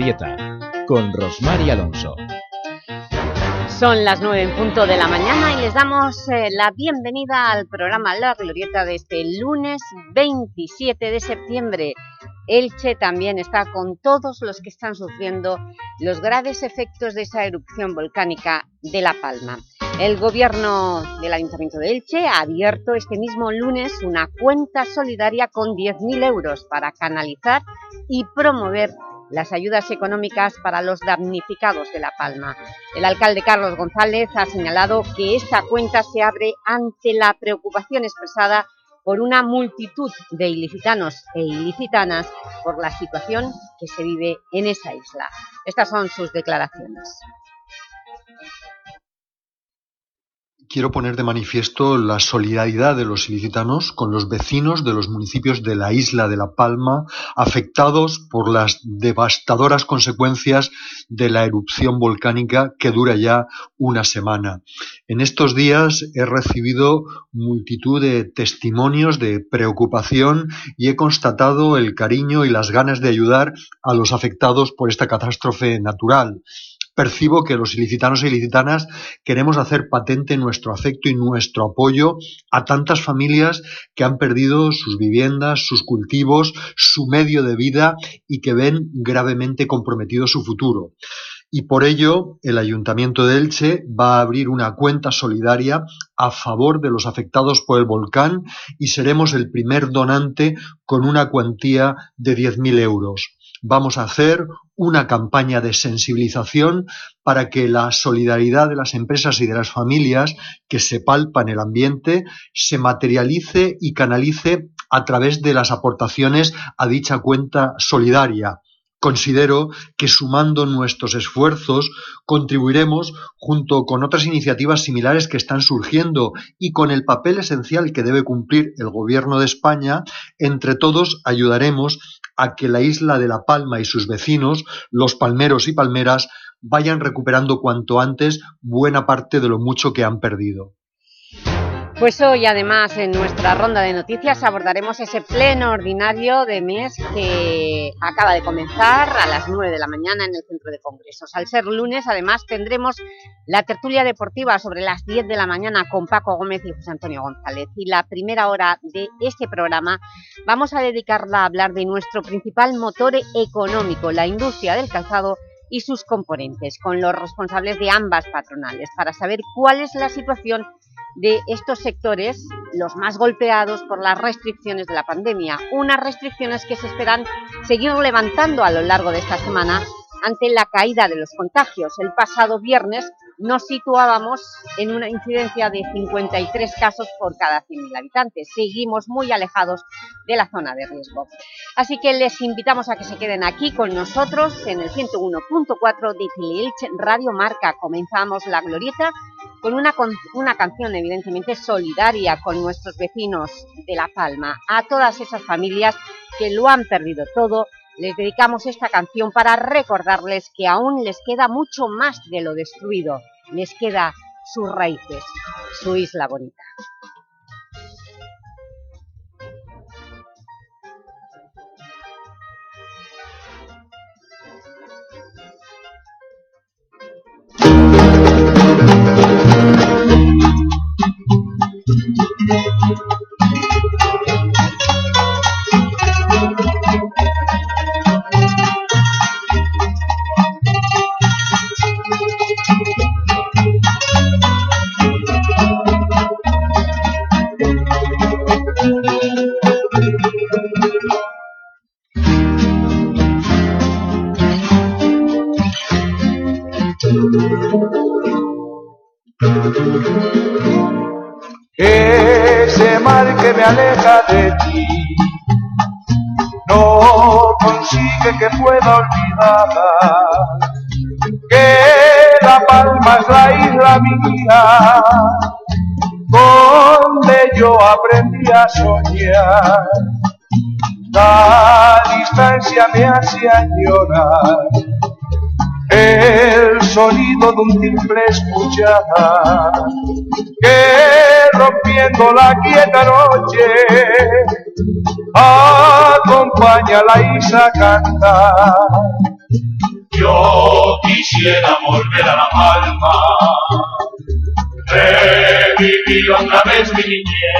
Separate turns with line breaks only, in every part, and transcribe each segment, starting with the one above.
Glorieta, con Rosmar Alonso.
Son las nueve en punto de la mañana y les damos eh, la bienvenida al programa La Glorieta de este lunes 27 de septiembre. Elche también está con todos los que están sufriendo los graves efectos de esa erupción volcánica de La Palma. El Gobierno del Ayuntamiento de Elche ha abierto este mismo lunes una cuenta solidaria con 10.000 euros para canalizar y promover las ayudas económicas para los damnificados de La Palma. El alcalde Carlos González ha señalado que esta cuenta se abre ante la preocupación expresada por una multitud de ilicitanos e ilicitanas por la situación que se vive en esa isla. Estas son sus declaraciones.
Quiero poner de manifiesto la solidaridad de los ilicitanos con los vecinos de los municipios de la isla de La Palma afectados por las devastadoras consecuencias de la erupción volcánica que dura ya una semana. En estos días he recibido multitud de testimonios de preocupación y he constatado el cariño y las ganas de ayudar a los afectados por esta catástrofe natural percibo que los ilicitanos e ilicitanas queremos hacer patente nuestro afecto y nuestro apoyo a tantas familias que han perdido sus viviendas, sus cultivos, su medio de vida y que ven gravemente comprometido su futuro. Y por ello, el Ayuntamiento de Elche va a abrir una cuenta solidaria a favor de los afectados por el volcán y seremos el primer donante con una cuantía de 10.000 euros vamos a hacer una campaña de sensibilización para que la solidaridad de las empresas y de las familias que se palpa en el ambiente se materialice y canalice a través de las aportaciones a dicha cuenta solidaria. Considero que sumando nuestros esfuerzos contribuiremos, junto con otras iniciativas similares que están surgiendo y con el papel esencial que debe cumplir el Gobierno de España, entre todos ayudaremos a que la isla de La Palma y sus vecinos, los palmeros y palmeras, vayan recuperando cuanto antes buena parte de lo mucho que han perdido.
Pues hoy además en nuestra ronda de noticias abordaremos ese pleno ordinario de mes que acaba de comenzar a las 9 de la mañana en el Centro de Congresos. Al ser lunes además tendremos la tertulia deportiva sobre las 10 de la mañana con Paco Gómez y José Antonio González. Y la primera hora de este programa vamos a dedicarla a hablar de nuestro principal motor económico, la industria del calzado y sus componentes, con los responsables de ambas patronales, para saber cuál es la situación de estos sectores, los más golpeados por las restricciones de la pandemia, unas restricciones que se esperan seguir levantando a lo largo de esta semana ante la caída de los contagios. El pasado viernes nos situábamos en una incidencia de 53 casos por cada 100.000 habitantes. Seguimos muy alejados de la zona de riesgo. Así que les invitamos a que se queden aquí con nosotros en el 101.4 de Radio Marca. Comenzamos La Glorieta con una, con una canción evidentemente solidaria con nuestros vecinos de La Palma, a todas esas familias que lo han perdido todo les dedicamos esta canción para recordarles que aún les queda mucho más de lo destruido. Les queda sus raíces, su isla bonita.
Soñar. La distancia me hacía llorar el sonido de un timbre escuchar, que rompiendo la quieta noche acompaña la isa cantar.
Yo quisiera volver a la palma, revivir otra vez mi niñez,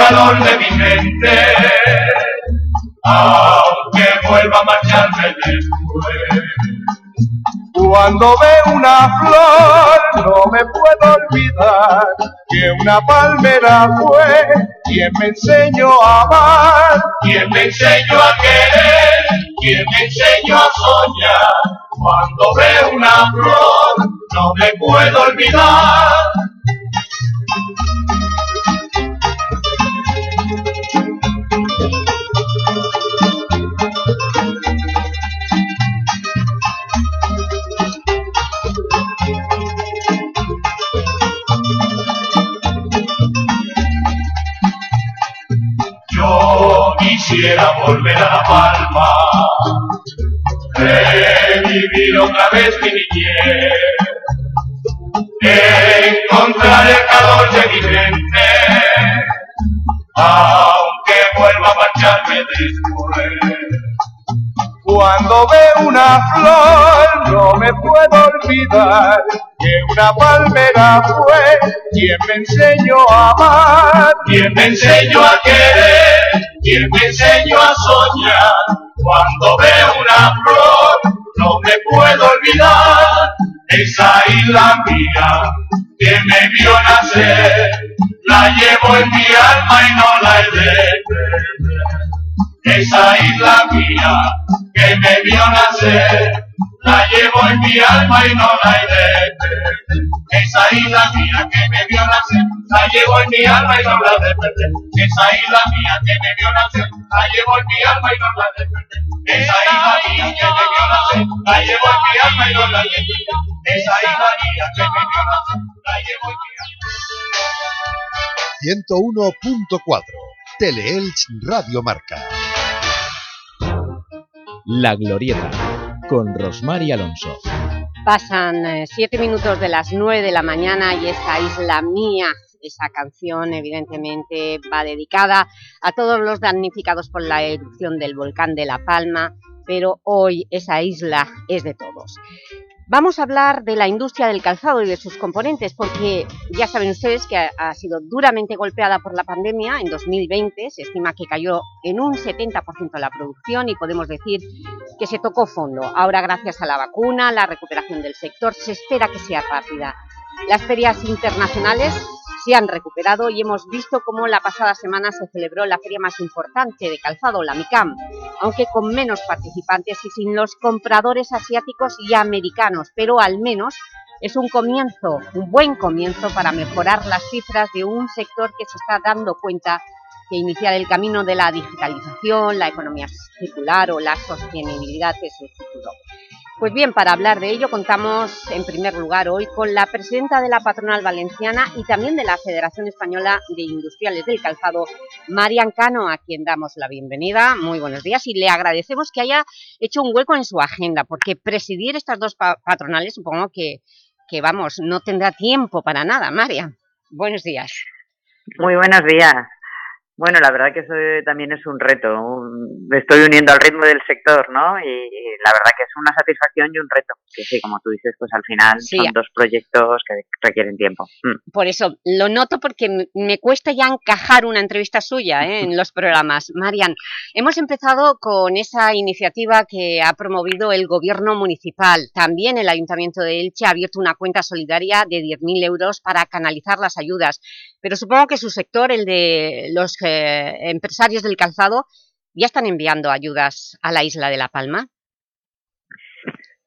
calor de mi mente, aunque vuelva a marcharme después.
Cuando veo una flor no me puedo olvidar que una palmera fue quien me enseñó a amar,
quien me enseñó a querer, quien me enseñó a soñar. Cuando veo una flor no me puedo olvidar. Quisiera volver a La Palma, revivir otra vez mi niñez, encontrar el calor de mi mente, aunque vuelva a marcharme después.
Cuando veo una flor no me puedo olvidar que una palmera fue quien me enseñó a amar,
quien me enseñó a querer, quien me enseñó a soñar. Cuando veo una flor no me puedo olvidar esa isla mía que me vio nacer, la llevo en mi alma y no la he de perder esa isla mía que me vio nacer, la llevo en mi alma y no la he de. Esa isla mía que me vio nacer, la llevo en mi alma y no la he de perder. Esa isla mía que me vio nacer, la llevo en mi alma y no la he de perder. Esa isla mía que me vio nacer, la llevo en mi alma y no la he de perder. Esa isla mía que me vio nacer, la llevo en mi
alma.
101.4
Teleelch Radio Marca. La Glorieta, con Rosmar y Alonso.
Pasan eh, siete minutos de las nueve de la mañana y esa isla mía, esa canción evidentemente va dedicada a todos los damnificados por la erupción del volcán de La Palma, pero hoy esa isla es de todos. Vamos a hablar de la industria del calzado y de sus componentes, porque ya saben ustedes que ha, sido duramente golpeada por la pandemia. En 2020 se estima que cayó en un 70% la producción y podemos decir que se tocó fondo. Ahora, gracias a la vacuna, la recuperación del sector, se espera que sea rápida. Las ferias internacionales se han recuperado y hemos visto cómo la pasada semana se celebró la feria más importante de calzado, la MICAM, aunque con menos participantes y sin los compradores asiáticos y americanos, pero al menos es un comienzo, un buen comienzo para mejorar las cifras de un sector que se está dando cuenta que iniciar el camino de la digitalización, la economía circular o la sostenibilidad es el futuro. Pues bien, para hablar de ello contamos en primer lugar hoy con la presidenta de la patronal valenciana y también de la Federación Española de Industriales del Calzado, Marian Cano, a quien damos la bienvenida. Muy buenos días y le agradecemos que haya hecho un hueco en su agenda, porque presidir estas dos patronales supongo que, que, vamos, no tendrá tiempo para nada. Marian, buenos días.
Muy buenos días. Bueno, la verdad que eso también es un reto. Me estoy uniendo al ritmo del sector, ¿no? Y la verdad que es una satisfacción y un reto. Que sí, como tú dices, pues al final son dos proyectos que requieren tiempo.
Mm. Por eso, lo noto porque me cuesta ya encajar una entrevista suya ¿eh? en los programas. Marian, hemos empezado con esa iniciativa que ha promovido el Gobierno Municipal. También el Ayuntamiento de Elche ha abierto una cuenta solidaria de 10.000 euros para canalizar las ayudas. Pero supongo que su sector, el de los eh, empresarios del calzado, ya están enviando ayudas a la isla de La Palma.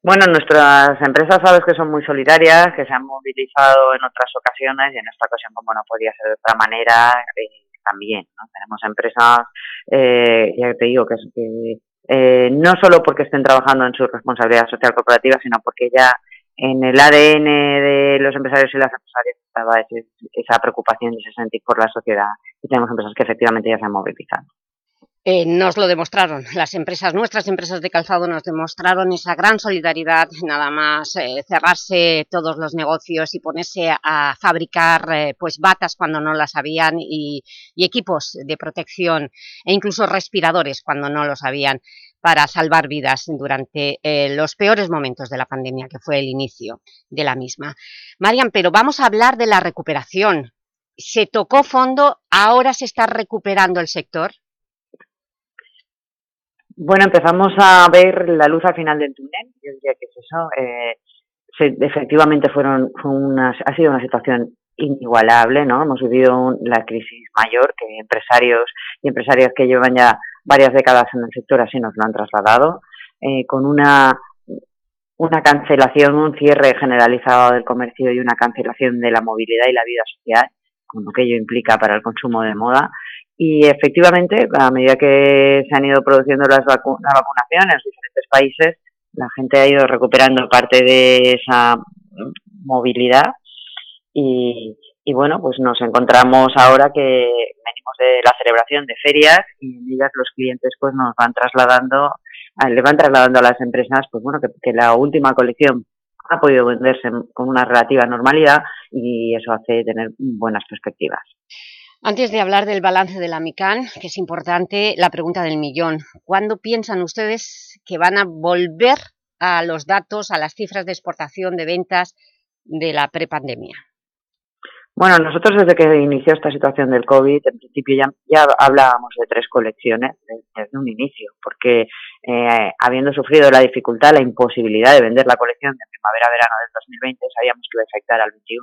Bueno, nuestras empresas sabes que son muy solidarias, que se han movilizado en otras ocasiones y en esta ocasión, como no podía ser de otra manera, eh, también. Tenemos empresas, eh, ya te digo, que, que no solo porque estén trabajando en su responsabilidad social corporativa, sino porque ya en el ADN de los empresarios y las empresarias estaba esa preocupación y ese sentir por la sociedad. Y tenemos empresas que efectivamente ya se han movilizado.
Eh, nos lo demostraron, las empresas, nuestras empresas de calzado nos demostraron esa gran solidaridad, nada más eh, cerrarse todos los negocios y ponerse a fabricar eh, pues batas cuando no las habían y, equipos de protección e incluso respiradores cuando no los habían para salvar vidas durante los peores momentos de la pandemia, que fue el inicio de la misma. Marian, pero vamos a hablar de la recuperación. Se tocó fondo, ahora se está recuperando el sector.
Bueno, empezamos a ver la luz al final del túnel, yo diría que es eso. Eh, efectivamente fueron, fue ha sido una situación inigualable, ¿no? Hemos vivido la crisis mayor que empresarios y empresarias que llevan ya varias décadas en el sector así nos lo han trasladado, eh, con una, una cancelación, un cierre generalizado del comercio y una cancelación de la movilidad y la vida social, con lo que ello implica para el consumo de moda, y efectivamente, a medida que se han ido produciendo las vacunaciones la vacunación en los diferentes países, la gente ha ido recuperando parte de esa movilidad y, y bueno, pues nos encontramos ahora que venimos de la celebración de ferias y en ellas los clientes pues nos van trasladando, le van trasladando a las empresas pues bueno, que, que la última colección ha podido venderse con una relativa normalidad y eso hace tener buenas perspectivas.
Antes de hablar del balance de la MICAN, que es importante, la pregunta del millón. ¿Cuándo piensan ustedes que van a volver a los datos, a las cifras de exportación, de ventas de la prepandemia?
Bueno, nosotros desde que inició esta situación del COVID, en principio ya, ya hablábamos de tres colecciones desde un inicio, porque eh, habiendo sufrido la dificultad, la imposibilidad de vender la colección de primavera-verano del 2020, sabíamos que iba a afectar al 21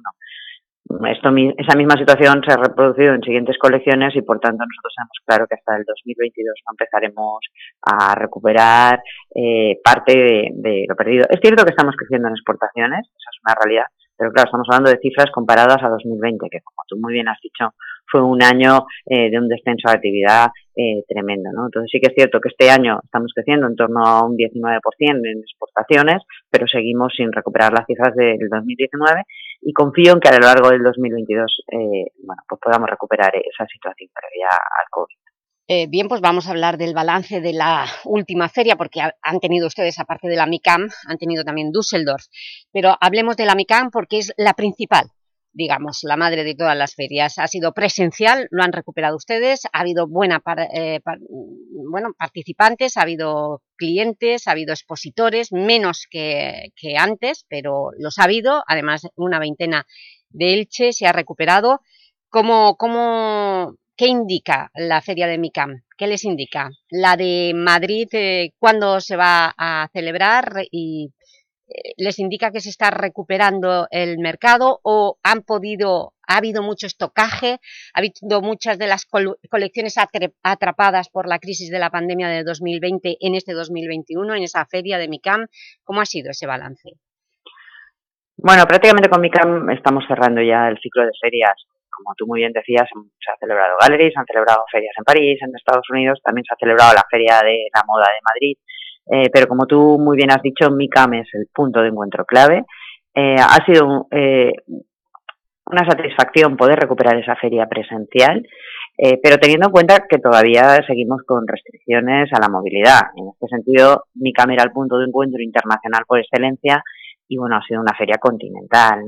esto, esa misma situación se ha reproducido en siguientes colecciones y por tanto nosotros tenemos claro que hasta el 2022 no empezaremos a recuperar eh, parte de, lo perdido. Es cierto que estamos creciendo en exportaciones, esa es una realidad, pero claro, estamos hablando de cifras comparadas a 2020, que como tú muy bien has dicho, fue un año eh, de un descenso de actividad eh, tremendo. ¿no? Entonces sí que es cierto que este año estamos creciendo en torno a un 19% en exportaciones, pero seguimos sin recuperar las cifras del 2019 y confío en que a lo largo del 2022 eh, bueno, pues podamos recuperar esa situación previa al COVID.
Eh, bien, pues vamos a hablar del balance de la última feria, porque han tenido ustedes, aparte de la MICAM, han tenido también Düsseldorf. Pero hablemos de la MICAM porque es la principal digamos, la madre de todas las ferias. Ha sido presencial, lo han recuperado ustedes, ha habido buena eh, bueno, participantes, ha habido clientes, ha habido expositores, menos que, antes, pero los ha habido, además una veintena de Elche se ha recuperado. ¿Cómo, cómo, ¿Qué indica la feria de MICAM? ¿Qué les indica? La de Madrid, eh, ¿cuándo se va a celebrar? Y eh, les indica que se está recuperando el mercado o han podido, ha habido mucho estocaje, ha habido muchas de las colecciones atrapadas por la crisis de la pandemia de 2020 en este 2021, en esa feria de MICAM. ¿Cómo ha sido ese balance?
Bueno, prácticamente con MICAM estamos cerrando ya el ciclo de ferias. Como tú muy bien decías, se ha celebrado galleries, se han celebrado ferias en París, en Estados Unidos, también se ha celebrado la Feria de la Moda de Madrid, eh, pero como tú muy bien has dicho, MICAM es el punto de encuentro clave. Eh, ha sido eh, una satisfacción poder recuperar esa feria presencial, pero teniendo en cuenta que todavía seguimos con restricciones a la movilidad. En este sentido, MICAM era el punto de encuentro internacional por excelencia y bueno, ha sido una feria continental.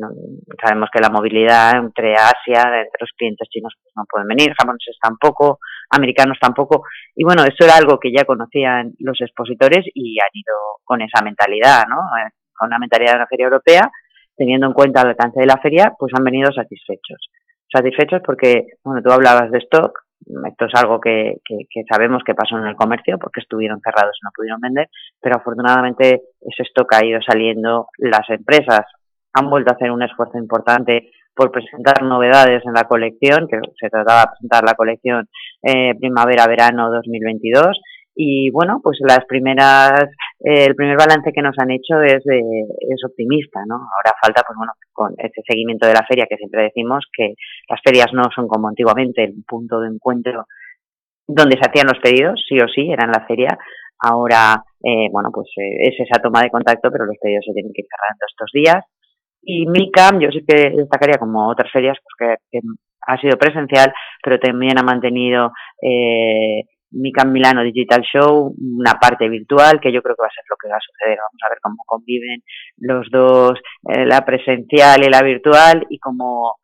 Sabemos que la movilidad entre Asia, entre los clientes chinos pues no pueden venir, japoneses tampoco, americanos tampoco. Y bueno, eso era algo que ya conocían los expositores y han ido con esa mentalidad, ¿no? Eh, con una mentalidad de una feria europea, teniendo en cuenta el alcance de la feria, pues han venido satisfechos. Satisfechos porque, bueno, tú hablabas de stock, esto es algo que, que, sabemos que pasó en el comercio porque estuvieron cerrados y no pudieron vender, pero afortunadamente ese stock ha ido saliendo. Las empresas han vuelto a hacer un esfuerzo importante por presentar novedades en la colección, que se trataba de presentar la colección eh, primavera-verano 2022. Y bueno, pues las primeras, eh, el primer balance que nos han hecho es, es optimista, ¿no? Ahora falta, pues bueno, con este seguimiento de la feria que siempre decimos que las ferias no son como antiguamente el punto de encuentro donde se hacían los pedidos, sí o sí, era en la feria. Ahora, eh, bueno, pues es esa toma de contacto, pero los pedidos se tienen que ir cerrando estos días. Y MICAM, yo sí que destacaría como otras ferias, pues que, ha sido presencial, pero también ha mantenido eh, Micam Milano Digital Show, una parte virtual, que yo creo que va a ser lo que va a suceder. Vamos a ver cómo conviven los dos, eh, la presencial y la virtual, y cómo,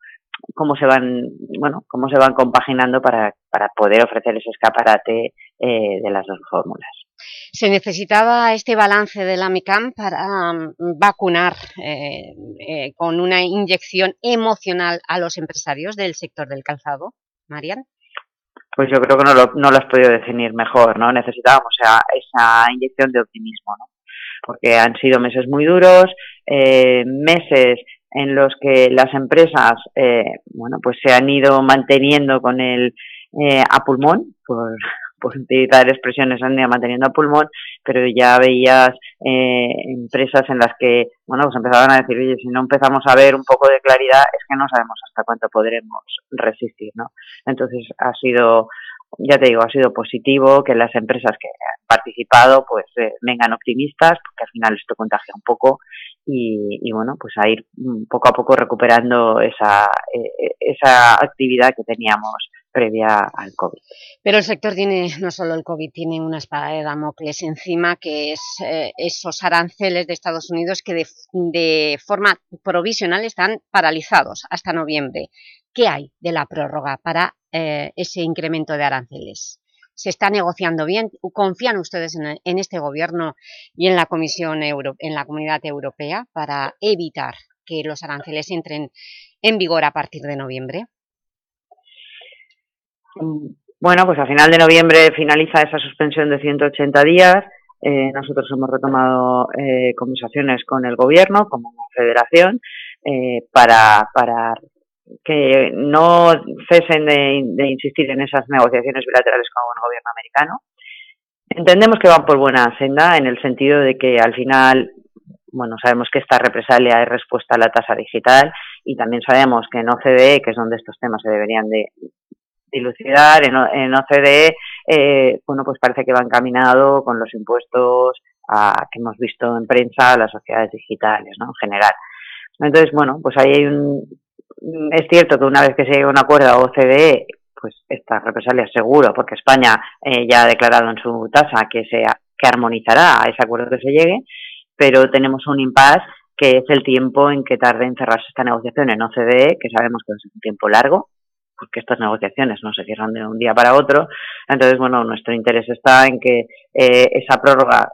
cómo se van, bueno, cómo se van compaginando para, para poder ofrecer ese escaparate eh, de las dos fórmulas.
Se necesitaba este balance de la MICAM para mm, vacunar eh, eh, con una inyección emocional a los empresarios del sector del calzado, Marian.
Pues yo creo que no lo, no lo has podido definir mejor, ¿no? Necesitábamos esa, esa inyección de optimismo, ¿no? Porque han sido meses muy duros, eh, meses en los que las empresas, eh, bueno, pues se han ido manteniendo con el eh, a pulmón, por, por utilizar expresiones, han ido manteniendo a pulmón, pero ya veías eh, empresas en las que, bueno, pues empezaban a decir, oye, si no empezamos a ver un poco de claridad, es que no sabemos hasta cuánto podremos resistir, ¿no? Entonces ha sido, ya te digo, ha sido positivo que las empresas que han participado, pues eh, vengan optimistas, porque al final esto contagia un poco y, bueno, pues a ir poco a poco recuperando esa, eh, esa actividad que teníamos previa al COVID.
Pero el sector tiene, no solo el COVID, tiene una espada de Damocles encima, que es eh, esos aranceles de Estados Unidos que de, forma provisional están paralizados hasta noviembre. ¿Qué hay de la prórroga para eh, ese incremento de aranceles? ¿Se está negociando bien? ¿Confían ustedes en, en este gobierno y en la Comisión Euro, en la Comunidad Europea para evitar que los aranceles entren en vigor a partir de noviembre?
Bueno, pues a final de noviembre finaliza esa suspensión de 180 días. Eh, nosotros hemos retomado eh, conversaciones con el gobierno como federación eh, para, para que no cesen de, de, insistir en esas negociaciones bilaterales con el gobierno americano. Entendemos que van por buena senda en el sentido de que al final, bueno, sabemos que esta represalia es respuesta a la tasa digital y también sabemos que en OCDE, que es donde estos temas se deberían de, dilucidar. En, en OCDE, eh, bueno, pues parece que va encaminado con los impuestos a, que hemos visto en prensa a las sociedades digitales, ¿no? En general. Entonces, bueno, pues ahí hay un... Es cierto que una vez que se llegue a un acuerdo a OCDE, pues esta represalia seguro, porque España eh, ya ha declarado en su tasa que, se, que armonizará a ese acuerdo que se llegue, pero tenemos un impasse que es el tiempo en que tarde en cerrarse esta negociación en OCDE, que sabemos que es un tiempo largo, porque estas negociaciones no se cierran de un día para otro. Entonces, bueno, nuestro interés está en que eh, esa prórroga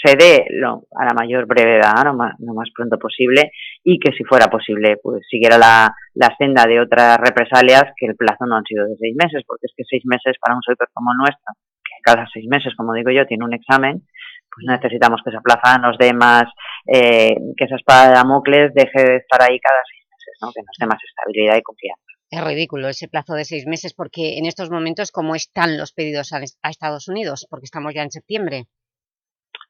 se dé lo, a la mayor brevedad, lo más, lo más, pronto posible, y que si fuera posible, pues siguiera la, la, senda de otras represalias, que el plazo no han sido de seis meses, porque es que seis meses para un sector como nuestro, que cada seis meses, como digo yo, tiene un examen, pues necesitamos que esa plaza nos dé más, eh, que esa espada de Damocles deje de estar ahí cada seis meses, ¿no? que nos dé más estabilidad y confianza.
Es ridículo ese plazo de seis meses porque en estos momentos, ¿cómo están los pedidos a, Estados Unidos? Porque estamos ya en septiembre.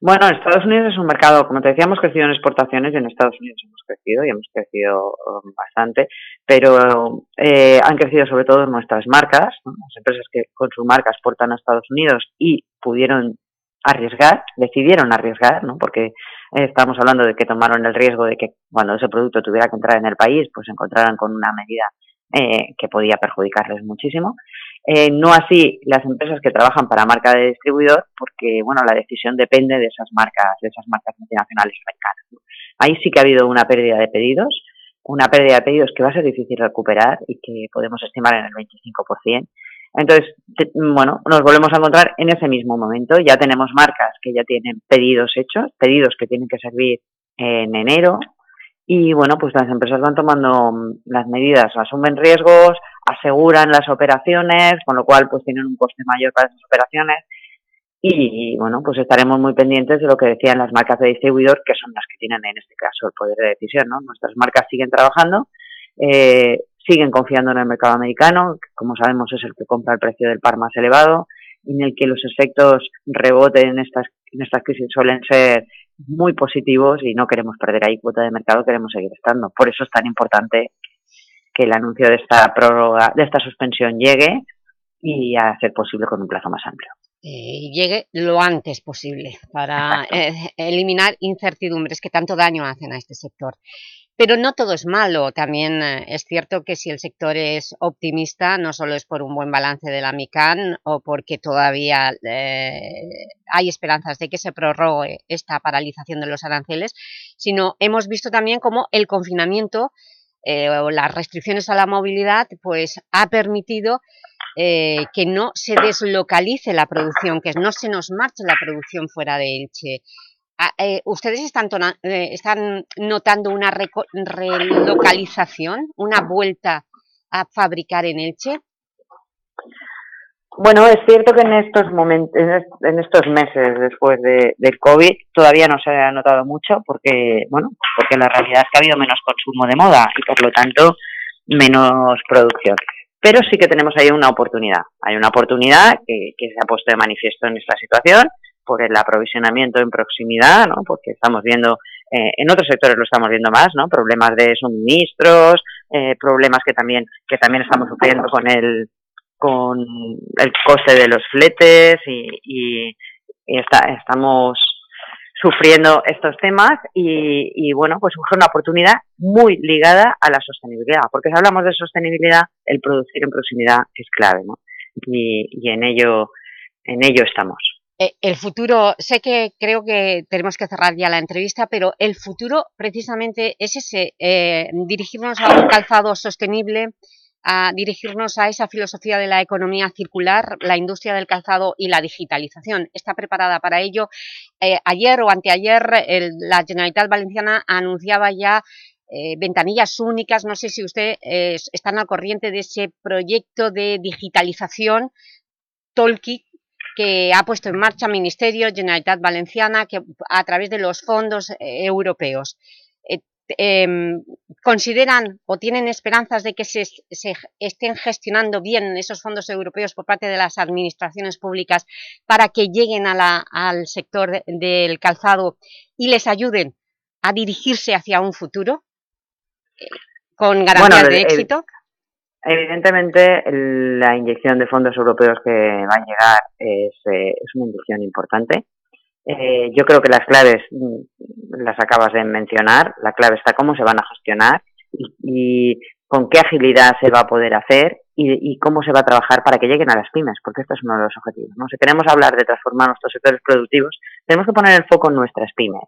Bueno, Estados Unidos es un mercado, como te decía, hemos crecido en exportaciones y en Estados Unidos hemos crecido y hemos crecido um, bastante, pero eh, han crecido sobre todo nuestras marcas, las empresas que con su marca exportan a Estados Unidos y pudieron arriesgar, decidieron arriesgar, ¿no? porque eh, estamos hablando de que tomaron el riesgo de que cuando ese producto tuviera que entrar en el país, pues encontraran con una medida eh, que podía perjudicarles muchísimo. Eh, no así las empresas que trabajan para marca de distribuidor, porque bueno, la decisión depende de esas marcas, de esas marcas multinacionales americanas. Ahí sí que ha habido una pérdida de pedidos, una pérdida de pedidos que va a ser difícil recuperar y que podemos estimar en el 25%. Entonces, bueno, nos volvemos a encontrar en ese mismo momento. Ya tenemos marcas que ya tienen pedidos hechos, pedidos que tienen que servir en enero, y bueno, pues las empresas van tomando mm, las medidas, asumen riesgos, aseguran las operaciones, con lo cual pues tienen un coste mayor para esas operaciones y, bueno, pues estaremos muy pendientes de lo que decían las marcas de distribuidor, que son las que tienen en este caso el poder de decisión, ¿no? Nuestras marcas siguen trabajando, eh, siguen confiando en el mercado americano, que como sabemos es el que compra el precio del par más elevado, en el que los efectos rebote en estas, en estas crisis suelen ser muy positivos y no queremos perder ahí cuota de mercado, queremos seguir estando. Por eso es tan importante que el anuncio de esta prórroga, de esta suspensión llegue y a ser posible con un plazo más amplio.
Eh, llegue lo antes posible para eh, eliminar incertidumbres que tanto daño hacen a este sector. Pero no todo es malo, también eh, es cierto que si el sector es optimista, no solo es por un buen balance de la MICAN o porque todavía eh, hay esperanzas de que se prorrogue esta paralización de los aranceles, sino hemos visto también cómo el confinamiento eh, o las restricciones a la movilidad pues, ha permitido que no se deslocalice la producción, que no se nos marche la producción fuera de Elche. Ah, eh, ¿Ustedes están, eh, están notando una relocalización, una vuelta a fabricar en Elche?
Bueno, es cierto que en estos momentos, en estos meses después de, del COVID todavía no se ha notado mucho porque, bueno, porque la realidad es que ha habido menos consumo de moda y por lo tanto menos producción. Pero sí que tenemos ahí una oportunidad. Hay una oportunidad que, que se ha puesto de manifiesto en esta situación por el aprovisionamiento en proximidad, ¿no? porque estamos viendo, eh, en otros sectores lo estamos viendo más, ¿no? problemas de suministros, eh, problemas que también, que también estamos sufriendo con el, con el coste de los fletes y, estamos sufriendo estos temas y, y, bueno, pues surge una oportunidad muy ligada a la sostenibilidad, porque si hablamos de sostenibilidad, el producir en proximidad es clave, ¿no? Y, y en ello, en ello estamos.
Eh, el futuro, sé que creo que tenemos que cerrar ya la entrevista, pero el futuro precisamente es ese, eh, dirigirnos a un calzado sostenible, a dirigirnos a esa filosofía de la economía circular, la industria del calzado y la digitalización. ¿Está preparada para ello? Eh, ayer o anteayer la Generalitat Valenciana anunciaba ya ventanillas únicas, no sé si usted están al corriente de ese proyecto de digitalización Tolki que ha puesto en marcha el Ministerio Generalitat Valenciana que, a través de los fondos eh, europeos. Eh, em, ¿Consideran o tienen esperanzas de que se, estén gestionando bien esos fondos europeos por parte de las administraciones públicas para que lleguen al sector del calzado y les ayuden a dirigirse hacia un futuro con garantías de éxito?
Evidentemente, la inyección de fondos europeos que va a llegar es, eh, una inyección importante. Eh, yo creo que las claves mm, las acabas de mencionar. La clave está cómo se van a gestionar y, con qué agilidad se va a poder hacer y, cómo se va a trabajar para que lleguen a las pymes, porque este es uno de los objetivos. ¿no? Si queremos hablar de transformar nuestros sectores productivos, tenemos que poner el foco en nuestras pymes.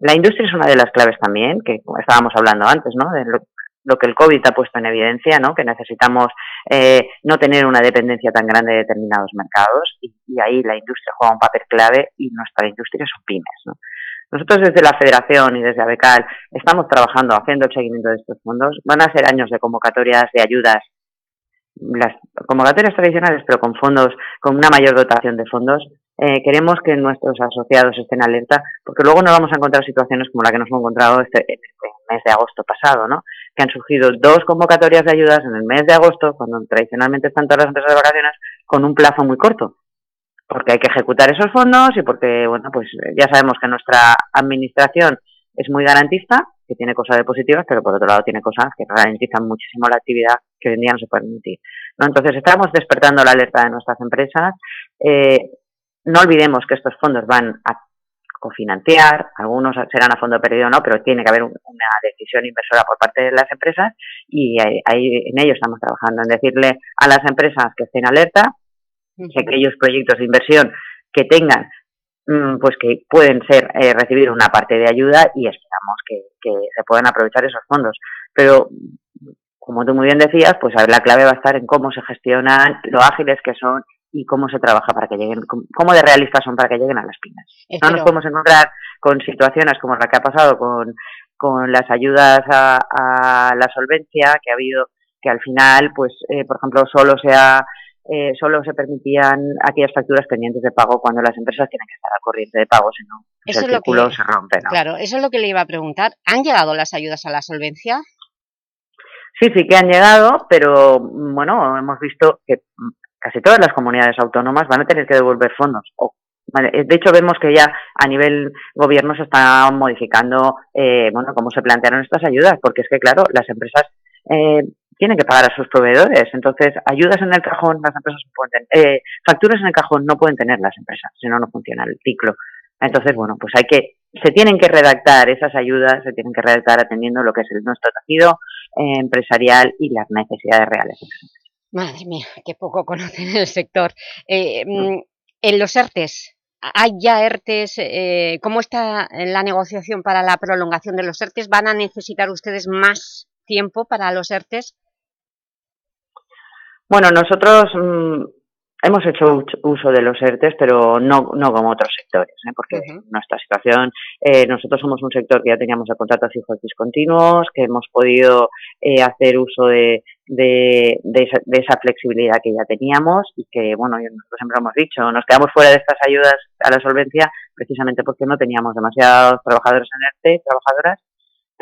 La industria es una de las claves también, que estábamos hablando antes, ¿no? De lo que el COVID ha puesto en evidencia, ¿no? que necesitamos eh, no tener una dependencia tan grande de determinados mercados y, ahí la industria juega un papel clave y nuestra industria son pymes. ¿no? Nosotros desde la Federación y desde ABECAL estamos trabajando, haciendo el seguimiento de estos fondos. Van a ser años de convocatorias de ayudas, las convocatorias tradicionales, pero con fondos, con una mayor dotación de fondos. Eh, queremos que nuestros asociados estén alerta, porque luego no vamos a encontrar situaciones como la que nos hemos encontrado este, este mes de agosto pasado, ¿no? Que han surgido dos convocatorias de ayudas en el mes de agosto, cuando tradicionalmente están todas las empresas de vacaciones, con un plazo muy corto, porque hay que ejecutar esos fondos y porque, bueno, pues ya sabemos que nuestra administración es muy garantista, que tiene cosas de positivas, pero por otro lado tiene cosas que garantizan muchísimo la actividad que hoy en día no se puede permitir. Entonces estamos despertando la alerta de nuestras empresas. Eh, no olvidemos que estos fondos van a cofinanciar, algunos serán a fondo perdido o no, pero tiene que haber una decisión inversora por parte de las empresas y ahí, en ello estamos trabajando, en decirle a las empresas que estén alerta, que aquellos proyectos de inversión que tengan, mm, pues que pueden ser eh, recibir una parte de ayuda y esperamos que, que se puedan aprovechar esos fondos. Pero como tú muy bien decías, pues la clave va a estar en cómo se gestionan, lo ágiles que son y cómo se trabaja para que lleguen, cómo de realistas son para que lleguen a las pymes. No nos podemos encontrar con situaciones como la que ha pasado con, con las ayudas a, la solvencia que ha habido, que al final, pues, eh, por ejemplo, solo se eh, solo se permitían aquellas facturas pendientes de pago cuando las empresas tienen que estar al corriente de pago, si no, pues el círculo se rompe.
Claro, eso es lo que le iba a preguntar. ¿Han llegado las ayudas a la solvencia?
Sí, sí que han llegado, pero bueno, hemos visto que casi todas las comunidades autónomas van a tener que devolver fondos. de hecho, vemos que ya a nivel gobierno se está modificando, eh, bueno, cómo se plantearon estas ayudas, porque es que, claro, las empresas eh, tienen que pagar a sus proveedores. Entonces, ayudas en el cajón, las empresas pueden tener, eh, facturas en el cajón no pueden tener las empresas, si no, no funciona el ciclo. Entonces, bueno, pues hay que, se tienen que redactar esas ayudas, se tienen que redactar atendiendo lo que es el nuestro tejido eh, empresarial y las necesidades reales.
Madre mía, qué poco conocen el sector. Eh, mm, en los ERTES, ¿hay ya ERTES? Eh, ¿Cómo está la negociación para la prolongación de los ERTES? ¿Van a necesitar ustedes más tiempo para los ERTES?
Bueno, nosotros mm, hemos hecho uso de los ERTES, pero no, no como otros sectores, ¿eh? porque nuestra situación, eh, nosotros somos un sector que ya teníamos el contratos fijos discontinuos, que hemos podido eh, hacer uso de, de, esa, flexibilidad que ya teníamos y que, bueno, nosotros siempre hemos dicho, nos quedamos fuera de estas ayudas a la solvencia precisamente porque no teníamos demasiados trabajadores en ERTE, trabajadoras,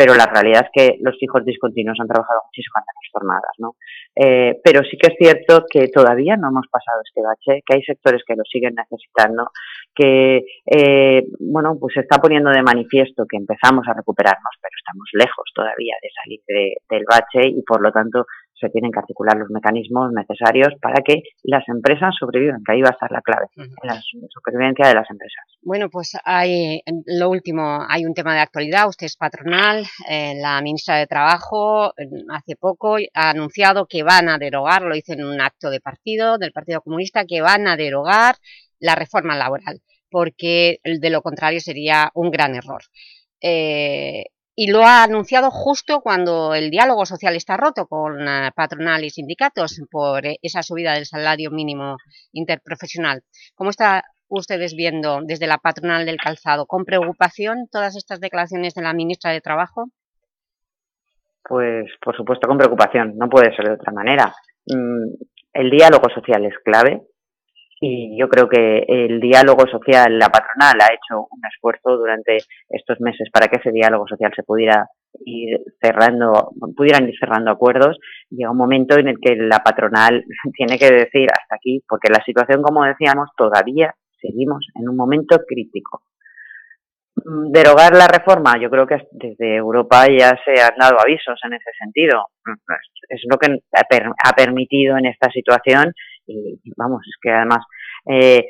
pero la realidad es que los fijos discontinuos han trabajado muchísimas jornadas, ¿no? Eh, pero sí que es cierto que todavía no hemos pasado este bache, que hay sectores que lo siguen necesitando, que, eh, bueno, pues se está poniendo de manifiesto que empezamos a recuperarnos, pero estamos lejos todavía de salir del bache y, por lo tanto, se tienen que articular los mecanismos necesarios para que las empresas sobrevivan, que ahí va a estar la clave, la supervivencia de las empresas.
Bueno, pues hay, lo último, hay un tema de actualidad, usted es patronal, eh, la ministra de Trabajo hace poco ha anunciado que van a derogar, lo hizo en un acto de partido, del Partido Comunista, que van a derogar la reforma laboral, porque de lo contrario sería un gran error. Eh, y lo ha anunciado justo cuando el diálogo social está roto con patronal y sindicatos por eh, esa subida del salario mínimo interprofesional. ¿Cómo está ustedes viendo desde la patronal del calzado? ¿Con preocupación todas estas declaraciones de la ministra de Trabajo?
Pues por supuesto con preocupación, no puede ser de otra manera. Mm, el diálogo social es clave, y yo creo que el diálogo social, la patronal ha hecho un esfuerzo durante estos meses para que ese diálogo social se pudiera ir cerrando, pudieran ir cerrando acuerdos. Llega un momento en el que la patronal tiene que decir hasta aquí, porque la situación, como decíamos, todavía seguimos en un momento crítico. Derogar la reforma, yo creo que desde Europa ya se han dado avisos en ese sentido. Es lo que ha permitido en esta situación y vamos, es que además eh,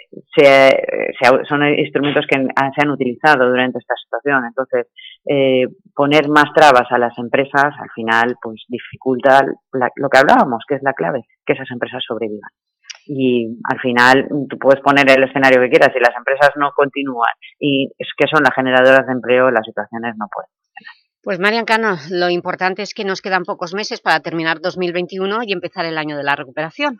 son instrumentos que se han utilizado durante esta situación. Entonces, eh, poner más trabas a las empresas al final pues dificulta lo que hablábamos, que es la clave, que esas empresas sobrevivan. Y al final tú puedes poner el escenario que quieras, y las empresas no continúan y es que son las generadoras de empleo, las situaciones no pueden
Pues Marian Cano, lo importante es que nos quedan pocos meses para terminar 2021 y empezar el año de la recuperación.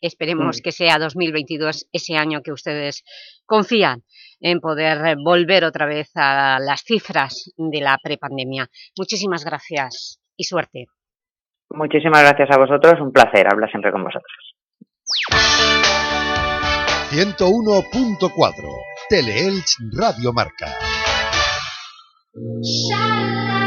Esperemos mm. que sea 2022 ese año que ustedes confían en poder eh, volver otra vez a las cifras de la prepandemia. Muchísimas gracias y suerte.
Muchísimas gracias a vosotros, un placer hablar siempre con vosotros.
101.4 Teleelch Radio Marca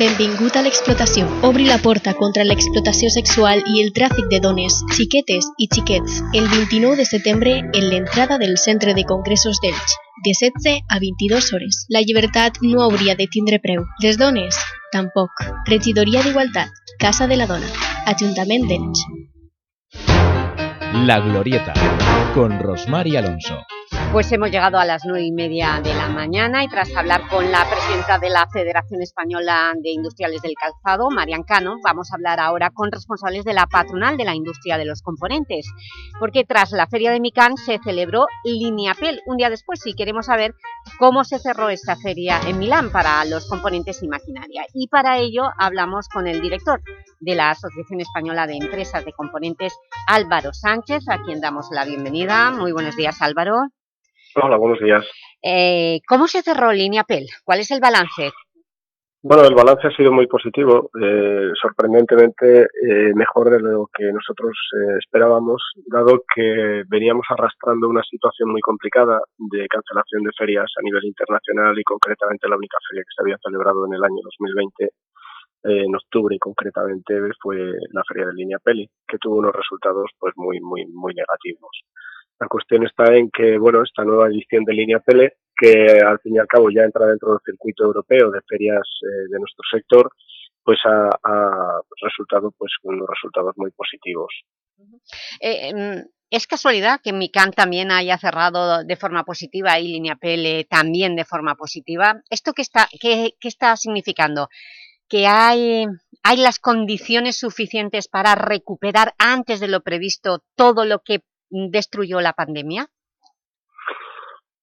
Benvingut a l'explotació. Obri la porta contra l'explotació sexual i el tràfic de dones, xiquetes i xiquets el 29 de setembre en l'entrada del Centre de Congressos d'Elx, de 16 a 22 hores. La llibertat no hauria de tindre preu. Les dones, tampoc. Regidoria d'Igualtat, Casa de la Dona, Ajuntament d'Elx.
La Glorieta, con Rosmar y Alonso.
Pues hemos llegado a las nueve y media de la mañana y tras hablar con la presidenta de la Federación Española de Industriales del Calzado, Marian Cano, vamos a hablar ahora con responsables de la patronal de la industria de los componentes, porque tras la feria de Micán se celebró Lineapel un día después y queremos saber cómo se cerró esta feria en Milán para los componentes y maquinaria. Y para ello hablamos con el director de la Asociación Española de Empresas de Componentes, Álvaro Sánchez, a quien damos la bienvenida. Muy buenos días, Álvaro.
Hola, buenos días.
Eh, ¿Cómo se cerró Lineapel? ¿Cuál es el balance?
Bueno, el balance ha sido muy positivo, eh, sorprendentemente eh, mejor de lo que nosotros eh, esperábamos, dado que veníamos arrastrando una situación muy complicada de cancelación de ferias a nivel internacional y concretamente la única feria que se había celebrado en el año 2020 eh, en octubre concretamente fue la feria de Línea Peli, que tuvo unos resultados pues muy muy muy negativos. La cuestión está en que, bueno, esta nueva edición de Línea Pele, que al fin y al cabo ya entra dentro del circuito europeo de ferias eh, de nuestro sector, pues ha, resultado pues unos resultados muy positivos.
Eh, ¿Es casualidad que Mican también haya cerrado de forma positiva y Línea Pele también de forma positiva? ¿Esto qué está, qué, qué está significando? ¿Que hay, hay las condiciones suficientes para recuperar antes de lo previsto todo lo que destruyó la pandemia?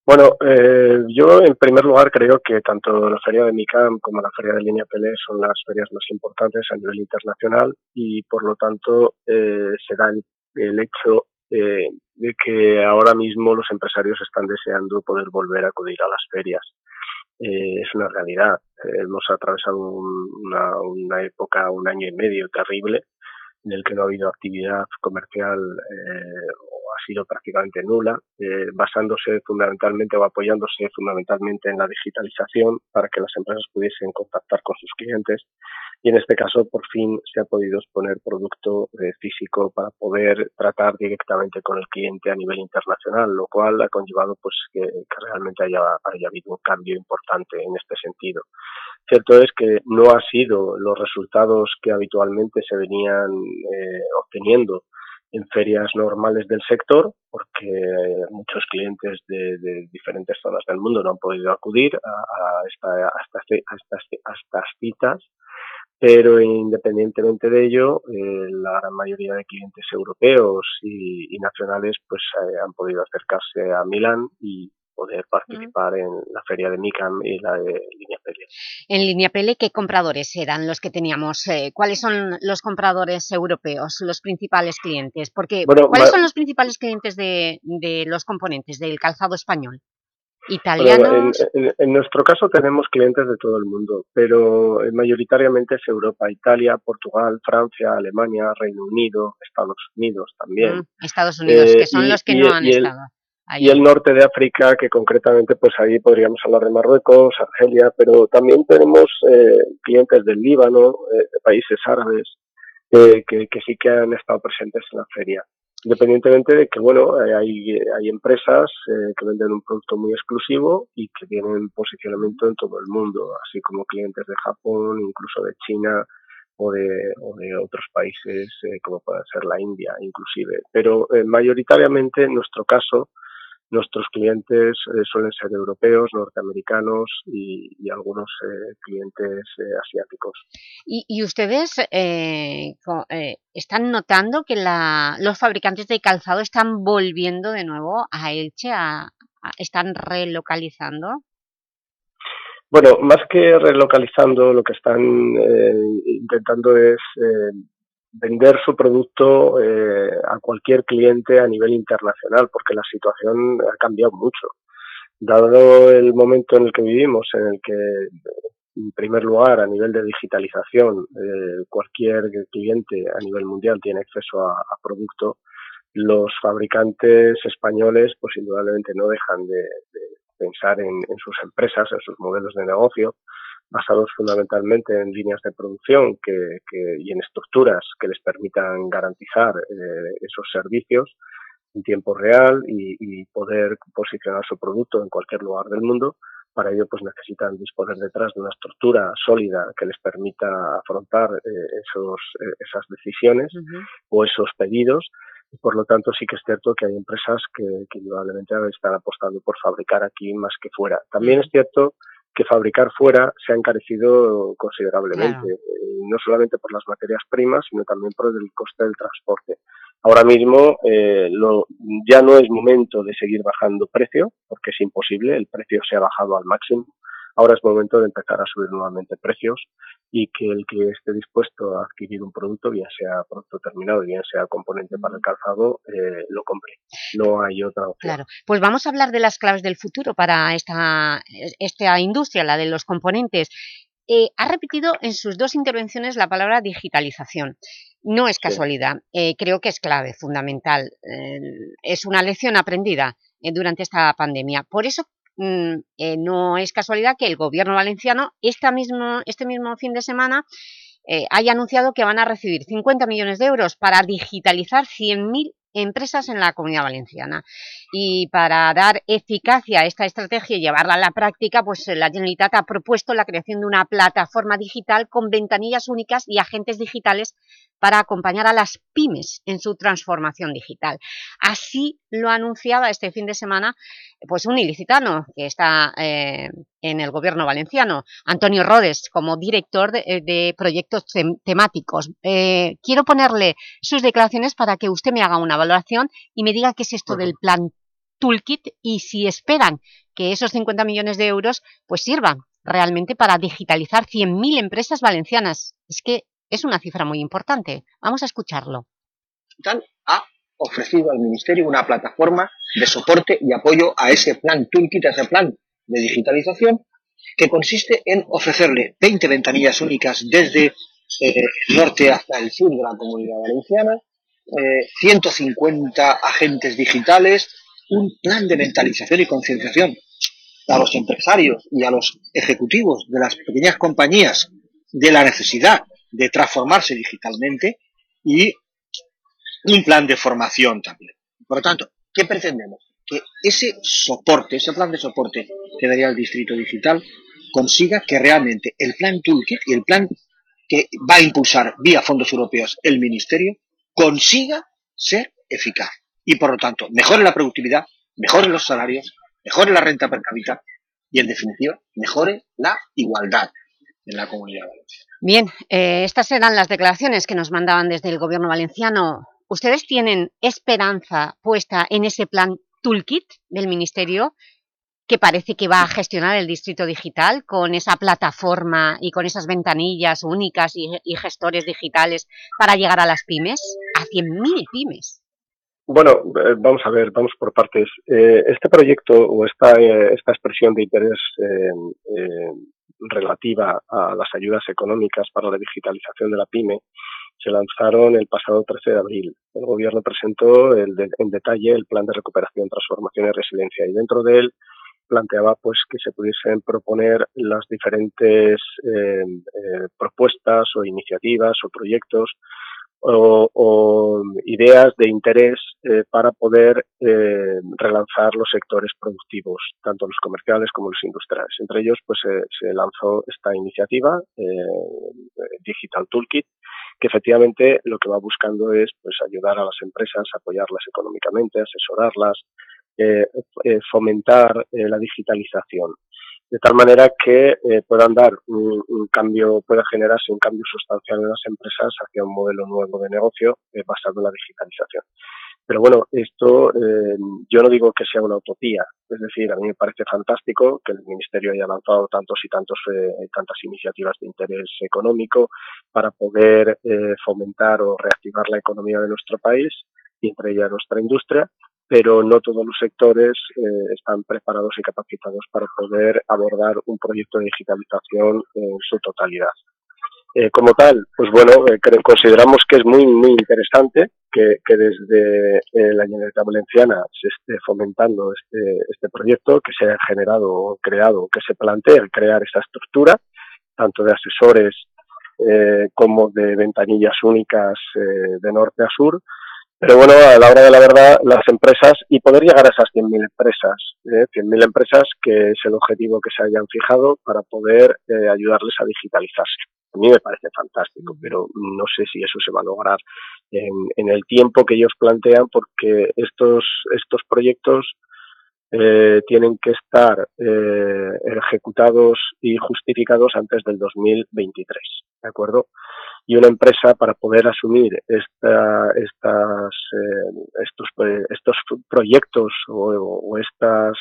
Bueno, eh, yo en primer lugar creo que tanto la Feria de MICAM como la Feria de Línea Pelé son las ferias más importantes a nivel internacional y por lo tanto eh, el, el hecho eh, de que ahora mismo los empresarios están deseando poder volver a acudir a las ferias. Eh, es una realidad. Hemos atravesado un, una, una época, un año y medio terrible en el que no ha habido actividad comercial eh, sido prácticamente nula, eh, basándose fundamentalmente o apoyándose fundamentalmente en la digitalización para que las empresas pudiesen contactar con sus clientes y en este caso por fin se ha podido exponer producto eh, físico para poder tratar directamente con el cliente a nivel internacional, lo cual ha conllevado pues que, realmente haya, haya habido un cambio importante en este sentido. Cierto es que no ha sido los resultados que habitualmente se venían eh, obteniendo en ferias normales del sector, porque muchos clientes de, de, diferentes zonas del mundo no han podido acudir a, a, a, estas, a estas citas, pero independientemente de ello, eh, la gran mayoría de clientes europeos y, y nacionales pues eh, han podido acercarse a Milán y poder participar en la feria de MICAM y la de Línea Pele.
En Línea Pele, ¿qué compradores eran los que teníamos? Eh, ¿Cuáles son los compradores europeos, los principales clientes? Porque, bueno, ¿Cuáles son los principales clientes de, de los componentes del calzado español?
Bueno, en, en, en, nuestro caso tenemos clientes de todo el mundo, pero mayoritariamente es Europa, Italia, Portugal, Francia, Alemania, Reino Unido, Estados Unidos también.
Mm, Estados Unidos, eh, que son y, los que no han estado.
Ahí. Y el norte de África, que concretamente pues ahí podríamos hablar de Marruecos, Argelia, pero también tenemos eh, clientes del Líbano, eh, de países árabes, eh, que, que sí que han estado presentes en la feria independientemente de que bueno eh, hay, hay empresas eh, que venden un producto muy exclusivo y que tienen posicionamiento en todo el mundo, así como clientes de Japón, incluso de China o de, o de otros países eh, como puede ser la India inclusive. Pero eh, mayoritariamente en nuestro caso nuestros clientes eh, suelen ser europeos, norteamericanos y, y algunos eh, clientes eh, asiáticos.
¿Y, y ustedes están notando que la, los fabricantes de calzado están volviendo de nuevo a Elche, a, a, están relocalizando?
Bueno, más que relocalizando, lo que están intentando es vender su producto eh, a cualquier cliente a nivel internacional, porque la situación ha cambiado mucho. Dado el momento en el que vivimos, en el que, en primer lugar, a nivel de digitalización, eh, cualquier cliente a nivel mundial tiene acceso a, producto, los fabricantes españoles, pues indudablemente no dejan de, pensar en, sus empresas, en sus modelos de negocio, basados fundamentalmente en líneas de producción que, y en estructuras que les permitan garantizar eh, esos servicios en tiempo real y, poder posicionar su producto en cualquier lugar del mundo. Para ello, pues necesitan disponer detrás de una estructura sólida que les permita afrontar eh, esos, eh, esas decisiones o esos pedidos. Y por lo tanto, sí que es cierto que hay empresas que, que indudablemente están apostando por fabricar aquí más que fuera. También es cierto que fabricar fuera se ha encarecido considerablemente, eh, no solamente por las materias primas, sino también por el coste del transporte. Ahora mismo eh, lo, ya no es momento de seguir bajando precio, porque es imposible, el precio se ha bajado al máximo. Ahora es momento de empezar a subir nuevamente precios y que el que esté dispuesto a adquirir un producto, bien sea producto terminado, bien sea componente para el calzado, eh, lo compre. No hay otra opción.
Claro, pues vamos a hablar de las claves del futuro para esta, esta industria, la de los componentes. Eh, ha repetido en sus dos intervenciones la palabra digitalización. No es casualidad, eh, creo que es clave, fundamental. es una lección aprendida durante esta pandemia. Por eso Mm, eh, no es casualidad que el gobierno valenciano este mismo fin de semana eh, haya anunciado que van a recibir 50 millones de euros para digitalizar 100.000 empresas en la Comunidad Valenciana. Y para dar eficacia a esta estrategia y llevarla a la práctica, pues la Generalitat ha propuesto la creación de una plataforma digital con ventanillas únicas y agentes digitales para acompañar a las pymes en su transformación digital. Así lo anunciaba este fin de semana pues un ilicitano que está eh, en el gobierno valenciano, Antonio Rodes, como director de, proyectos temáticos. Eh, quiero ponerle sus declaraciones para que usted me haga una valoración y me diga qué es esto del plan Toolkit y si esperan que esos 50 millones de euros pues sirvan realmente para digitalizar 100.000 empresas valencianas. Es que es una cifra muy importante. Vamos a escucharlo.
Ha ofrecido al Ministerio una plataforma de soporte y apoyo a ese plan Toolkit, a ese plan de digitalización, que consiste en ofrecerle 20 ventanillas únicas desde eh, el norte hasta el sur de la comunidad valenciana, 150 eh, agentes digitales, un plan de mentalización y concienciación a los empresarios y a los ejecutivos de las pequeñas compañías de la necesidad de transformarse digitalmente y un plan de formación también. Por lo tanto, ¿qué pretendemos? Que ese soporte, ese plan de soporte que daría el Distrito Digital, consiga que realmente el plan Toolkit y el plan que va a impulsar vía fondos europeos el Ministerio consiga ser eficaz. Y por lo tanto, mejore la productividad, mejore los salarios, mejore la renta per cápita y en definitiva, mejore la igualdad en la comunidad valenciana.
Bien, eh, estas eran las declaraciones que nos mandaban desde el gobierno valenciano. ¿Ustedes tienen esperanza puesta en ese plan Toolkit del Ministerio que parece que va a gestionar el Distrito Digital con esa plataforma y con esas ventanillas únicas y, gestores digitales para llegar a las pymes, a 100.000 pymes?
Bueno, eh, vamos a ver, vamos por partes. Eh, este proyecto o esta, esta expresión de interés relativa a las ayudas económicas para la digitalización de la PYME se lanzaron el pasado 13 de abril. El Gobierno presentó el en detalle el Plan de Recuperación, Transformación y Resiliencia y dentro de él planteaba pues que se pudiesen proponer las diferentes eh, eh, propuestas o iniciativas o proyectos o, ideas de interés eh, para poder eh, relanzar los sectores productivos, tanto los comerciales como los industriales. Entre ellos, pues se lanzó esta iniciativa, eh, Digital Toolkit, que efectivamente lo que va buscando es pues ayudar a las empresas, apoyarlas económicamente, asesorarlas, fomentar la digitalización de tal manera que eh, puedan dar un, cambio, pueda generarse un cambio sustancial en las empresas hacia un modelo nuevo de negocio eh, basado en la digitalización. Pero bueno, esto eh, yo no digo que sea una utopía, es decir, a mí me parece fantástico que el Ministerio haya lanzado tantos y tantos eh, tantas iniciativas de interés económico para poder fomentar o reactivar la economía de nuestro país y entre ellas nuestra industria, pero no todos los sectores están preparados y capacitados para poder abordar un proyecto de digitalización en su totalidad. Eh, como tal, pues bueno, eh, consideramos que es muy, muy interesante que, desde eh, la Generalitat Valenciana se esté fomentando este, este proyecto, que se haya generado o creado, que se plantea crear esa estructura, tanto de asesores como de ventanillas únicas de norte a sur, pero bueno, a la hora de la verdad, las empresas y poder llegar a esas 100.000 empresas, ¿eh? 100.000 empresas que es el objetivo que se hayan fijado para poder ayudarles a digitalizarse. A mí me parece fantástico, pero no sé si eso se va a lograr en, el tiempo que ellos plantean, porque estos, estos proyectos eh, tienen que estar eh, ejecutados y justificados antes del 2023, ¿de acuerdo? Y una empresa para poder asumir esta, estas, eh, estos, estos proyectos o, estas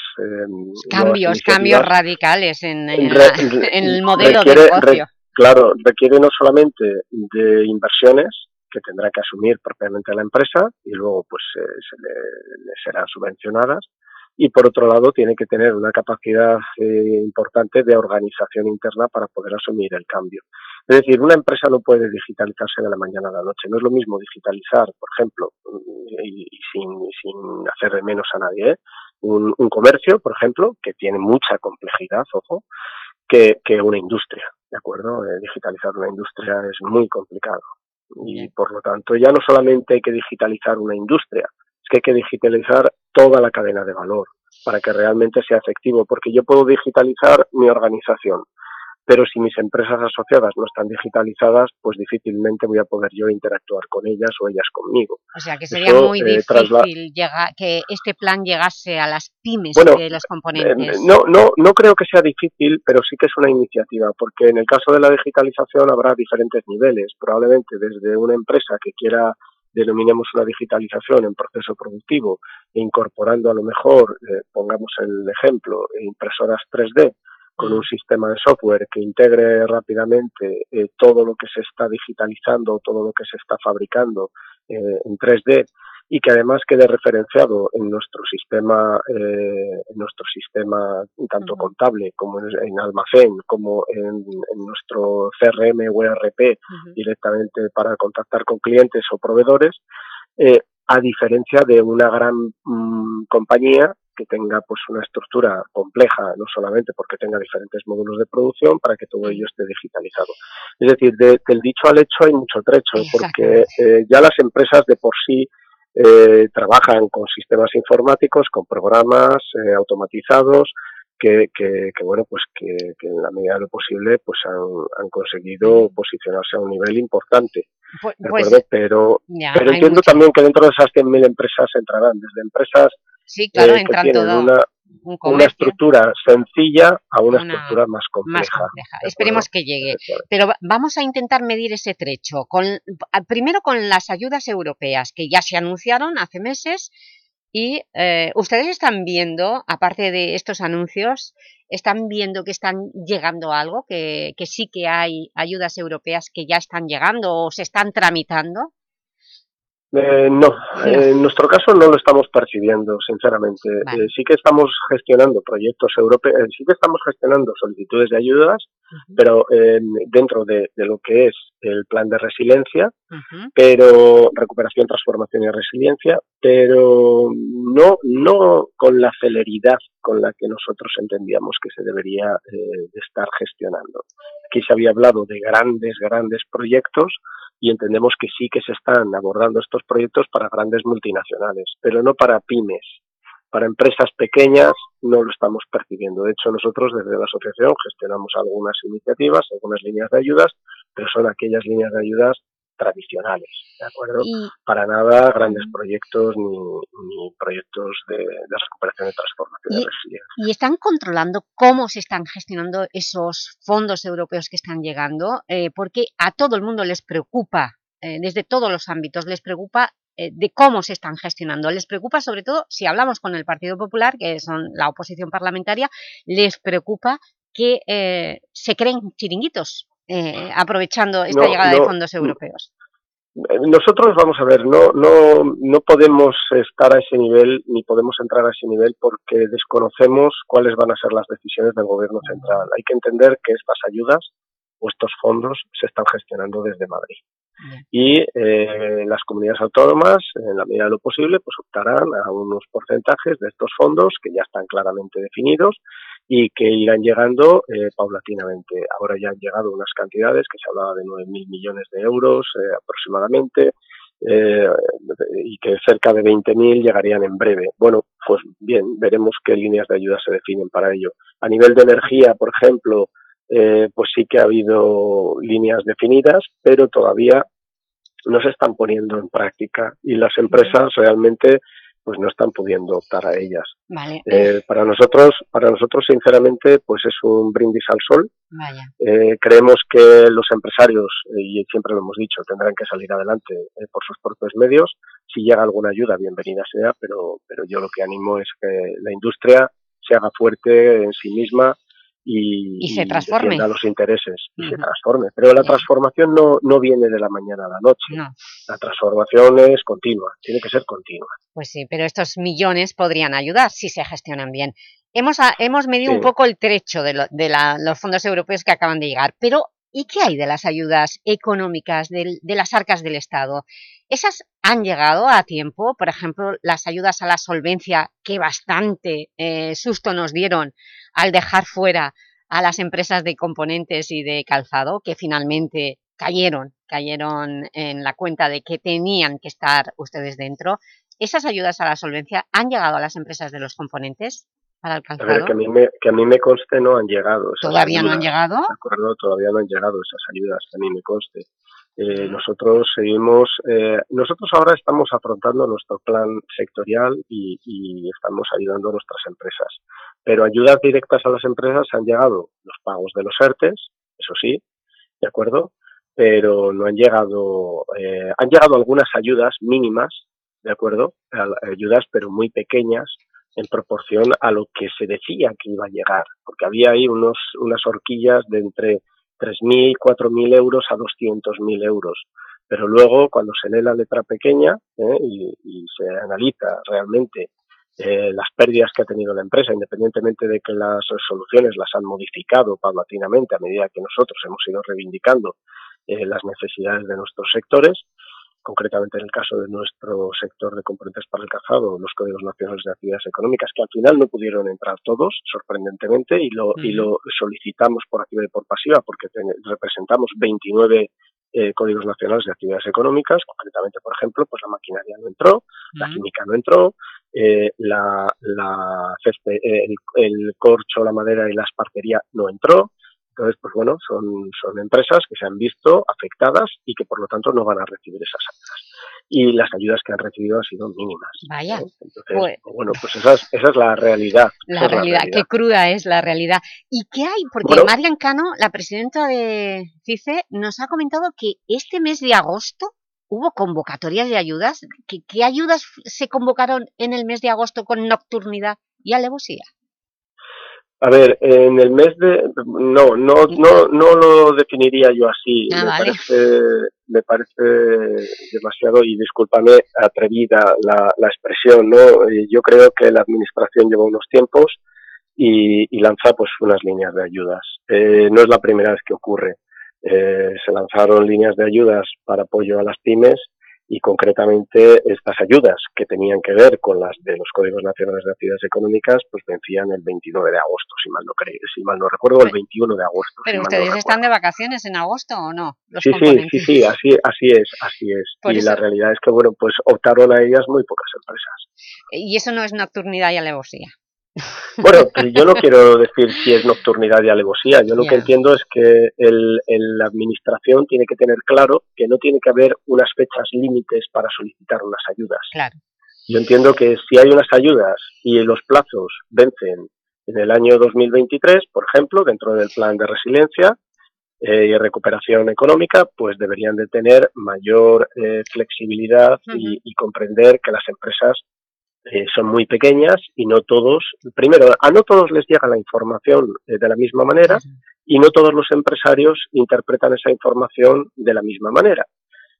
cambios, cambios radicales en, el modelo de negocio.
Claro, requiere no solamente de inversiones que tendrá que asumir propiamente la empresa y luego pues se le, serán subvencionadas y por otro lado tiene que tener una capacidad eh, importante de organización interna para poder asumir el cambio. Es decir, una empresa no puede digitalizarse de la mañana a la noche. No es lo mismo digitalizar, por ejemplo, y, sin, hacer de menos a nadie, ¿eh? un, comercio, por ejemplo, que tiene mucha complejidad, ojo, que una industria. ¿de acuerdo? Eh, digitalizar una industria es muy complicado. Y por lo tanto, ya no solamente hay que digitalizar una industria, que hay que digitalizar toda la cadena de valor para que realmente sea efectivo, porque yo puedo digitalizar mi organización, pero si mis empresas asociadas no están digitalizadas, pues difícilmente voy a poder yo interactuar con ellas o ellas conmigo.
O sea, que sería muy eh, difícil que este plan llegase a las pymes de los componentes.
Eh, no, no, no creo que sea difícil, pero sí que es una iniciativa, porque en el caso de la digitalización habrá diferentes niveles. Probablemente desde una empresa que quiera denominemos una digitalización en proceso productivo, incorporando a lo mejor, eh, pongamos el ejemplo, impresoras 3D, con un sistema de software que integre rápidamente eh, todo lo que se está digitalizando, todo lo que se está fabricando eh, en 3D y que además quede referenciado en nuestro sistema, eh, en nuestro sistema tanto contable como en, almacén, como en, nuestro CRM o ERP directamente para contactar con clientes o proveedores, a diferencia de una gran mm, compañía que tenga pues una estructura compleja, no solamente porque tenga diferentes módulos de producción, para que todo ello esté digitalizado. Es decir, del dicho al hecho hay mucho trecho, porque eh, ya las empresas de por sí eh, trabajan con sistemas informáticos, con programas eh, automatizados, que, que, bueno pues que, en la medida de lo posible pues han, conseguido posicionarse a un nivel importante. Pues, pues pero pero entiendo también que dentro de esas 100.000 empresas entrarán desde empresas
Sí, claro, eh, todo.
Una, una estructura sencilla a una, estructura más compleja.
Esperemos que llegue. Pero vamos a intentar medir ese trecho. Con, primero con las ayudas europeas, que ya se anunciaron hace meses, y eh, ustedes están viendo, aparte de estos anuncios, están viendo que están llegando algo, que, que sí que hay ayudas europeas que ya están llegando o se están tramitando.
Eh, no, en nuestro caso no lo estamos percibiendo, sinceramente. Eh, sí que estamos gestionando proyectos europeos, eh, sí que estamos gestionando solicitudes de ayudas, pero dentro de, lo que es el plan de resiliencia, pero recuperación, transformación y resiliencia, pero no, no con la celeridad con la que nosotros entendíamos que se debería de estar gestionando. Aquí se había hablado de grandes, grandes proyectos, y entendemos que sí que se están abordando estos proyectos para grandes multinacionales, pero no para pymes. Para empresas pequeñas no lo estamos percibiendo. De hecho, nosotros desde la asociación gestionamos algunas iniciativas, algunas líneas de ayudas, pero son aquellas líneas de ayudas tradicionales, ¿de acuerdo? Para nada grandes proyectos ni, proyectos de, recuperación y transformación
y, ¿Y están controlando cómo se están gestionando esos fondos europeos que están llegando? Eh, porque a todo el mundo les preocupa, eh, desde todos los ámbitos, les preocupa eh, de cómo se están gestionando. Les preocupa sobre todo, si hablamos con el Partido Popular, que son la oposición parlamentaria, les preocupa que se creen chiringuitos eh, aprovechando esta llegada de fondos europeos.
Nosotros, vamos a ver, no, no, no podemos estar a ese nivel ni podemos entrar a ese nivel porque desconocemos cuáles van a ser las decisiones del Gobierno central. Hay que entender que estas ayudas o estos fondos se están gestionando desde Madrid. Y eh, las comunidades autónomas, en la medida de lo posible, pues optarán a unos porcentajes de estos fondos que ya están claramente definidos y que irán llegando eh, paulatinamente. Ahora ya han llegado unas cantidades que se hablaba de 9.000 millones de euros eh, aproximadamente eh, y que cerca de 20.000 llegarían en breve. Bueno, pues bien, veremos qué líneas de ayuda se definen para ello. A nivel de energía, por ejemplo, eh, pues sí que ha habido líneas definidas, pero todavía no se están poniendo en práctica y las empresas realmente pues no están pudiendo optar a ellas. Eh, para nosotros, para nosotros sinceramente, pues es un brindis al sol. Eh, creemos que los empresarios, y siempre lo hemos dicho, tendrán que salir adelante por sus propios medios. Si llega alguna ayuda, bienvenida sea, pero, pero yo lo que animo es que la industria se haga fuerte en sí misma y,
se transforme.
a los intereses y se transforme. Pero la transformación no, no viene de la mañana a la noche. La transformación es continua, tiene que ser continua.
Pues sí, pero estos millones podrían ayudar si se gestionan bien. Hemos, hemos medido un poco el trecho de, de los fondos europeos que acaban de llegar, pero ¿y qué hay de las ayudas económicas de, de las arcas del Estado? ¿Esas han llegado a tiempo? Por ejemplo, las ayudas a la solvencia que bastante eh, susto nos dieron al dejar fuera a las empresas de componentes y de calzado, que finalmente cayeron, cayeron en la cuenta de que tenían que estar ustedes dentro. ¿Esas ayudas a la solvencia han llegado a las empresas de los componentes para?
A ver, que a mí me, que a mí me conste no han llegado.
¿Todavía no han llegado?
De acuerdo, todavía no han llegado esas ayudas, que a mí me conste. Eh, nosotros seguimos, eh, nosotros ahora estamos afrontando nuestro plan sectorial y, estamos ayudando a nuestras empresas. Pero ayudas directas a las empresas han llegado los pagos de los ERTES, eso sí, ¿de acuerdo? Pero no han llegado, eh, han llegado algunas ayudas mínimas, ¿de acuerdo? Ayudas pero muy pequeñas en proporción a lo que se decía que iba a llegar, porque había ahí unos, unas horquillas de entre 3.000, 4.000 euros a 200.000 euros. Pero luego, cuando se lee la letra pequeña ¿eh? y, se analiza realmente eh, las pérdidas que ha tenido la empresa, independientemente de que las soluciones las han modificado paulatinamente a medida que nosotros hemos ido reivindicando eh, las necesidades de nuestros sectores, concretamente en el caso de nuestro sector de componentes para el calzado, los códigos nacionales de actividades económicas, que al final no pudieron entrar todos, sorprendentemente, y lo, y lo solicitamos por activa y por pasiva, porque representamos 29 eh, códigos nacionales de actividades económicas, concretamente, por ejemplo, pues la maquinaria no entró, la química no entró, eh, la, la el, el, corcho, la madera y la espartería no entró, entonces, pues bueno, son, son empresas que se han visto afectadas y que por lo tanto no van a recibir esas ayudas. Y las ayudas que han recibido han sido mínimas.
Vaya.
Entonces, pues, bueno, pues esa es, esa es la realidad.
La realidad, qué cruda es la realidad. ¿Y qué hay? Porque Marian Cano, la presidenta de CICE, nos ha comentado que este mes de agosto hubo convocatorias de ayudas. ¿Qué, qué ayudas se convocaron en el mes de agosto con nocturnidad y alevosía?
A ver, en el mes de... No, no, no, no lo definiría yo así.
Ah,
me, parece, me parece demasiado, y discúlpame, atrevida la, la expresión, ¿no? Yo creo que la Administración lleva unos tiempos y, y lanza pues unas líneas de ayudas. Eh, no es la primera vez que ocurre. Eh, se lanzaron líneas de ayudas para apoyo a las pymes y concretamente estas ayudas que tenían que ver con las de los códigos nacionales de actividades económicas pues vencían el 29 de agosto si mal no creo si mal no recuerdo el 21 de agosto
pero ustedes están de vacaciones en agosto o no
sí sí sí sí así así es así es. Y la realidad es que bueno pues optaron a ellas muy pocas empresas.
Y eso no es nocturnidad y alevosía
bueno, yo no quiero decir si es nocturnidad y alevosía. Yo lo que entiendo es que el, la administración tiene que tener claro que no tiene que haber unas fechas límites para solicitar unas ayudas.
Claro.
Yo entiendo que si hay unas ayudas y los plazos vencen en el año 2023, por ejemplo, dentro del plan de resiliencia, eh, y recuperación económica, pues deberían de tener mayor eh, flexibilidad y, y, comprender que las empresas eh, son muy pequeñas y no todos, primero, a no todos les llega la información eh, de la misma manera y no todos los empresarios interpretan esa información de la misma manera.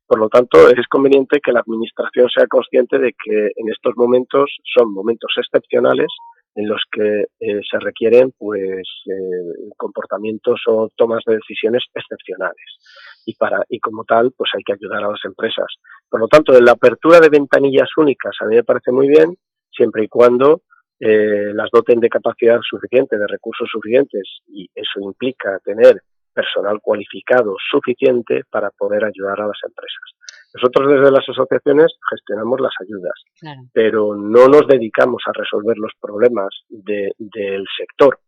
Por lo tanto, es conveniente que la Administración sea consciente de que en estos momentos son momentos excepcionales en los que eh, se requieren pues eh, comportamientos o tomas de decisiones excepcionales. Y para y como tal pues hay que ayudar a las empresas. Por lo tanto la apertura de ventanillas únicas a mí me parece muy bien siempre y cuando eh, las doten de capacidad suficiente de recursos suficientes y eso implica tener personal cualificado suficiente para poder ayudar a las empresas nosotros desde las asociaciones gestionamos las ayudas, pero no nos dedicamos a resolver los problemas de, del sector.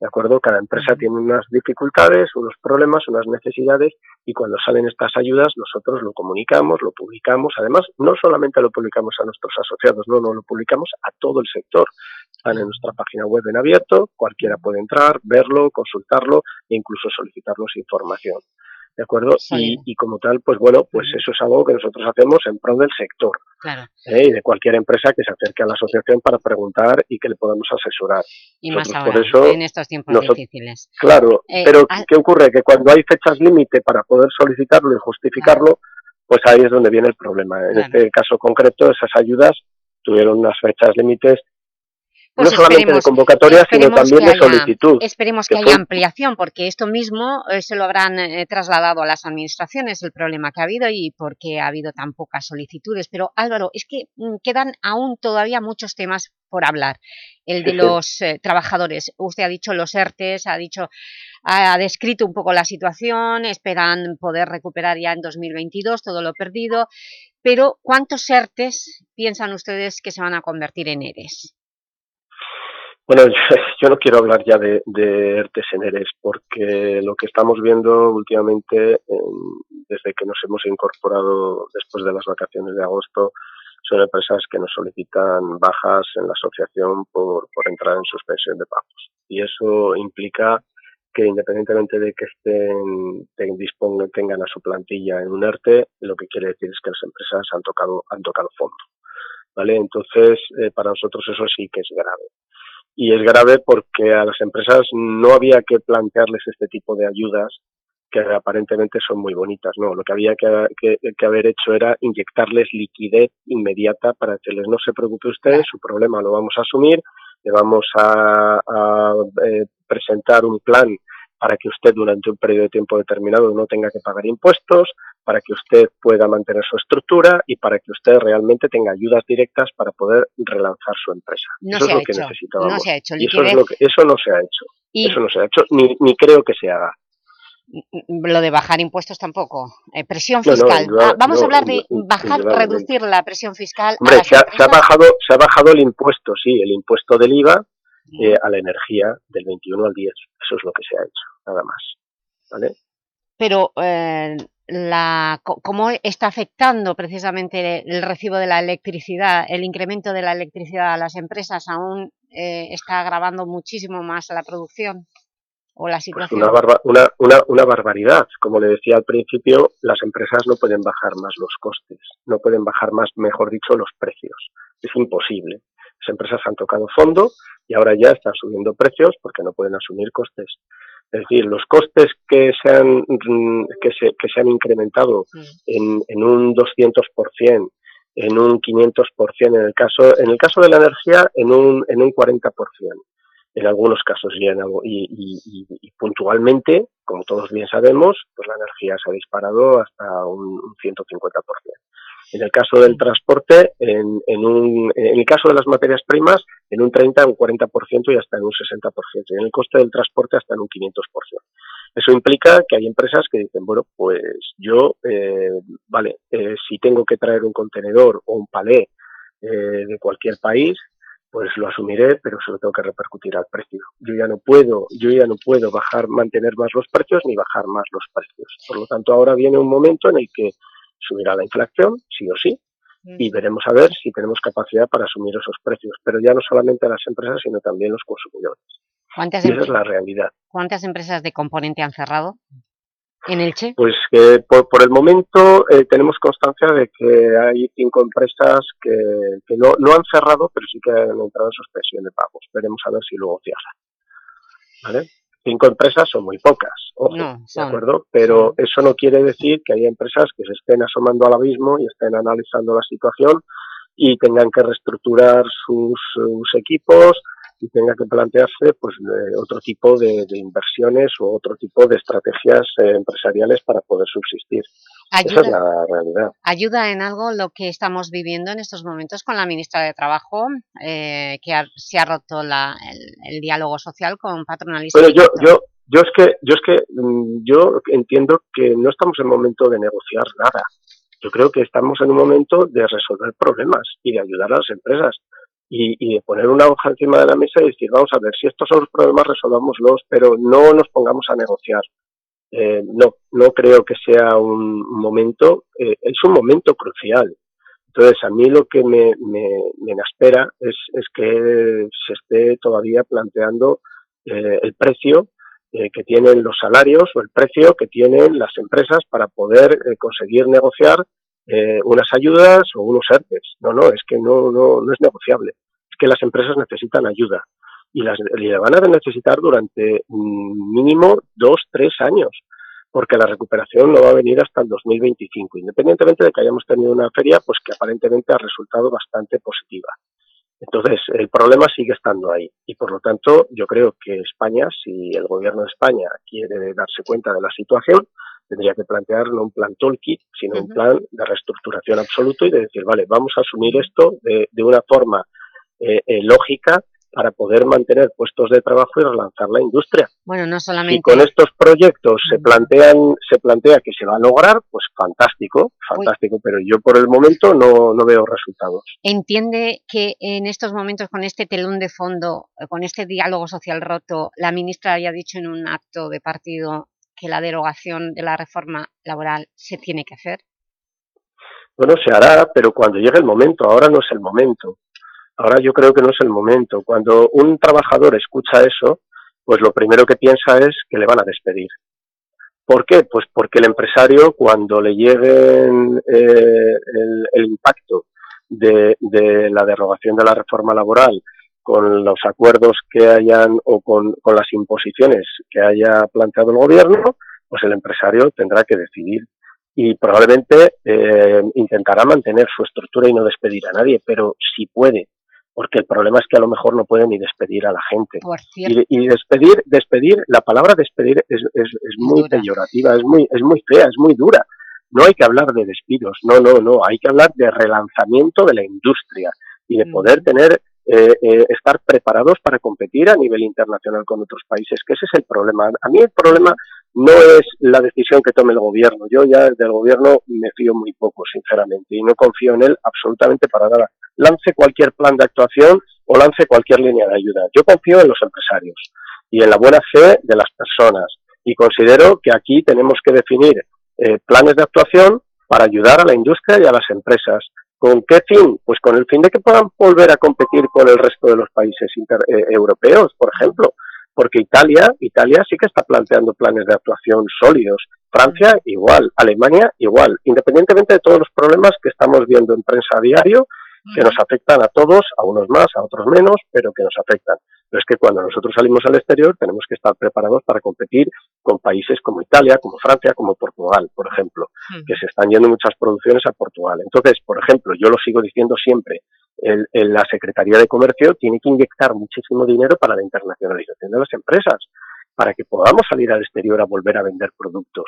¿De acuerdo? Cada empresa tiene unas dificultades, unos problemas, unas necesidades y cuando salen estas ayudas nosotros lo comunicamos, lo publicamos. Además, no solamente lo publicamos a nuestros asociados, no, no, lo publicamos a todo el sector. Están en nuestra página web en abierto, cualquiera puede entrar, verlo, consultarlo e incluso solicitarnos información. ¿De acuerdo? Y, como tal, pues bueno, pues eso es algo que nosotros hacemos en pro del sector ¿eh? y de cualquier empresa que se acerque a la asociación para preguntar y que le podamos asesorar.
Y más ahora, por eso, en estos tiempos difíciles.
Claro, eh, pero ¿qué ocurre? Que cuando hay fechas límite para poder solicitarlo y justificarlo, pues ahí es donde viene el problema. En este caso concreto, esas ayudas tuvieron unas fechas límites
pues
no solamente de convocatoria, sino también de solicitud.
Esperemos que, haya ampliación, porque esto mismo eh, se lo habrán eh, trasladado a las administraciones, el problema que ha habido y porque ha habido tan pocas solicitudes. Pero Álvaro, es que mm, quedan aún todavía muchos temas por hablar. El de los eh, trabajadores, usted ha dicho los ERTES, ha dicho ha descrito un poco la situación, esperan poder recuperar ya en 2022 todo lo perdido, pero ¿cuántos ERTES piensan ustedes que se van a convertir en ERES?
Bueno, yo no quiero hablar ya de, de ERTES en ERES, porque lo que estamos viendo últimamente, desde que nos hemos incorporado después de las vacaciones de agosto, son empresas que nos solicitan bajas en la asociación por, por entrar en suspensión de pagos. Y eso implica que independientemente de que estén, dispongan, tengan a su plantilla en un ERTE, lo que quiere decir es que las empresas han tocado, han tocado fondo. ¿Vale? Entonces, eh, para nosotros eso sí que es grave y es grave porque a las empresas no había que plantearles este tipo de ayudas que aparentemente son muy bonitas. No, lo que había que, haber hecho era inyectarles liquidez inmediata para decirles no se preocupe usted, su problema lo vamos a asumir, le vamos a, eh, presentar un plan para que usted durante un periodo de tiempo determinado no tenga que pagar impuestos, para que usted pueda mantener su estructura y para que usted realmente tenga ayudas directas para poder relanzar su empresa. eso es lo que necesitábamos.
No se ha hecho.
Y eso, es lo que, eso no se ha hecho. Eso no se ha hecho, ni, ni creo que se haga
lo de bajar impuestos tampoco. Eh, presión fiscal. Ah, vamos a hablar de bajar, reducir la presión fiscal.
Hombre, se, ha, se, ha, bajado, se ha bajado el impuesto, sí, el impuesto del IVA eh, a la energía del 21 al 10. Eso es lo que se ha hecho, nada más. ¿Vale?
Pero, eh, la, ¿cómo está afectando precisamente el recibo de la electricidad, el incremento de la electricidad a las empresas? ¿Aún eh, está agravando muchísimo más la producción? ¿O la pues situación?
una, una, una, barbaridad. Como le decía al principio, las empresas no pueden bajar más los costes, no pueden bajar más, mejor dicho, los precios. Es imposible. Las empresas han tocado fondo y ahora ya están subiendo precios porque no pueden asumir costes. Es decir, los costes que se han, que se, que se han incrementado en, en un 200%, en un 500%, en el caso, en el caso de la energía, en un, en un 40%. En algunos casos y, en algo, y, y, y, puntualmente, como todos bien sabemos, pues la energía se ha disparado hasta un, un 150%. En el caso del transporte, en, el caso de las materias primas, en un 30, un 40% y hasta en un 60%. Y en el coste del transporte hasta en un 500%. Eso implica que hay empresas que dicen, bueno, pues yo, eh, vale, eh, si tengo que traer un contenedor o un palé eh, de cualquier país, pues lo asumiré, pero se lo tengo que repercutir al precio. Yo ya no puedo, yo ya no puedo bajar, mantener más los precios ni bajar más los precios. Por lo tanto, ahora viene un momento en el que subirá la inflación, sí o sí, y veremos a ver si tenemos capacidad para asumir esos precios, pero ya no solamente las empresas, sino también los consumidores.
¿Cuántas
esa es la realidad.
¿Cuántas empresas de componente han cerrado? ¿En Elche?
Pues que por, por el momento eh, tenemos constancia de que hay cinco empresas que, que no, no han cerrado, pero sí que han entrado en suspensión de pagos. Veremos a ver si luego cierran. ¿Vale? Cinco empresas son muy pocas, ojo,
No,
¿de acuerdo? Pero eso no quiere decir que haya empresas que se estén asomando al abismo y estén analizando la situación y tengan que reestructurar sus, sus equipos y tengan que plantearse pues otro tipo de, de inversiones o otro tipo de estrategias eh, empresariales para poder subsistir. Esa es la realidad.
¿Ayuda en algo lo que estamos viviendo en estos momentos con la ministra de Trabajo, eh, que ha- se ha roto la- el, el diálogo social con patronalistas?
Bueno, yo, yo, yo es que, yo es que, mm, yo entiendo que no estamos en momento de negociar nada. Yo creo que estamos en un momento de resolver problemas y de ayudar a las empresas y, y de poner una hoja encima de la mesa y decir, vamos a ver, si estos son los problemas, resolvámoslos, pero no nos pongamos a negociar. Eh, no, no creo que sea un momento, eh, es un momento crucial. Entonces, a mí lo que me, me, me espera es, es que se esté todavía planteando eh, el precio que tienen los salarios o el precio que tienen las empresas para poder conseguir negociar eh, unas ayudas o unos ERTES. No, no, es que no, no, no es negociable. Es que las empresas necesitan ayuda y las van a necesitar durante mm, mínimo dos, tres años, porque la recuperación no va a venir hasta el 2025, independientemente de que hayamos tenido una feria pues que aparentemente ha resultado bastante positiva. Entonces, el problema sigue estando ahí y por lo tanto yo creo que España, si el gobierno de España quiere darse cuenta de la situación, tendría que plantear no un plan toolkit, sino un plan de reestructuración absoluto y de decir, vale, vamos a asumir esto de, de una forma eh, eh, lógica para poder mantener puestos de trabajo y relanzar la industria.
Bueno, no
Si
solamente...
con estos proyectos se plantean, se plantea que se va a lograr, pues fantástico, fantástico, pero yo por el momento no, no veo resultados.
¿Entiende que en estos momentos, con este telón de fondo, eh, con este diálogo social roto, la ministra haya dicho en un acto de partido que la derogación de la reforma laboral se tiene que hacer?
Bueno, se hará, pero cuando llegue el momento, ahora no es el momento. Ahora yo creo que no es el momento. Cuando un trabajador escucha eso, pues lo primero que piensa es que le van a despedir. ¿Por qué? Pues porque el empresario, cuando le llegue el, el, impacto de, la derogación de la reforma laboral con los acuerdos que hayan o con, con las imposiciones que haya planteado el gobierno, pues el empresario tendrá que decidir y probablemente eh, intentará mantener su estructura y no despedir a nadie, pero si puede, porque el problema es que a lo mejor no puede ni despedir a la gente. Y, y, despedir, despedir, la palabra despedir es, es, es muy dura. peyorativa, es muy, es muy fea, es muy dura. No hay que hablar de despidos, no, no, no, hay que hablar de relanzamiento de la industria y de poder tener, eh, eh, estar preparados para competir a nivel internacional con otros países, que ese es el problema. A mí el problema no es la decisión que tome el gobierno. Yo ya del gobierno me fío muy poco, sinceramente, y no confío en él absolutamente para nada. Lance cualquier plan de actuación o lance cualquier línea de ayuda. Yo confío en los empresarios y en la buena fe de las personas y considero que aquí tenemos que definir eh, planes de actuación para ayudar a la industria y a las empresas. ¿Con qué fin? Pues con el fin de que puedan volver a competir con el resto de los países inter, eh, europeos, por ejemplo porque Italia, Italia sí que está planteando planes de actuación sólidos. Francia igual, Alemania igual, independientemente de todos los problemas que estamos viendo en prensa a diario, que nos afectan a todos, a unos más, a otros menos, pero que nos afectan. Pero es que cuando nosotros salimos al exterior tenemos que estar preparados para competir con países como Italia, como Francia, como Portugal, por ejemplo, que se están yendo muchas producciones a Portugal. Entonces, por ejemplo, yo lo sigo diciendo siempre, el, el, la Secretaría de Comercio tiene que inyectar muchísimo dinero para la internacionalización de las empresas, para que podamos salir al exterior a volver a vender productos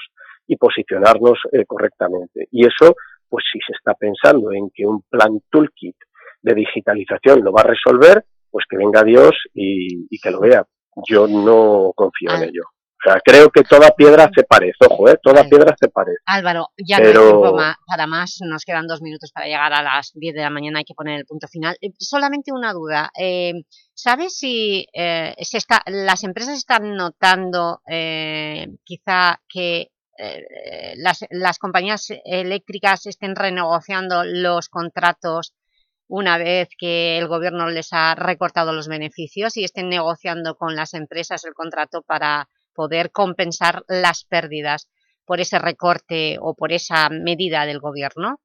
y posicionarnos eh, correctamente. Y eso, pues si se está pensando en que un plan toolkit de digitalización lo va a resolver, pues que venga Dios y, y que lo vea. Yo no confío ah. en ello. O sea, creo que toda piedra se parece, ojo, ¿eh? Toda piedra se parece.
Álvaro, ya Pero... no hay tiempo más, para más, nos quedan dos minutos para llegar a las 10 de la mañana, hay que poner el punto final. Eh, solamente una duda, eh, ¿sabes si eh, se está, las empresas están notando eh, quizá que las, las compañías eléctricas estén renegociando los contratos una vez que el gobierno les ha recortado los beneficios y estén negociando con las empresas el contrato para poder compensar las pérdidas. por ese recorte o por esa medida del Gobierno?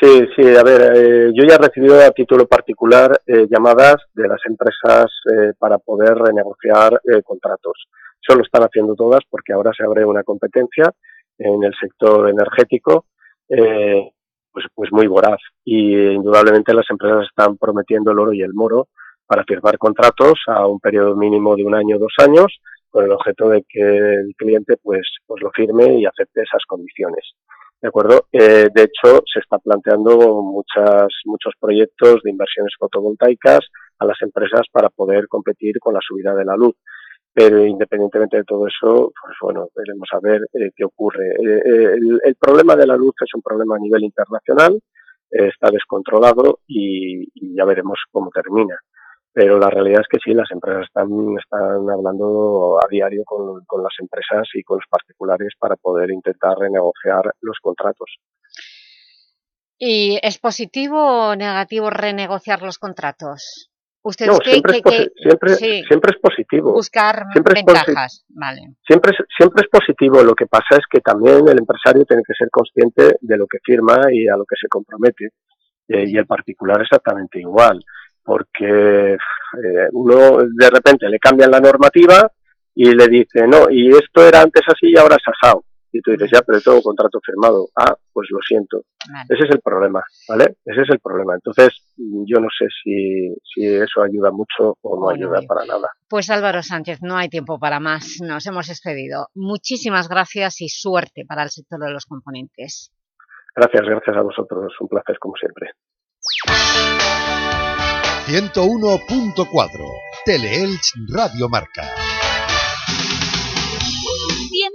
Sí, sí, a ver, eh, yo ya he recibido a título particular eh, llamadas de las empresas eh, para poder renegociar contratos. Eso lo están haciendo todas porque ahora se abre una competencia en el sector energético pues, pues muy voraz y indudablemente las empresas están prometiendo el oro y el moro para firmar contratos a un periodo mínimo de un año o dos años con el objeto de que el cliente pues, pues lo firme y acepte esas condiciones. ¿De acuerdo? Eh, de hecho, se está planteando muchas, muchos proyectos de inversiones fotovoltaicas a las empresas para poder competir con la subida de la luz. Pero independientemente de todo eso, pues bueno, veremos a ver eh, qué ocurre. Eh, el, problema de la luz es un problema a nivel internacional, está descontrolado y, ya veremos cómo termina pero la realidad es que sí, las empresas están, están hablando a diario con, las empresas y con los particulares para poder intentar renegociar los contratos.
¿Y es positivo o negativo renegociar los contratos?
¿Ustedes no, siempre, es siempre, siempre, es positivo.
Buscar
siempre
ventajas, vale.
Siempre es, siempre es positivo, lo que pasa es que también el empresario tiene que ser consciente de lo que firma y a lo que se compromete. Eh, y el particular exactamente igual porque eh, uno de repente le cambian la normativa y le dice, no, y esto era antes así y ahora es asado. Y tú dices, ya, pero tengo un contrato firmado. Ah, pues lo siento. Ese es el problema, ¿vale? Ese es el problema. Entonces, yo no sé si, si eso ayuda mucho o no ayuda para nada.
Pues Álvaro Sánchez, no hay tiempo para más. Nos hemos excedido. Muchísimas gracias y suerte para el sector de los componentes.
Gracias, gracias a vosotros. Un placer, como siempre.
101.4 Teleelch Radio Marca.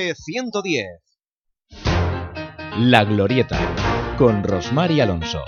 110.
La Glorieta, con Rosmar y Alonso.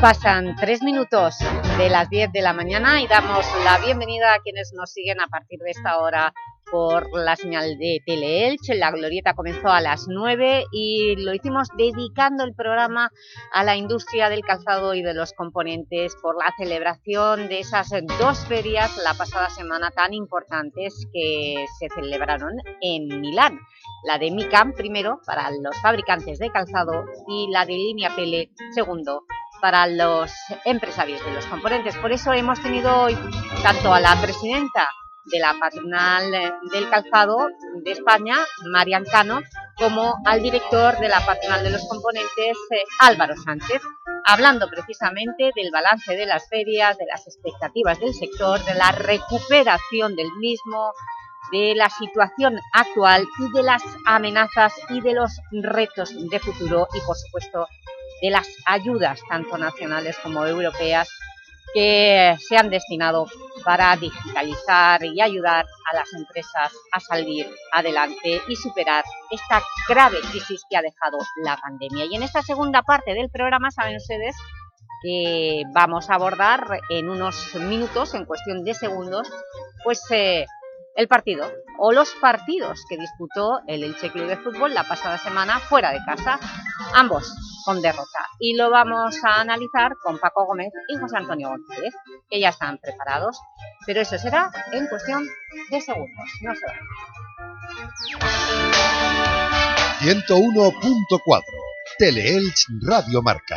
Pasan tres minutos de las 10 de la mañana y damos la bienvenida a quienes nos siguen a partir de esta hora por la señal de Teleelch. La glorieta comenzó a las 9 y lo hicimos dedicando el programa a la industria del calzado y de los componentes por la celebración de esas dos ferias la pasada semana tan importantes que se celebraron en Milán. La de Micam primero para los fabricantes de calzado y la de Línea Pele segundo para los empresarios de los componentes. Por eso hemos tenido hoy tanto a la presidenta de la patronal del calzado de España, Marian Cano, como al director de la patronal de los componentes, eh, Álvaro Sánchez, hablando precisamente del balance de las ferias, de las expectativas del sector, de la recuperación del mismo, de la situación actual y de las amenazas y de los retos de futuro y, por supuesto, de las ayudas tanto nacionales como europeas que se han destinado para digitalizar y ayudar a las empresas a salir adelante y superar esta grave crisis que ha dejado la pandemia. Y en esta segunda parte del programa, saben ustedes que vamos a abordar en unos minutos, en cuestión de segundos, pues eh, el partido o los partidos que disputó el Elche Club de Fútbol la pasada semana fuera de casa, ambos con derrota. Y lo vamos a analizar con Paco Gómez y José Antonio González, que ya están preparados, pero eso será en cuestión de segundos, no se
101.4 Teleelch Radio Marca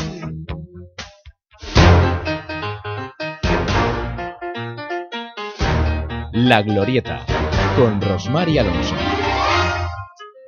La Glorieta, con Rosmar y Alonso.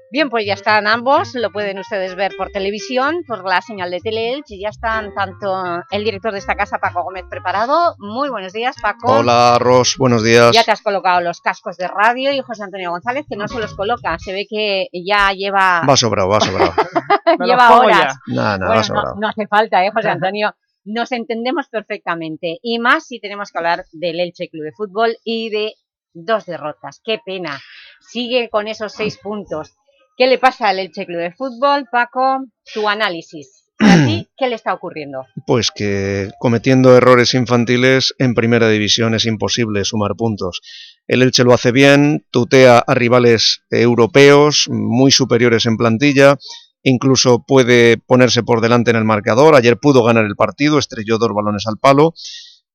Bien, pues ya están ambos, lo pueden ustedes ver por televisión, por la señal de Teleelch, y ya están tanto el director de esta casa, Paco Gómez, preparado. Muy buenos días, Paco.
Hola, Ros, buenos días.
Ya te has colocado los cascos de radio y José Antonio González, que no se los coloca, se ve que ya lleva...
Va sobrado, va sobrado.
lleva horas.
No, no, va sobrado.
No, no hace falta, ¿eh, José Antonio? Nos entendemos perfectamente, y más si tenemos que hablar del Elche Club de Fútbol y de dos derrotas. ¡Qué pena! Sigue con esos seis puntos. ¿Qué le pasa al Elche Club de Fútbol, Paco? Tu análisis. ¿Qué le está ocurriendo?
Pues que cometiendo errores infantiles en primera división es imposible sumar puntos. El Elche lo hace bien, tutea a rivales europeos muy superiores en plantilla, incluso puede ponerse por delante en el marcador. Ayer pudo ganar el partido, estrelló dos balones al palo,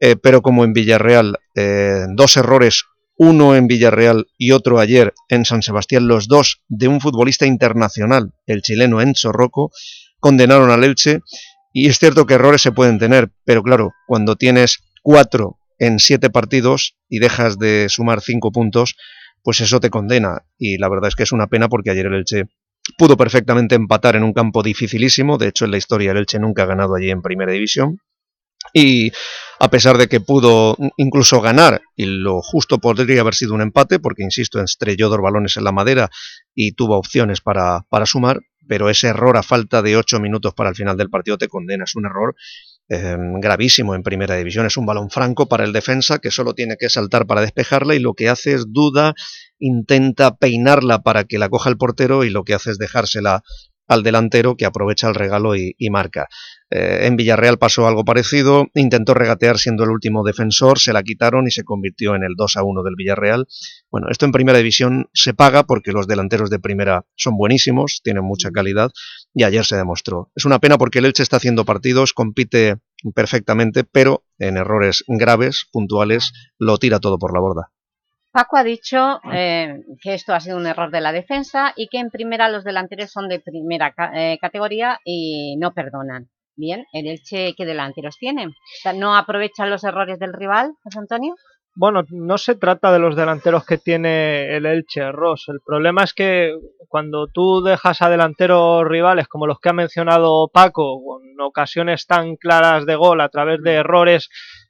eh, pero como en Villarreal, eh, dos errores uno en Villarreal y otro ayer en San Sebastián, los dos de un futbolista internacional, el chileno Enzo Rocco, condenaron al Elche, y es cierto que errores se pueden tener, pero claro, cuando tienes cuatro en siete partidos y dejas de sumar cinco puntos, pues eso te condena, y la verdad es que es una pena porque ayer el Elche pudo perfectamente empatar en un campo dificilísimo, de hecho en la historia el Elche nunca ha ganado allí en Primera División, y a pesar de que pudo incluso ganar, y lo justo podría haber sido un empate, porque insisto, estrelló dos balones en la madera y tuvo opciones para, para sumar, pero ese error a falta de ocho minutos para el final del partido te condena, es un error em, gravísimo en primera división, es un balón franco para el defensa que solo tiene que saltar para despejarla y lo que hace es duda, intenta peinarla para que la coja el portero y lo que hace es dejársela al delantero que aprovecha el regalo y, marca. Eh, en Villarreal pasó algo parecido, intentó regatear siendo el último defensor, se la quitaron y se convirtió en el 2 a 1 del Villarreal. Bueno, esto en primera división se paga porque los delanteros de primera son buenísimos, tienen mucha calidad y ayer se demostró. Es una pena porque el Elche está haciendo partidos, compite perfectamente, pero en errores graves, puntuales, lo tira todo por la borda.
Paco ha dicho eh, que esto ha sido un error de la defensa y que en primera los delanteros son de primera eh, categoría y no perdonan. Bien, ¿el Elche qué delanteros tiene? ¿No aprovechan los errores del rival, José Antonio?
Bueno, no se trata de los delanteros que tiene el Elche, Ross. El problema es que cuando tú dejas a delanteros rivales como los que ha mencionado Paco, con ocasiones tan claras de gol a través de errores eh,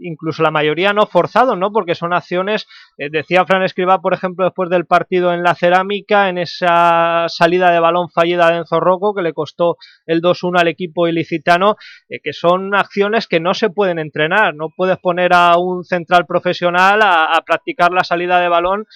incluso la mayoría no forzados, ¿no? Porque son acciones, eh, decía Fran Escriba, por ejemplo, después del partido en la cerámica, en esa salida de balón fallida de Enzo Rocco, que le costó el 2-1 al equipo ilicitano, eh, que son acciones que no se pueden entrenar, no puedes poner a un central profesional a, practicar la salida de balón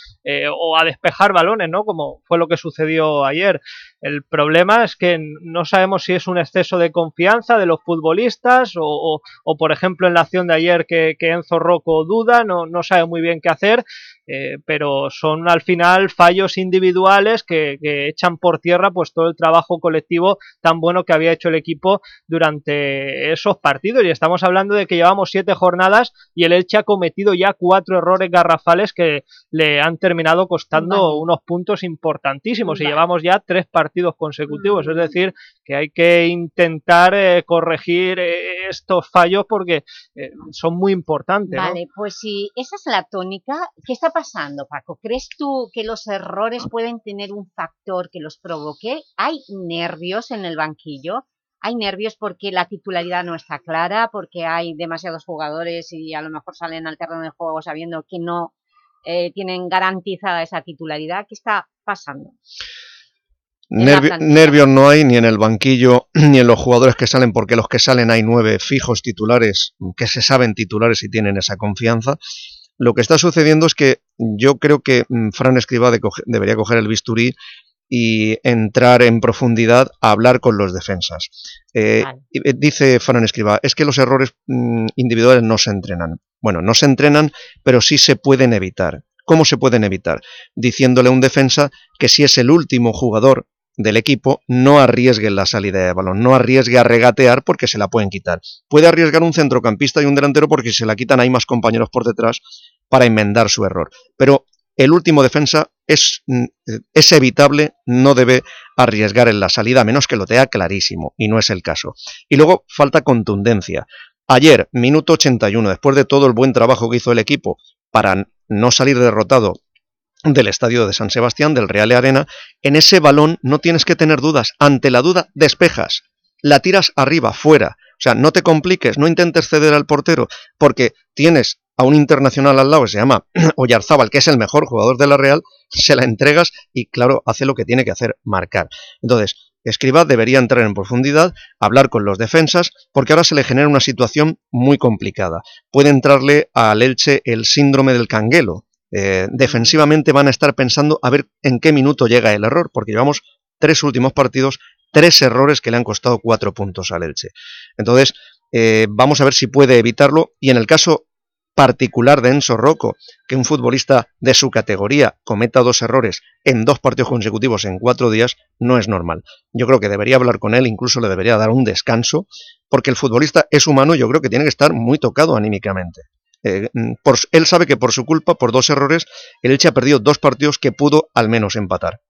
o a despejar balones, ¿no? Como fue lo que sucedió ayer. El problema es que no sabemos si es un exceso de confianza de los futbolistas o, por ejemplo, en la acción de ayer que, Enzo Rocco duda, no, no sabe muy bien qué hacer eh, pero son al final fallos individuales que, echan por tierra pues todo el trabajo colectivo tan bueno que había hecho el equipo durante esos partidos. Y estamos hablando de que llevamos siete jornadas y el Elche ha cometido ya cuatro errores garrafales que le han terminado costando unos puntos importantísimos. Y llevamos ya tres partidos consecutivos, es decir que hay que intentar eh, corregir eh, estos fallos porque eh, son muy importantes.
Vale, pues si esa es la tónica, ¿qué está pasando, Paco? ¿Crees tú que los errores pueden tener un factor que los provoque? ¿Hay nervios en el banquillo? ¿Hay nervios porque la titularidad no está clara, porque hay demasiados jugadores y a lo mejor salen al terreno de juego sabiendo que no tienen garantizada esa titularidad? ¿Qué está pasando?
Nervios no hay ni en el banquillo ni en los jugadores que salen, porque los que salen hay nueve fijos titulares que se saben titulares y tienen esa confianza. Lo que está sucediendo es que yo creo que mm, Fran Escribá debería coger el bisturí y entrar en profundidad a hablar con los defensas. Eh, eh, dice Fran Escribá, es que los errores mm, individuales no se entrenan. Bueno, no se entrenan, pero sí se pueden evitar. ¿Cómo se pueden evitar? Diciéndole a un defensa que si es el último jugador del equipo no arriesgue la salida de balón, no arriesgue a regatear porque se la pueden quitar. Puede arriesgar un centrocampista y un delantero porque si se la quitan hay más compañeros por detrás para enmendar su error. Pero el último defensa es, mm, es evitable, no debe arriesgar en la salida, a menos que lo tenga clarísimo, y no es el caso. Y luego falta contundencia. Ayer, minuto 81, después de todo el buen trabajo que hizo el equipo para no salir derrotado del estadio de San Sebastián, del Real Arena, en ese balón no tienes que tener dudas. Ante la duda, despejas, la tiras arriba, fuera. O sea, no te compliques, no intentes ceder al portero, porque tienes a un internacional al lado que se llama Oyarzábal, que es el mejor jugador de la Real, se la entregas y, claro, hace lo que tiene que hacer, marcar. Entonces, Escriba debería entrar en profundidad, hablar con los defensas, porque ahora se le genera una situación muy complicada. Puede entrarle al Elche el síndrome del canguelo, eh, defensivamente van a estar pensando a ver en qué minuto llega el error, porque llevamos tres últimos partidos, tres errores que le han costado cuatro puntos al Elche. Entonces, eh, vamos a ver si puede evitarlo, y en el caso particular de Enzo Rocco, que un futbolista de su categoría cometa dos errores en dos partidos consecutivos en cuatro días, no es normal. Yo creo que debería hablar con él, incluso le debería dar un descanso, porque el futbolista es humano y yo creo que tiene que estar muy tocado anímicamente. Eh, mm, él sabe que por su culpa, por dos errores, el Elche ha perdido dos partidos que pudo al menos empatar.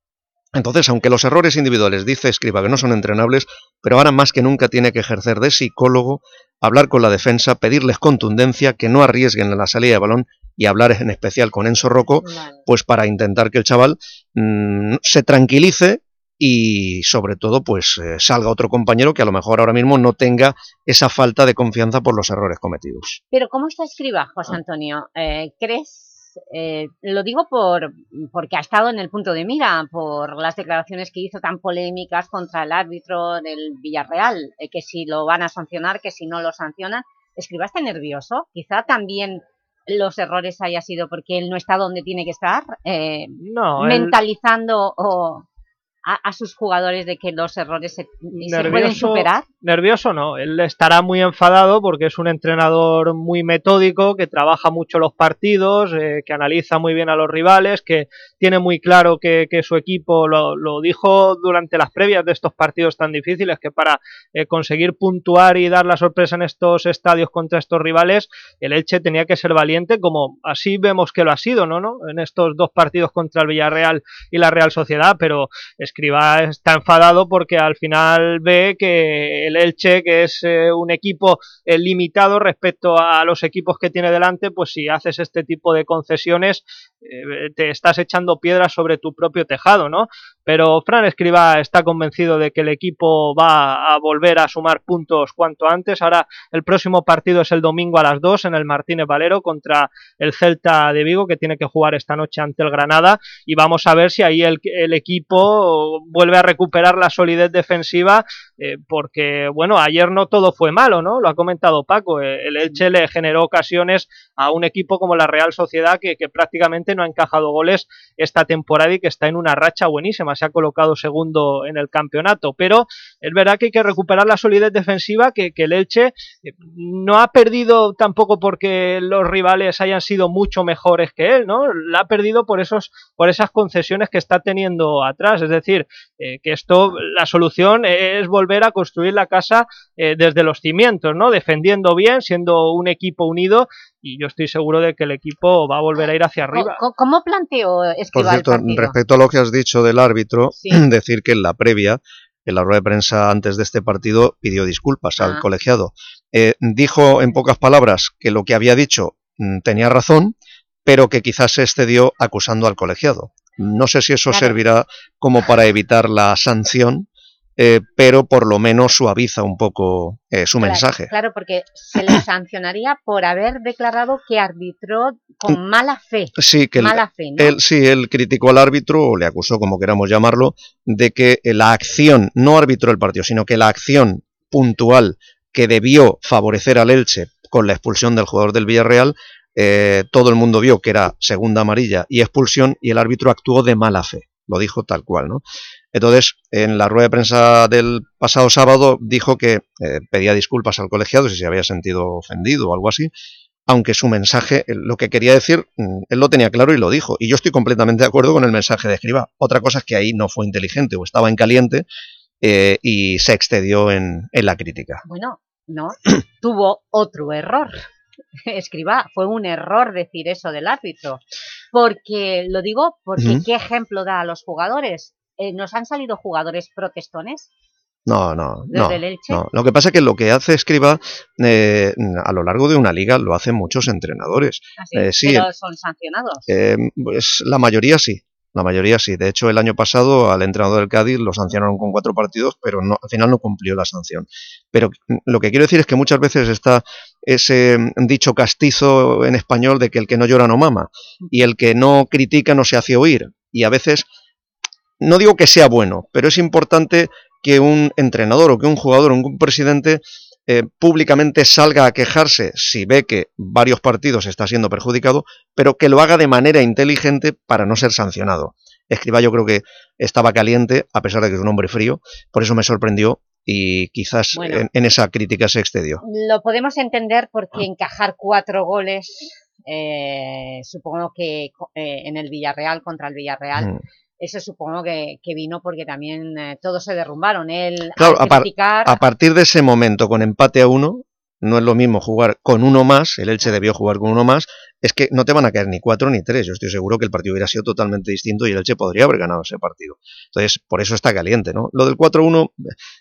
Entonces, aunque los errores individuales, dice Escriba, que no son entrenables, pero ahora más que nunca tiene que ejercer de psicólogo, hablar con la defensa, pedirles contundencia, que no arriesguen en la salida de balón y hablar en especial con Enzo Rocco, pues para intentar que el chaval mm, se tranquilice y sobre todo pues eh, salga otro compañero que a lo mejor ahora mismo no tenga esa falta de confianza por los errores cometidos.
Pero ¿cómo está escriba, José Antonio? Eh, ¿Crees, eh, lo digo por porque ha estado en el punto de mira, por las declaraciones que hizo tan polémicas contra el árbitro del Villarreal, que si lo van a sancionar, que si no lo sancionan, ¿escriba está nervioso? Quizá también los errores haya sido porque él no está donde tiene que estar, no, mentalizando o a, sus jugadores de que los errores se, pueden superar?
Nervioso no, él estará muy enfadado porque es un entrenador muy metódico, que trabaja mucho los partidos, eh, que analiza muy bien a los rivales, que tiene muy claro que, su equipo, lo, dijo durante las previas de estos partidos tan difíciles, que para eh, conseguir puntuar y dar la sorpresa en estos estadios contra estos rivales, el Elche tenía que ser valiente, como así vemos que lo ha sido, ¿no? ¿no? En estos dos partidos contra el Villarreal y la Real Sociedad, pero es Escriba está enfadado porque al final ve que el Elche, que es eh, un equipo eh, limitado respecto a los equipos que tiene delante, pues si haces este tipo de concesiones eh, te estás echando piedras sobre tu propio tejado, ¿no? Pero Fran Escriba está convencido de que el equipo va a volver a sumar puntos cuanto antes. Ahora el próximo partido es el domingo a las 2 en el Martínez Valero contra el Celta de Vigo que tiene que jugar esta noche ante el Granada y vamos a ver si ahí el, equipo vuelve a recuperar la solidez defensiva eh, porque, bueno, ayer no todo fue malo, ¿no? Lo ha comentado Paco, eh, el Elche le generó ocasiones a un equipo como la Real Sociedad que, prácticamente no ha encajado goles esta temporada y que está en una racha buenísima, se ha colocado segundo en el campeonato, pero es verdad que hay que recuperar la solidez defensiva que, el Elche eh, no ha perdido tampoco porque los rivales hayan sido mucho mejores que él, ¿no? La ha perdido por, esos, por esas concesiones que está teniendo atrás, es decir, que esto, la solución es volver a construir la casa eh, desde los cimientos, ¿no? Defendiendo bien, siendo un equipo unido y yo estoy seguro de que el equipo va a volver a ir hacia arriba.
¿Cómo, planteó
Por cierto, respecto a lo que has dicho del árbitro, decir que en la previa en la rueda de prensa antes de este partido pidió disculpas al
Ah.
colegiado. Eh, dijo en pocas palabras que lo que había dicho mm, tenía razón, pero que quizás se excedió acusando al colegiado. No sé si eso
Claro.
servirá como para evitar la sanción, eh, pero por lo menos suaviza un poco eh, su
Claro,
mensaje.
Claro, porque se le sancionaría por haber declarado que arbitró con mala fe.
Sí, que él-
mala fe, ¿no?
él, sí, él criticó al árbitro, o le acusó, como queramos llamarlo, de que la acción, no arbitró el partido, sino que la acción puntual que debió favorecer al Elche con la expulsión del jugador del Villarreal, eh, todo el mundo vio que era segunda amarilla y expulsión, y el árbitro actuó de mala fe, lo dijo tal cual, ¿no? Entonces, en la rueda de prensa del pasado sábado dijo que eh, pedía disculpas al colegiado si se había sentido ofendido o algo así, aunque su mensaje, eh, lo que quería decir, mm, él lo tenía claro y lo dijo. Y yo estoy completamente de acuerdo con el mensaje de Escriba. Otra cosa es que ahí no fue inteligente o estaba en caliente eh, y se excedió en, en la crítica.
Bueno, no, tuvo otro error. Escriba, fue un error decir eso del árbitro. Porque, lo digo, porque. ¿qué ejemplo da a los jugadores? Eh, ¿Nos han salido jugadores protestones?
No, no,
¿Los
no. Lo que pasa es que lo que hace Escriba eh, a lo largo de una liga lo hacen muchos entrenadores.
Así,
Eh, sí,
pero son sancionados.
Pues la mayoría sí, la mayoría sí. De hecho, el año pasado al entrenador del Cádiz lo sancionaron con cuatro partidos, pero no, al final no cumplió la sanción. Pero lo que quiero decir es que muchas veces está ese mm, dicho castizo en español de que el que no llora no mama y el que no critica no se hace oír. Y a veces, no digo que sea bueno, pero es importante que un entrenador o que un jugador o un presidente eh, públicamente salga a quejarse si ve que varios partidos está siendo perjudicado, pero que lo haga de manera inteligente para no ser sancionado. Escriba yo creo que estaba caliente, a pesar de que es un hombre frío, por eso me sorprendió y quizás
Bueno.
en, en esa crítica se excedió.
Lo podemos entender porque encajar cuatro goles, eh, supongo que eh, en el Villarreal, contra el Villarreal,
Mm.
Eso supongo que, que vino porque también eh, todos se derrumbaron. Él,
Claro, a, par- a partir de ese momento, con empate a uno, no es lo mismo jugar con uno más, el Elche debió jugar con uno más, es que no te van a caer ni cuatro ni tres. Yo estoy seguro que el partido hubiera sido totalmente distinto y el Elche podría haber ganado ese partido. Entonces, por eso está caliente, ¿no? Lo del 4-1,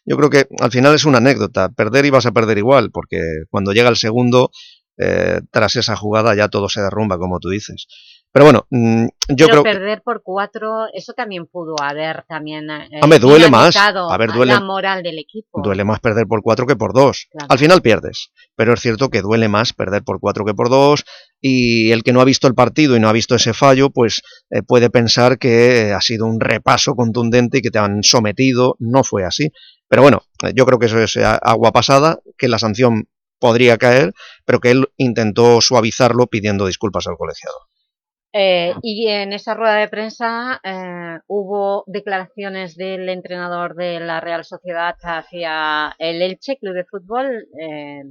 yo creo que al final es una anécdota. Perder y vas a perder igual, porque cuando llega el segundo, eh, tras esa jugada ya todo se derrumba, como tú dices. Pero bueno, mm, yo
pero
creo que...
perder por cuatro, eso también pudo haber también eh,
Hombre, duele más. A ver, duele-
la moral del equipo.
Duele más perder por cuatro que por dos.
Claro.
Al final pierdes, pero es cierto que duele más perder por cuatro que por dos y el que no ha visto el partido y no ha visto ese fallo, pues eh, puede pensar que ha sido un repaso contundente y que te han sometido. No fue así. Pero bueno, eh, yo creo que eso es eh, agua pasada, que la sanción podría caer, pero que él intentó suavizarlo pidiendo disculpas al colegiado.
Eh, y en esa rueda de prensa eh, hubo declaraciones del entrenador de la Real Sociedad hacia el Elche Club de Fútbol. eh,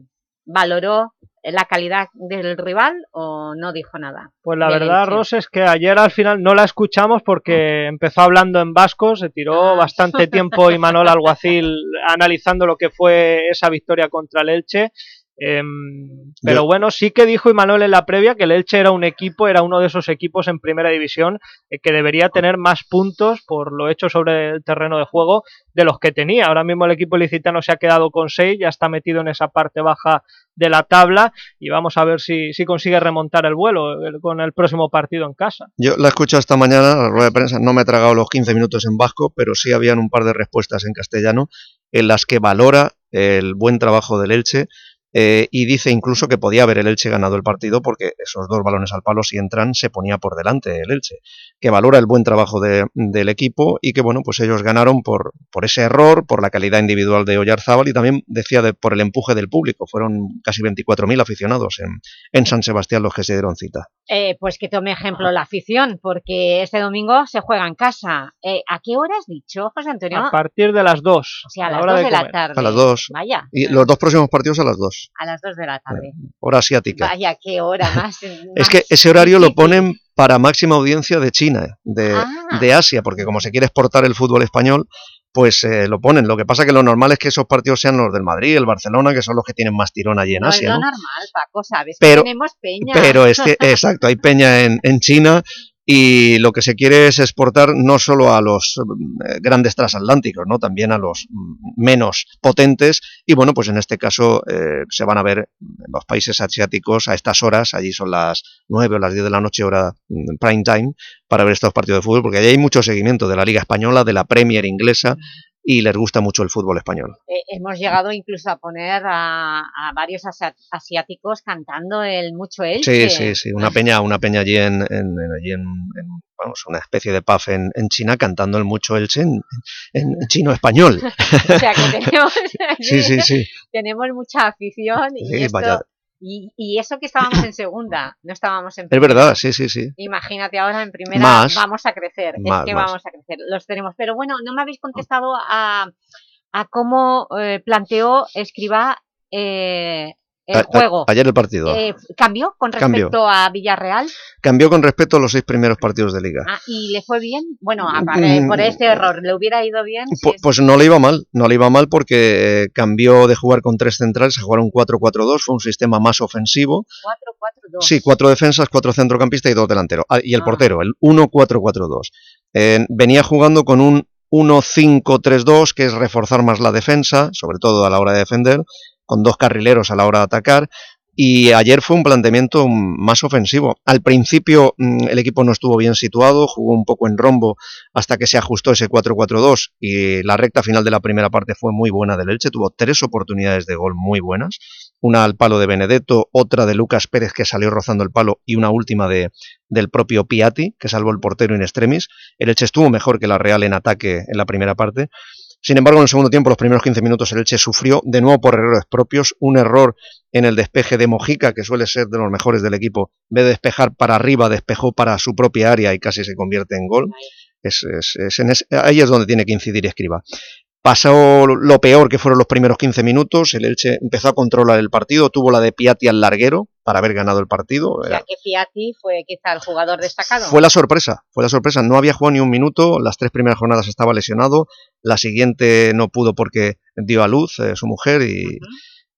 ¿Valoró la calidad del rival o no dijo nada?
Pues la verdad? Ros, es que ayer al final no la escuchamos porque empezó hablando en vasco, se tiró
Ah.
bastante tiempo Imanol Alguacil analizando lo que fue esa victoria contra el Elche. Em, pero
Yo-
bueno, sí que dijo Imanol en la previa que el Elche era un equipo, era uno de esos equipos en primera división eh, que debería tener más puntos por lo hecho sobre el terreno de juego de los que tenía. Ahora mismo el equipo licitano se ha quedado con seis, ya está metido en esa parte baja de la tabla y vamos a ver si, si consigue remontar el vuelo el- con el próximo partido en casa.
Yo la he escuchado esta mañana, la rueda de prensa, no me he tragado los 15 minutos en vasco, pero sí habían un par de respuestas en castellano en las que valora el buen trabajo del Elche eh, y dice incluso que podía haber el Elche ganado el partido porque esos dos balones al palo si entran se ponía por delante el Elche, que valora el buen trabajo de- del equipo y que bueno, pues ellos ganaron por, por ese error, por la calidad individual de Oyarzábal y también decía de- por el empuje del público, fueron casi 24.000 aficionados en, en San Sebastián los que se dieron cita.
Eh, pues que tome ejemplo la afición, porque este domingo se juega en casa. Eh, ¿A qué hora has dicho, José Antonio?
A partir de las 2.
O sea, a las 2 de, la tarde.
A las 2.
Vaya,
Y los dos próximos partidos a las 2,
a las 2 de la tarde.
hora asiática.
Vaya, qué hora más.
Es que ese horario lo ponen para máxima audiencia de China, de,
Ah.
de Asia, porque como se quiere exportar el fútbol español, pues eh, lo ponen. Lo que pasa que lo normal es que esos partidos sean los del Madrid, el Barcelona, que son los que tienen más tirón allí en
No es
Asia,
lo
¿no?
normal, Paco, ¿sabes?
Pero-
que tenemos peña.
Pero es que, exacto, hay peña en, en China y lo que se quiere es exportar no solo a los eh, grandes transatlánticos, ¿no? también a los menos potentes y bueno, pues en este caso eh, se van a ver los países asiáticos a estas horas, allí son las 9 o las 10 de la noche hora mm, prime time, para ver estos partidos de fútbol, porque allí hay mucho seguimiento de la Liga Española, de la Premier inglesa, y les gusta mucho el fútbol español.
Eh, hemos llegado incluso a poner a, a varios asiáticos cantando el Mucho Elche.
Sí, sí, sí, una peña, una peña allí en, allí en, en, vamos, una especie de pub en, en China cantando el mucho Elche en, chino-español.
o sea que tenemos,
Sí, sí, sí.
tenemos mucha afición y,
Sí,
esto-
vaya.
Y, y eso que estábamos en segunda, no estábamos en
Es
primera.
verdad, sí, sí, sí.
Imagínate ahora en primera
Más.
vamos a crecer,
Más,
es que
más.
vamos a crecer, los tenemos. Pero bueno, no me habéis contestado a, a cómo eh, planteó Escribá eh, el
A- a-
juego.
ayer el partido.
Eh, ¿Cambió con respecto a Villarreal?
Cambió con respecto a los seis primeros partidos de Liga.
Ah, ¿Y le fue bien? Bueno, aparte,
Mm,
por este error, ¿le hubiera ido bien?
Pu- Pues no le iba mal, no le iba mal porque eh, cambió de jugar con tres centrales a jugar un 4-4-2, fue un sistema más ofensivo.
4-4-2.
Sí, cuatro defensas, cuatro centrocampistas y dos delanteros. Ah, y el
Ah.
portero, el 1-4-4-2. Eh, venía jugando con un 1-5-3-2, que es reforzar más la defensa, sobre todo a la hora de defender, con dos carrileros a la hora de atacar. Y ayer fue un planteamiento más ofensivo. Al principio mm, el equipo no estuvo bien situado, jugó un poco en rombo hasta que se ajustó ese 4-4-2 y la recta final de la primera parte fue muy buena del Elche, tuvo tres oportunidades de gol muy buenas, una al palo de Benedetto, otra de Lucas Pérez que salió rozando el palo y una última de, del propio Piatti que salvó el portero in extremis. El Elche estuvo mejor que la Real en ataque en la primera parte. Sin embargo, en el segundo tiempo, los primeros 15 minutos, el Elche sufrió de nuevo por errores propios, un error en el despeje de Mojica, que suele ser de los mejores del equipo, de despejar para arriba, despejó para su propia área y casi se convierte en gol. Es, es- es en ese- ahí es donde tiene que incidir Escriba. Pasó lo peor que fueron los primeros 15 minutos, el Elche empezó a controlar el partido, tuvo la de Piatti al larguero para haber ganado el partido.
O sea, que Piatti fue quizá el jugador destacado.
fue la sorpresa, fue la sorpresa. No había jugado ni un minuto, las tres primeras jornadas estaba lesionado, la siguiente no pudo porque dio a luz eh, su mujer y,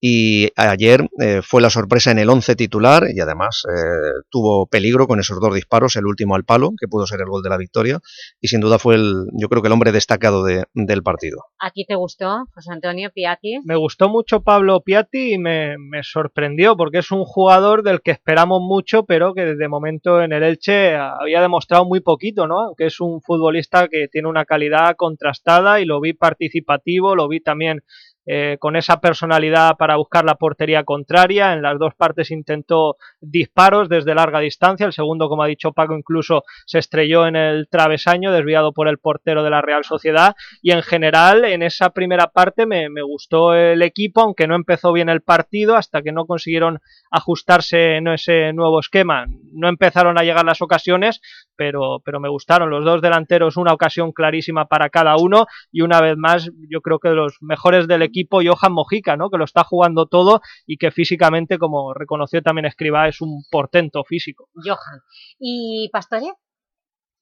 y ayer eh, fue la sorpresa en el 11 titular y además eh, tuvo peligro con esos dos disparos, el último al palo, que pudo ser el gol de la victoria y sin duda fue el, yo creo que el hombre destacado de- del partido.
¿A ti te gustó, José Antonio Piatti?
Me gustó mucho Pablo Piatti y me, me sorprendió porque es un jugador del que esperamos mucho, pero que desde momento en el Elche había demostrado muy poquito, ¿no? Aunque es un futbolista que tiene una calidad contrastada y lo vi participativo, lo vi también eh, con esa personalidad para buscar la portería contraria. En las dos partes intentó disparos desde larga distancia. El segundo, como ha dicho Paco, incluso se estrelló en el travesaño, desviado por el portero de la Real Sociedad. Y en general, en esa primera parte me, me gustó el equipo, aunque no empezó bien el partido, hasta que no consiguieron ajustarse en ese nuevo esquema. No empezaron a llegar las ocasiones, pero, pero me gustaron los dos delanteros, una ocasión clarísima para cada uno y una vez más yo creo que los mejores del equipo Johan Mojica, ¿no? que lo está jugando todo y que físicamente, como reconoció también Escribá, es un portento físico.
Johan. ¿Y Pastore?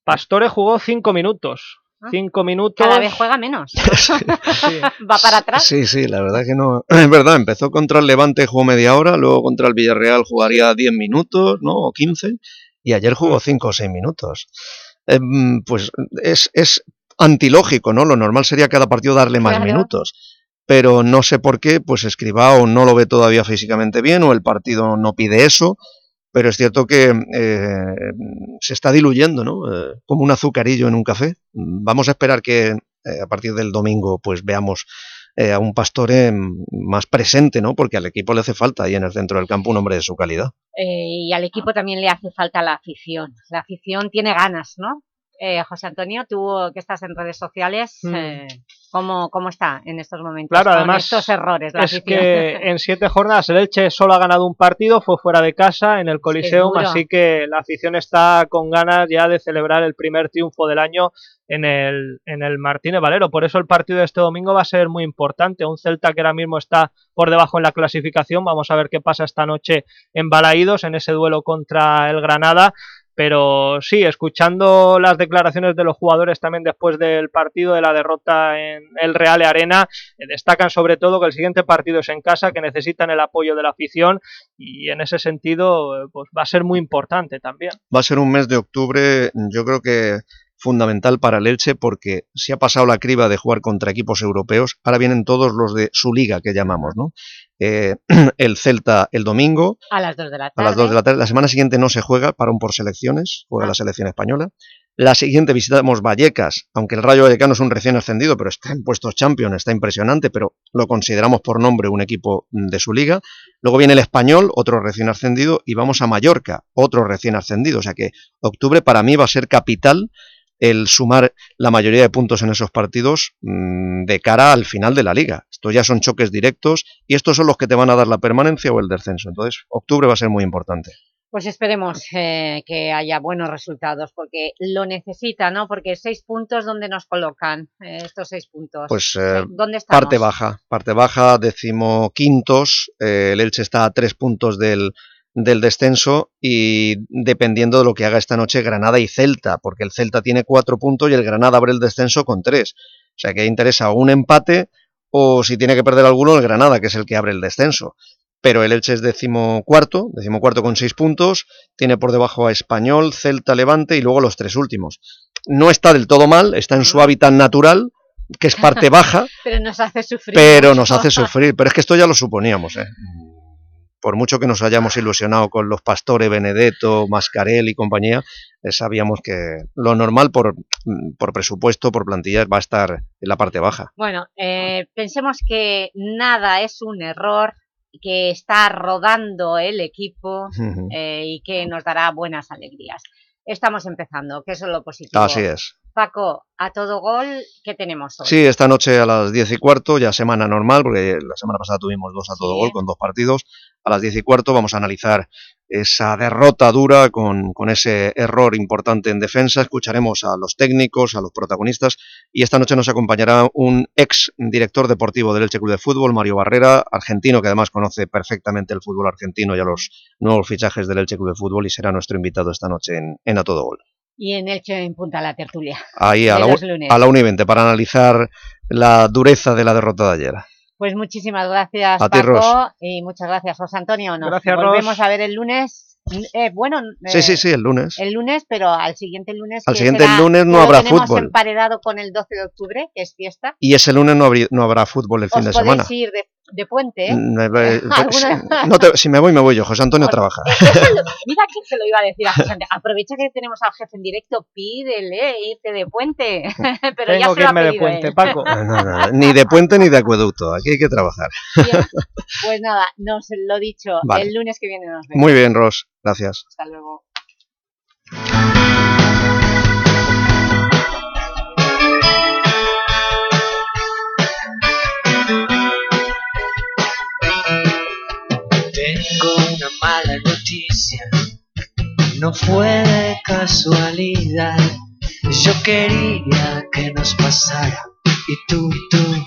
Pastore jugó cinco minutos. Cinco minutos.
Cada vez juega menos. Va para atrás.
Sí, sí, la verdad que no. Es verdad, empezó contra el Levante, jugó media hora, luego contra el Villarreal jugaría 10 minutos, ¿no? O 15, y ayer jugó 5 o 6 minutos. Eh, mm, pues es, es antilógico, ¿no? Lo normal sería cada partido darle más
Claro.
minutos. Pero no sé por qué, pues Escribao no lo ve todavía físicamente bien o el partido no pide eso, pero es cierto que eh, se está diluyendo, ¿no? Eh, como un azucarillo en un café. Vamos a esperar que eh, a partir del domingo pues veamos a un Pastore más presente, ¿no? Porque al equipo le hace falta ahí en el centro del campo un hombre de su calidad.
Y al equipo también le hace falta la afición. La afición tiene ganas, ¿no? Eh, José Antonio, tú que estás en redes sociales,
Mm.
eh, ¿cómo, ¿cómo está en estos momentos
Claro,
con
además
estos errores? La
es
afición?
que en siete jornadas el Elche solo ha ganado un partido, fue fuera de casa en el Coliseum, así que la afición está con ganas ya de celebrar el primer triunfo del año en el, en el Martínez Valero. Por eso el partido de este domingo va a ser muy importante. Un Celta que ahora mismo está por debajo en la clasificación. Vamos a ver qué pasa esta noche en Balaídos, en ese duelo contra el Granada Pero sí, escuchando las declaraciones de los jugadores también después del partido de la derrota en el Real Arena, eh, destacan sobre todo que el siguiente partido es en casa, que necesitan el apoyo de la afición y en ese sentido eh, pues va a ser muy importante también.
Va a ser un mes de octubre, yo creo que fundamental para el Elche porque se ha pasado la criba de jugar contra equipos europeos, ahora vienen todos los de su liga que llamamos, ¿no? Eh, el Celta el domingo.
A las 2 de la
tarde. A las 2 de la tarde. La semana siguiente no se juega, para un por selecciones, juega ah. la selección española. La siguiente visitamos Vallecas, aunque el Rayo Vallecano es un recién ascendido, pero está en puestos champion, está impresionante, pero lo consideramos por nombre un equipo de su liga. Luego viene el Español, otro recién ascendido, y vamos a Mallorca, otro recién ascendido. O sea que octubre para mí va a ser capital el sumar la mayoría de puntos en esos partidos mmm, de cara al final de la liga. Estos ya son choques directos y estos son los que te van a dar la permanencia o el descenso. Entonces, octubre va a ser muy importante.
Pues esperemos eh, que haya buenos resultados, porque lo necesita, ¿no? Porque seis puntos, ¿dónde nos colocan eh, estos seis puntos?
Pues eh, ¿Dónde estamos? parte baja, parte baja, decimoquintos, el Elche está a tres puntos del, del descenso y dependiendo de lo que haga esta noche Granada y Celta, porque el Celta tiene cuatro puntos y el Granada abre el descenso con tres. O sea que interesa un empate o si tiene que perder alguno el Granada, que es el que abre el descenso. Pero el Elche es decimocuarto, decimocuarto con seis puntos, tiene por debajo a Español, Celta, Levante y luego los tres últimos. No está del todo mal, está en su hábitat natural, que es parte baja.
pero nos hace sufrir.
Pero nos hace sufrir, pero es que esto ya lo suponíamos, ¿eh? Por mucho que nos hayamos ilusionado con los Pastores, Benedetto, Mascarel y compañía, eh, sabíamos que lo normal por, por, presupuesto, por plantillas, va a estar en la parte baja.
Bueno, eh, pensemos que nada es un error, que está rodando el equipo eh, y que nos dará buenas alegrías. Estamos empezando, que eso es lo positivo.
Así es.
Paco, a todo gol, ¿qué tenemos hoy?
Sí, esta noche a las 10 y cuarto, ya semana normal, porque la semana pasada tuvimos dos a todo gol con dos partidos. A las 10 y cuarto vamos a analizar esa derrota dura con, con, ese error importante en defensa. Escucharemos a los técnicos, a los protagonistas y esta noche nos acompañará un ex director deportivo del Elche Club de Fútbol, Mario Barrera, argentino que además conoce perfectamente el fútbol argentino y a los nuevos fichajes del Elche Club de Fútbol y será nuestro invitado esta noche en, en A Todo Gol
y en Elche en Punta la Tertulia.
Ahí, a la, a la 1 y 20, para analizar la dureza de la derrota de ayer.
Pues muchísimas gracias, a Paco, y muchas gracias, José Antonio. Nos
gracias,
volvemos a ver el lunes eh, bueno,
sí, sí, sí, el lunes.
El lunes, pero al siguiente lunes.
Al siguiente lunes no habrá fútbol.
Emparedado con el 12 de octubre, que es fiesta.
Y ese lunes no, no habrá fútbol el fin de semana.
ir de, de puente. ¿eh?
no te, si me voy, me voy yo. José Antonio trabaja.
mira que se lo iba a decir a José Antonio. Aprovecha que tenemos al jefe en directo, pídele irte de puente. pero
Tengo
ya
que irme de puente, Paco.
No, ni de puente ni de acueducto. Aquí hay que trabajar.
Bien. Pues nada, nos lo dicho. Vale. El lunes que viene nos vemos.
Muy bien, Ros. Gracias.
Hasta luego.
Tengo una mala noticia, no fue de casualidad. Yo quería que nos pasara y tú, tú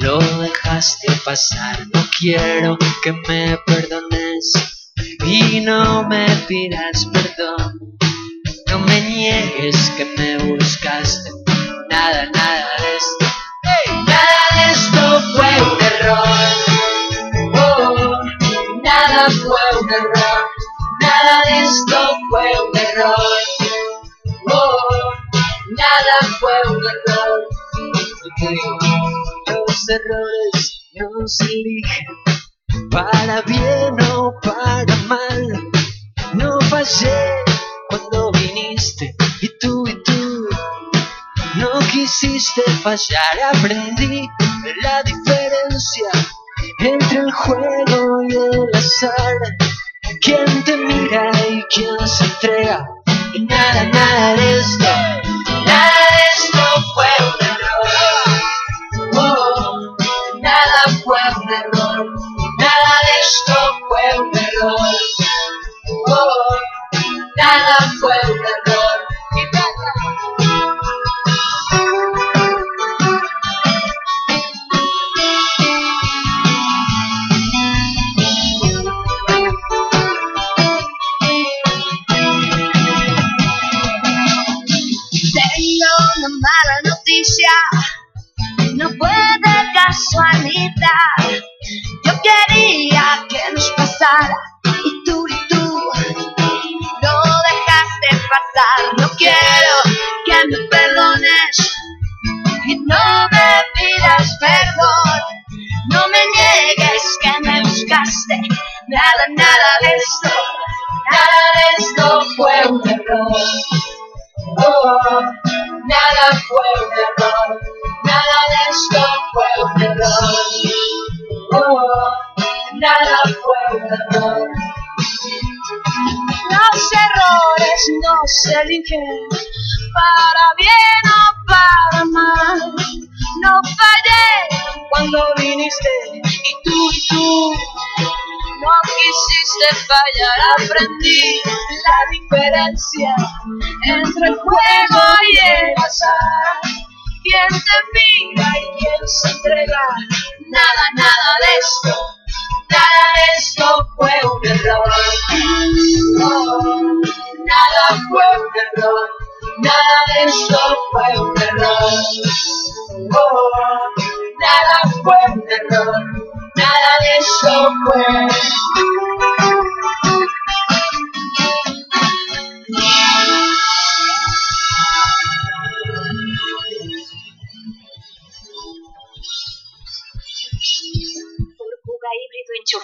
lo dejaste pasar. No quiero que me perdones y no me pidas perdón. No me niegues que me buscaste. Nada, nada de esto. Nada fue un error. Los errores no se eligen para bien o para mal. No fallé cuando viniste y tú y tú no quisiste fallar. Aprendí la diferencia entre el juego y el azar. Quién te mira y quién se entrega. Y nada, nada de esto,
Tengo una mala noticia, no puede casualidad. Yo quería que nos pasara. No quiero que me perdones y no me pidas perdón. No me niegues que me buscaste. Nada, nada de esto, nada de esto fue un error. Oh, nada fue un error, nada de esto fue un error. Oh, nada fue un error. Los errores no se eligen para bien o para mal. No fallé cuando viniste y tú y tú no quisiste fallar. Aprendí la diferencia entre el juego y el azar. Quien te mira y quien se entrega. Nada, nada de esto, nada de esto fue un error. Oh, nada fue un error, nada de esto fue un error. Oh, nada fue un error, nada de esto fue.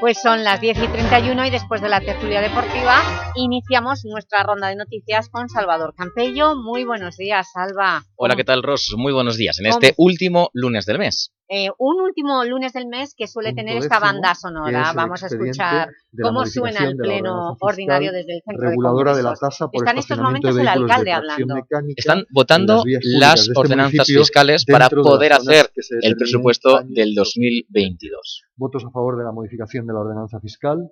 Pues son las 10 y 31 y después de la tertulia deportiva iniciamos nuestra ronda de noticias con Salvador Campello. Muy buenos días, Salva.
Hola, ¿qué tal, Ros? Muy buenos días. En este último lunes del mes.
Eh, un último lunes del mes que suele tener esta banda sonora.
es
Vamos a escuchar cómo suena el pleno ordinario desde el centro
reguladora
de
de la tasa por
Está en estos momentos el alcalde hablando.
Están votando
las este
ordenanzas fiscales para poder hacer el presupuesto del 2022.
Votos a favor de la modificación de la ordenanza fiscal.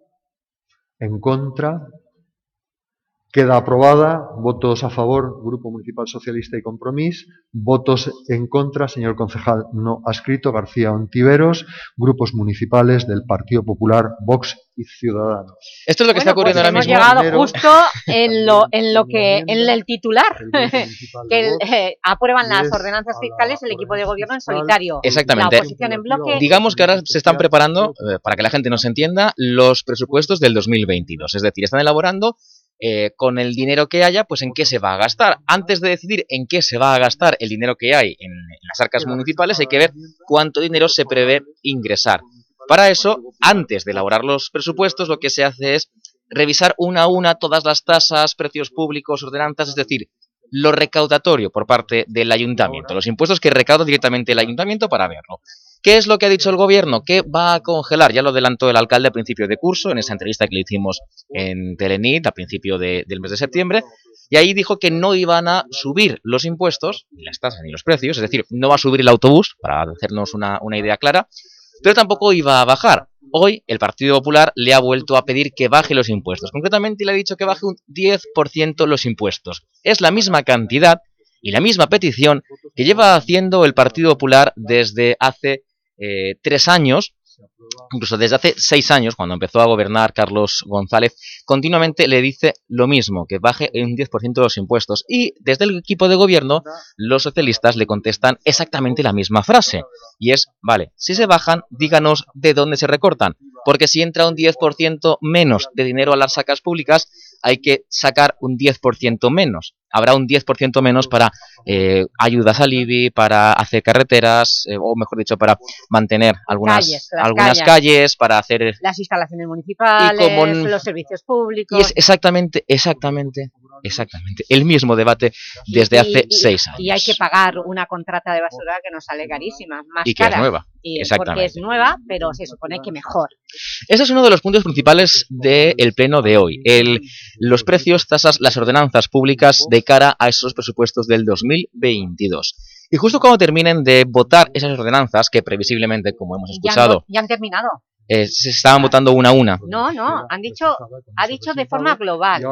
En contra. Queda aprobada. Votos a favor, Grupo Municipal Socialista y Compromís. Votos en contra, señor concejal no adscrito, García Ontiveros. Grupos municipales del Partido Popular, Vox y Ciudadanos.
Esto es lo que está
pues
ocurriendo ahora
hemos
mismo.
llegado
Primero,
justo en lo, en lo que en el titular que el- eh, aprueban las ordenanzas fiscales el equipo de gobierno en solitario.
Exactamente.
La oposición en bloque.
Digamos que ahora se están preparando, eh, para que la gente nos entienda, los presupuestos del 2022. Es decir, están elaborando eh, con el dinero que haya, pues en qué se va a gastar. Antes de decidir en qué se va a gastar el dinero que hay en, en las arcas municipales, hay que ver cuánto dinero se prevé ingresar. Para eso, antes de elaborar los presupuestos, lo que se hace es revisar una a una todas las tasas, precios públicos, ordenanzas, es decir, lo recaudatorio por parte del ayuntamiento, los impuestos que recauda directamente el ayuntamiento para verlo. ¿Qué es lo que ha dicho el gobierno? Que va a congelar, ya lo adelantó el alcalde a principio de curso, en esa entrevista que le hicimos en Telenit a principio de- del mes de septiembre, y ahí dijo que no iban a subir los impuestos, ni las tasas ni los precios, es decir, no va a subir el autobús, para hacernos una idea clara, pero tampoco iba a bajar. Hoy el Partido Popular le ha vuelto a pedir que baje los impuestos. Concretamente le ha dicho que baje un 10% los impuestos. Es la misma cantidad y la misma petición que lleva haciendo el Partido Popular desde hace eh, tres años, incluso desde hace seis años, cuando empezó a gobernar Carlos González, continuamente le dice lo mismo, que baje un 10% los impuestos. Y desde el equipo de gobierno, los socialistas le contestan exactamente la misma frase. Y es, vale, si se bajan, díganos de dónde se recortan. Porque si entra un 10% menos de dinero a las sacas públicas, hay que sacar un 10% menos. Habrá un 10% menos para eh, ayudas al IBI, para hacer carreteras, eh, o mejor dicho, para mantener algunas
Calles,
algunas
calles.
calles, para hacer...
Las instalaciones municipales,
como-
los servicios públicos...
Y es exactamente, exactamente, exactamente el mismo debate desde
Y-
hace
y-
seis años.
Y hay que pagar una contrata de basura que nos sale carísima, más
Y que es
cara.
nueva,
Y
exactamente.
Porque es nueva, pero se supone que mejor.
Ese es uno de los puntos principales del pleno de hoy, el, los precios, tasas, las ordenanzas públicas de cara a esos presupuestos del 2022. Y justo cuando terminen de votar esas ordenanzas, que previsiblemente, como hemos
Ya
escuchado,
ya han terminado.
eh, se estaban votando una a una,
No, no, han dicho, ha dicho de forma global.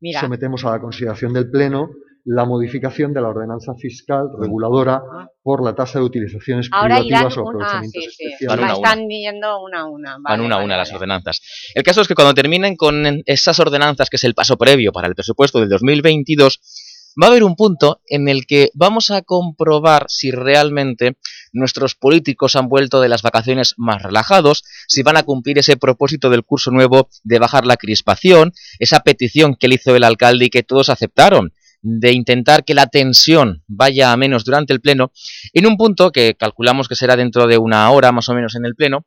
Mira,
sometemos a la consideración del Pleno la modificación de la ordenanza fiscal reguladora por la tasa de utilizaciones
ahora irán
privativas o
una, ah,
aprovechamientos
sí, sí,
especiales.
Van una a una.
están yendo una a una.
van una a
vale,
una las
vale.
ordenanzas. El caso es que cuando terminen con esas ordenanzas, que es el paso previo para el presupuesto del 2022, va a haber un punto en el que vamos a comprobar si realmente nuestros políticos han vuelto de las vacaciones más relajados, si van a cumplir ese propósito del curso nuevo de bajar la crispación, esa petición que le hizo el alcalde y que todos aceptaron, de intentar que la tensión vaya a menos durante el pleno, en un punto que calculamos que será dentro de una hora más o menos en el pleno,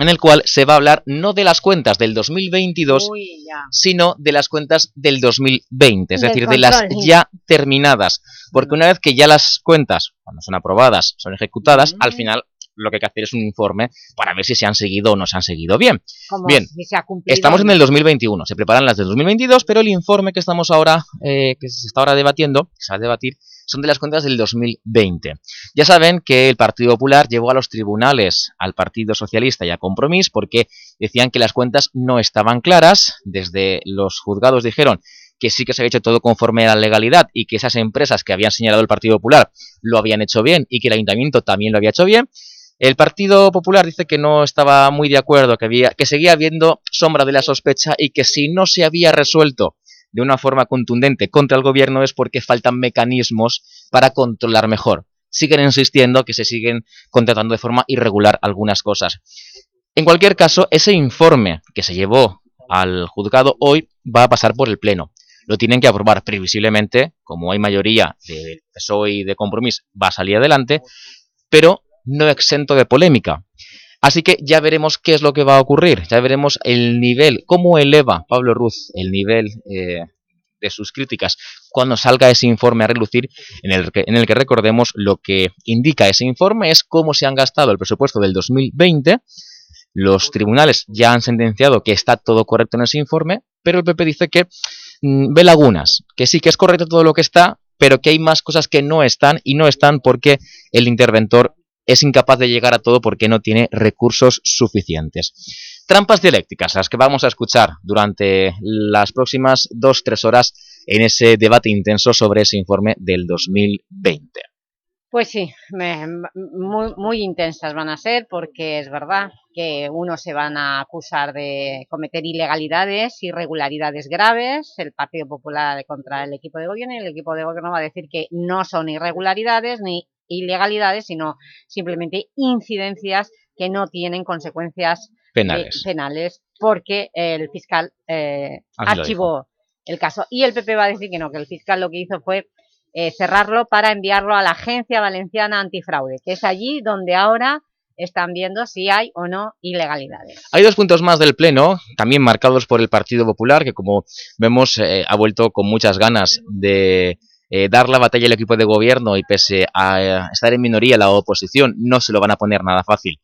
en el cual se va a hablar no de las cuentas del 2022,
Uy, ya.
sino de las cuentas del 2020, es
Del
decir, de las ya terminadas. Porque una vez que ya las cuentas, cuando son aprobadas, son ejecutadas, al final lo que hay que hacer es un informe para ver si se han seguido o no se han seguido bien.
Como
Bien,
si se ha cumplido
Estamos en el 2021, se preparan las del 2022, pero el informe que estamos ahora, eh, que se está ahora debatiendo, que se va a debatir, son de las cuentas del 2020. Ya saben que el Partido Popular llevó a los tribunales al Partido Socialista y a Compromís porque decían que las cuentas no estaban claras, desde los juzgados dijeron que sí que se había hecho todo conforme a la legalidad y que esas empresas que habían señalado el Partido Popular lo habían hecho bien y que el Ayuntamiento también lo había hecho bien. El Partido Popular dice que no estaba muy de acuerdo, que, había, que seguía habiendo sombra de la sospecha y que si no se había resuelto de una forma contundente contra el gobierno es porque faltan mecanismos para controlar mejor. Siguen insistiendo que se siguen contratando de forma irregular algunas cosas. En cualquier caso, ese informe que se llevó al juzgado hoy va a pasar por el Pleno. Lo tienen que aprobar previsiblemente, como hay mayoría de PSOE y de Compromís, va a salir adelante, pero no exento de polémica. Así que ya veremos qué es lo que va a ocurrir, ya veremos el nivel, cómo eleva Pablo Ruz el nivel eh, de sus críticas cuando salga ese informe a relucir, en el, que, recordemos lo que indica ese informe es cómo se han gastado el presupuesto del 2020. Los tribunales ya han sentenciado que está todo correcto en ese informe, pero el PP dice que mm, ve lagunas, que sí que es correcto todo lo que está, pero que hay más cosas que no están y no están porque el interventor es incapaz de llegar a todo porque no tiene recursos suficientes. Trampas dialécticas, las que vamos a escuchar durante las próximas dos, tres horas en ese debate intenso sobre ese informe del 2020.
Pues sí, muy intensas van a ser porque es verdad que unos se van a acusar de cometer ilegalidades, irregularidades graves, el Partido Popular contra el equipo de gobierno y el equipo de gobierno va a decir que no son irregularidades ni ilegalidades, sino simplemente incidencias que no tienen consecuencias eh,
Penales.
porque el fiscal eh, archivó el caso. Y el PP va a decir que no, que el fiscal lo que hizo fue eh, cerrarlo para enviarlo a la Agencia Valenciana Antifraude, que es allí donde ahora están viendo si hay o no ilegalidades.
Hay dos puntos más del Pleno, también marcados por el Partido Popular, que como vemos eh, ha vuelto con muchas ganas de eh, dar la batalla al equipo de gobierno y pese a eh, estar en minoría la oposición, no se lo van a poner nada fácil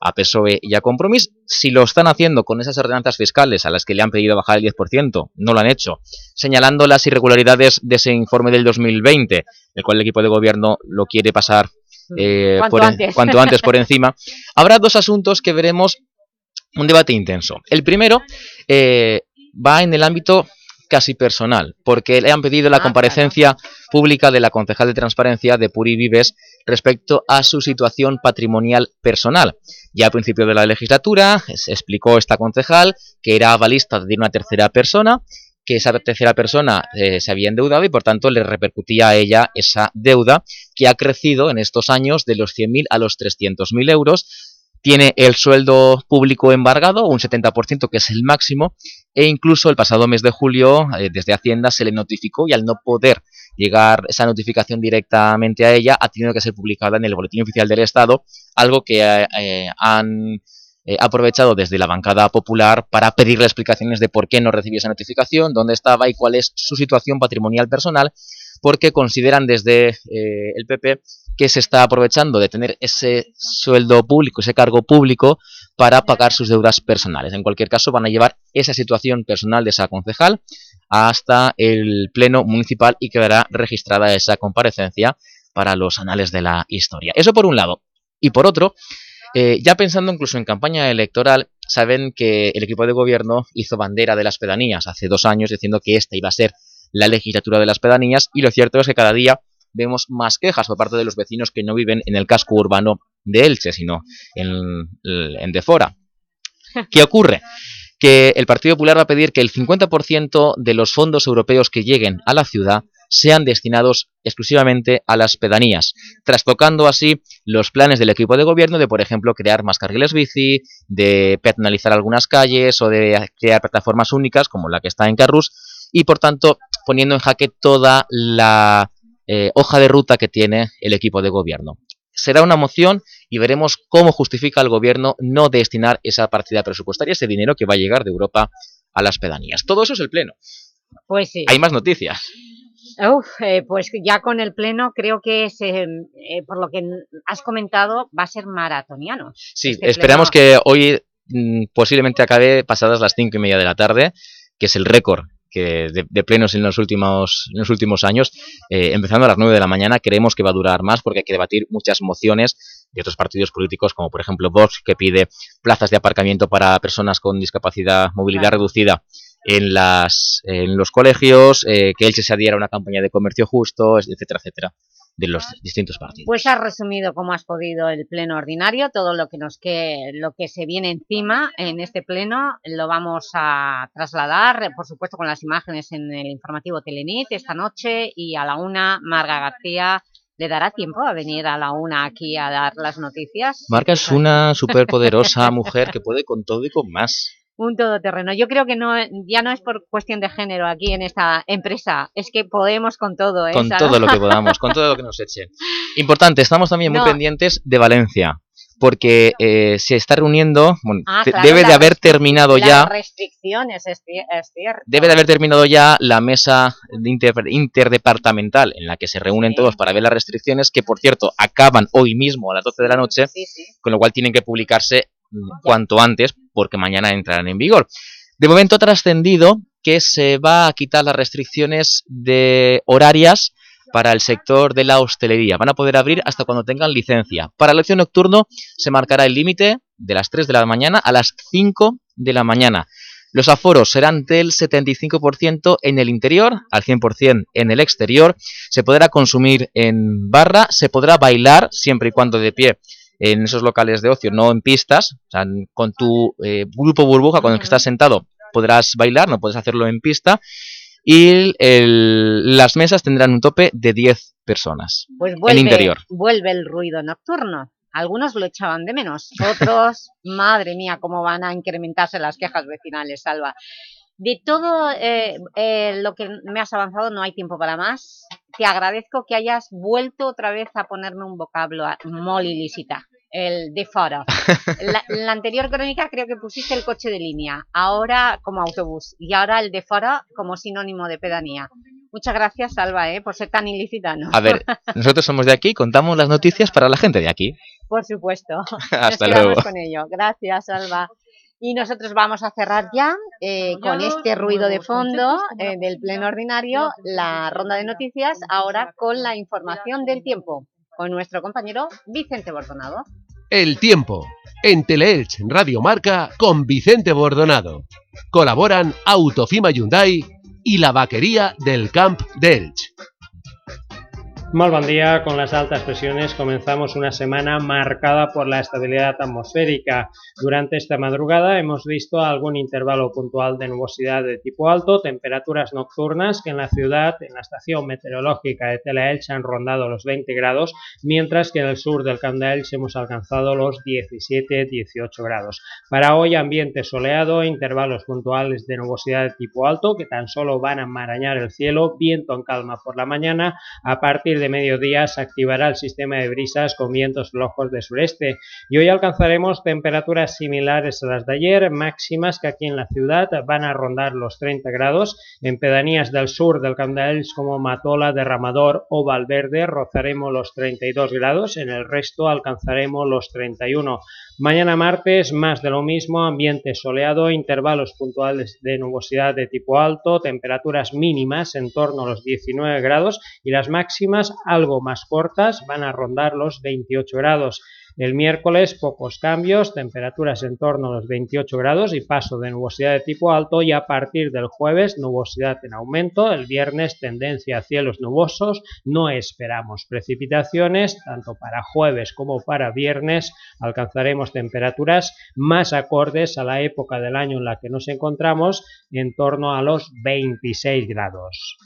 a PSOE y a Compromís. Si lo están haciendo con esas ordenanzas fiscales a las que le han pedido bajar el 10%, no lo han hecho, señalando las irregularidades de ese informe del 2020, el cual el equipo de gobierno lo quiere pasar eh,
Cuanto
por
antes.
cuanto antes por encima. Habrá dos asuntos que veremos un debate intenso. El primero eh, va en el ámbito casi personal, porque le han pedido la comparecencia pública de la concejal de transparencia de Puri Vives respecto a su situación patrimonial personal. Ya al principio de la legislatura se explicó esta concejal que era avalista de una tercera persona, que esa tercera persona eh, se había endeudado y por tanto le repercutía a ella esa deuda que ha crecido en estos años de los 100.000 a los 300.000 euros tiene el sueldo público embargado, un 70% que es el máximo, e incluso el pasado mes de julio eh, desde Hacienda se le notificó y al no poder llegar esa notificación directamente a ella ha tenido que ser publicada en el Boletín Oficial del Estado, algo que eh, eh, han aprovechado desde la bancada popular para pedirle explicaciones de por qué no recibió esa notificación, dónde estaba y cuál es su situación patrimonial personal, porque consideran desde eh, el PP que se está aprovechando de tener ese sueldo público, ese cargo público, para pagar sus deudas personales. En cualquier caso, van a llevar esa situación personal de esa concejal hasta el Pleno Municipal y quedará registrada esa comparecencia para los anales de la historia. Eso por un lado. Y por otro, eh, ya pensando incluso en campaña electoral, saben que el equipo de gobierno hizo bandera de las pedanías hace dos años diciendo que esta iba a ser la legislatura de las pedanías y lo cierto es que cada día vemos más quejas por parte de los vecinos que no viven en el casco urbano de Elche, sino en, en de fora. ¿Qué ocurre? Que el Partido Popular va a pedir que el 50% de los fondos europeos que lleguen a la ciudad sean destinados exclusivamente a las pedanías, trastocando así los planes del equipo de gobierno de, por ejemplo, crear más carriles bici, de peatonalizar algunas calles o de crear plataformas únicas como la que está en Carrus y, por tanto, poniendo en jaque toda la eh, hoja de ruta que tiene el equipo de gobierno. Será una moción y veremos cómo justifica el gobierno no destinar esa partida presupuestaria, ese dinero que va a llegar de Europa a las pedanías. Todo eso es el pleno.
Pues sí.
Hay más noticias.
Uf, eh, pues ya con el pleno creo que, se, eh, por lo que has comentado, va a ser maratoniano.
Sí,
Este
esperamos
pleno.
que hoy mm, posiblemente acabe pasadas las cinco y media de la tarde, que es el récord que de, de plenos en los últimos, en los últimos años. Eh, empezando a las 9 de la mañana, creemos que va a durar más porque hay que debatir muchas mociones de otros partidos políticos, como por ejemplo Vox, que pide plazas de aparcamiento para personas con discapacidad, movilidad reducida en, las, en los colegios, eh, que Elche se adhiera a una campaña de comercio justo, etcétera, etcétera, de los distintos partidos.
Pues has resumido como has podido el pleno ordinario, todo lo que nos que lo que se viene encima en este pleno lo vamos a trasladar, por supuesto con las imágenes en el informativo Telenit esta noche y a la una Marga García le dará tiempo a venir a la una aquí a dar las noticias.
Marca es una superpoderosa mujer que puede con todo y con más.
Un todoterreno. Yo creo que no ya no es por cuestión de género aquí en esta empresa, es que podemos con todo. ¿eh,
Con todo lo que podamos, con todo lo que nos echen. Importante, estamos también muy pendientes de Valencia, porque eh, se está reuniendo, bueno,
Ah, claro,
debe de haber terminado
Las
ya,
restricciones, es, cier- es cierto.
debe de haber terminado ya la mesa de inter- interdepartamental en la que se reúnen todos para ver las restricciones, que por cierto acaban hoy mismo a las 12 de la noche, con lo cual tienen que publicarse mm, cuanto antes, porque mañana entrarán en vigor. De momento ha trascendido que se va a quitar las restricciones de horarias para el sector de la hostelería. Van a poder abrir hasta cuando tengan licencia. Para el ocio nocturno se marcará el límite de las 3 de la mañana a las 5 de la mañana. Los aforos serán del 75% en el interior, al 100% en el exterior. Se podrá consumir en barra, se podrá bailar siempre y cuando de pie en esos locales de ocio, no en pistas. O sea, con tu eh, grupo burbuja con el que estás sentado podrás bailar, no puedes hacerlo en pista. Y el- las mesas tendrán un tope de 10 personas
Pues
en
vuelve,
interior.
vuelve el ruido nocturno. Algunos lo echaban de menos, otros, madre mía, cómo van a incrementarse las quejas vecinales, Salva. De todo eh, eh, lo que me has avanzado, no hay tiempo para más. Te agradezco que hayas vuelto otra vez a ponerme un vocablo a- molt ilícita, el de fora. La, la anterior crónica creo que pusiste el coche de línea, ahora como autobús, y ahora el de fora como sinónimo de pedanía. Muchas gracias, Salva, eh, por ser tan ilícita, ¿no?
A ver, nosotros somos de aquí, contamos las noticias para la gente de aquí.
Por supuesto.
Hasta
Nos
luego.
con ello. Gracias, Alba. Y nosotros vamos a cerrar ya eh, con este ruido de fondo eh, del pleno ordinario, la ronda de noticias, ahora con la información del tiempo, con nuestro compañero Vicente Bordonado.
El tiempo. En Teleelch Radio Marca con Vicente Bordonado. Colaboran Autofima Hyundai y la vaquería del Camp de Elch.
Muy buen día. Con las altas presiones comenzamos una semana marcada por la estabilidad atmosférica. Durante esta madrugada hemos visto algún intervalo puntual de nubosidad de tipo alto, temperaturas nocturnas que en la ciudad, en la estación meteorológica de Telaelch han rondado los 20 grados, mientras que en el sur del Camp hemos alcanzado los 17-18 grados. Para hoy ambiente soleado, intervalos puntuales de nubosidad de tipo alto que tan solo van a enmarañar el cielo, viento en calma por la mañana, a partir de mediodía se activará el sistema de brisas con vientos flojos de sureste. Y hoy alcanzaremos temperaturas similares a las de ayer, máximas que aquí en la ciudad van a rondar los 30 grados, en pedanías del sur del Camp como Matola, Derramador o Valverde rozaremos los 32 grados, en el resto alcanzaremos los 31. Mañana martes más de lo mismo, ambiente soleado, intervalos puntuales de nubosidad de tipo alto, temperaturas mínimas en torno a los 19 grados y las máximas algo más cortas van a rondar los 28 grados. El miércoles pocos cambios, temperaturas en torno a los 28 grados y paso de nubosidad de tipo alto y a partir del jueves nubosidad en aumento, el viernes tendencia a cielos nubosos, no esperamos precipitaciones, tanto para jueves como para viernes alcanzaremos temperaturas más acordes a la época del año en la que nos encontramos, en torno a los 26 grados.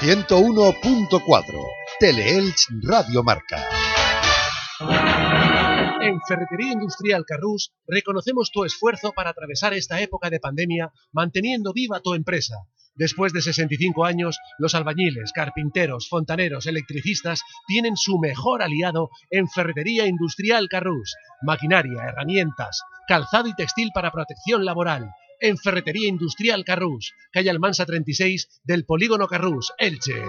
101.4 Teleelch Radio Marca.
En Ferretería Industrial Carrús reconocemos tu esfuerzo para atravesar esta época de pandemia manteniendo viva tu empresa. Después de 65 años, los albañiles, carpinteros, fontaneros, electricistas tienen su mejor aliado en Ferretería Industrial Carrús. Maquinaria, herramientas, calzado y textil para protección laboral en Ferretería Industrial Carrús, calle Almansa 36 del Polígono Carrús, Elche.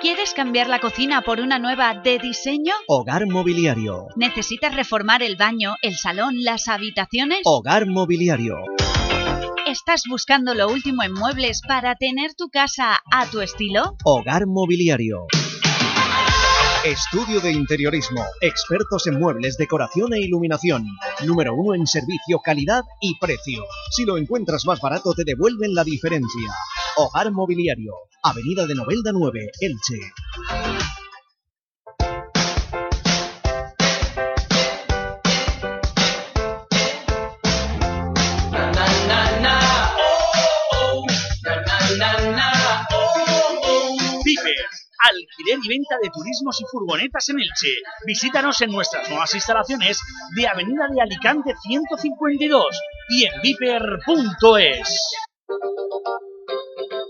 ¿Quieres cambiar la cocina por una nueva de diseño?
Hogar Mobiliario.
¿Necesitas reformar el baño, el salón, las habitaciones?
Hogar Mobiliario.
¿Estás buscando lo último en muebles para tener tu casa a tu estilo?
Hogar Mobiliario. Estudio de Interiorismo. Expertos en muebles, decoración e iluminación. Número uno en servicio, calidad y precio. Si lo encuentras más barato, te devuelven la diferencia. Hogar Mobiliario. Avenida de Novelda 9, Elche.
Alquiler y venta de turismos y furgonetas en Elche. Visítanos en nuestras nuevas instalaciones de Avenida de Alicante 152 y en viper.es.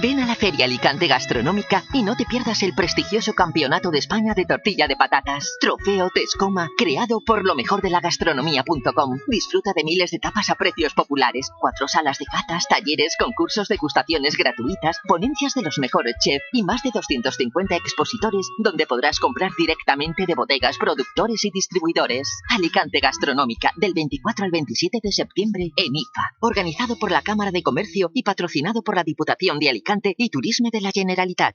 Ven a la Feria Alicante Gastronómica y no te pierdas el prestigioso Campeonato de España de Tortilla de Patatas. Trofeo Tescoma, creado por lo mejor de la gastronomía.com. Disfruta de miles de tapas a precios populares, cuatro salas de catas, talleres, concursos, degustaciones gratuitas, ponencias de los mejores chefs y más de 250 expositores donde podrás comprar directamente de bodegas, productores y distribuidores. Alicante Gastronómica, del 24 al 27 de septiembre en IFA. Organizado por la Cámara de Comercio y patrocinado por la Diputación de Alicante y Turisme de la Generalitat.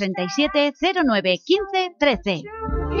637 09 15 13.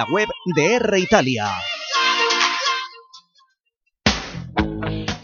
web de R Italia.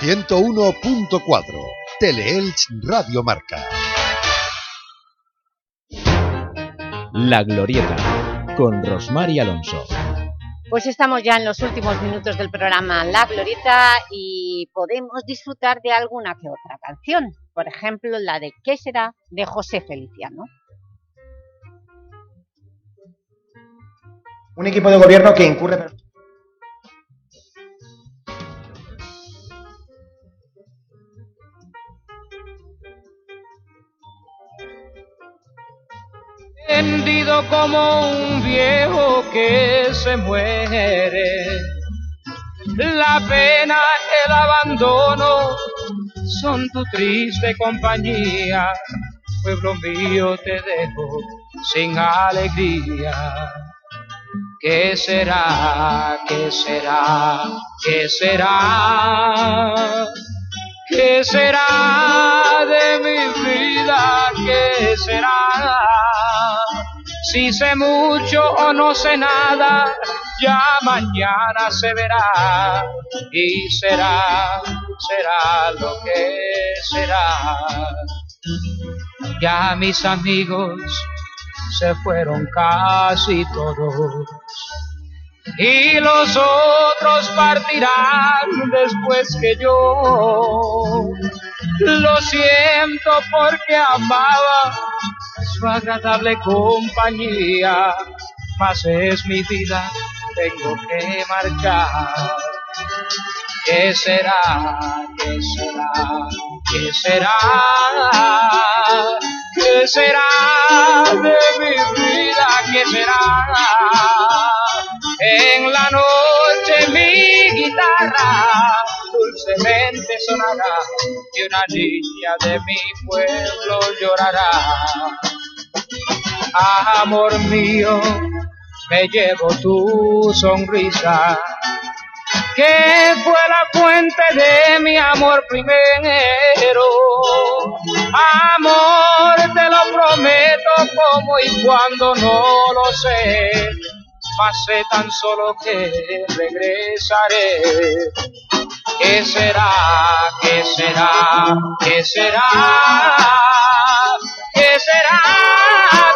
101.4 Teleelch Radio Marca.
La Glorieta con Rosmar y Alonso.
Pues estamos ya en los últimos minutos del programa La Glorieta y podemos disfrutar de alguna que otra canción. Por ejemplo, la de ¿Qué será? de José Feliciano.
Un equipo de gobierno que incurre...
Vendido como un viejo que se muere. La pena, el abandono son tu triste compañía. Pueblo mío, te dejo sin alegría. ¿Qué será? ¿Qué será? ¿Qué será? ¿Qué será de mi vida? ¿Qué será? Si sé mucho o no sé nada, ya mañana se verá y será, será lo que será. Ya mis amigos se fueron casi todos y los otros partirán después que yo. Lo siento porque amaba su agradable compañía, mas es mi vida, tengo que marchar. ¿Qué será? ¿Qué será? ¿Qué será? ¿Qué será de mi vida? ¿Qué será? En la noche mi guitarra dulcemente sonará y una niña de mi pueblo llorará. Amor mío, me llevo tu sonrisa, que fue la fuente de mi amor primero. Amor, te lo prometo como y cuando no lo sé, mas sé tan solo que regresaré. ¿Qué será? ¿Qué será? ¿Qué será? ¿Qué será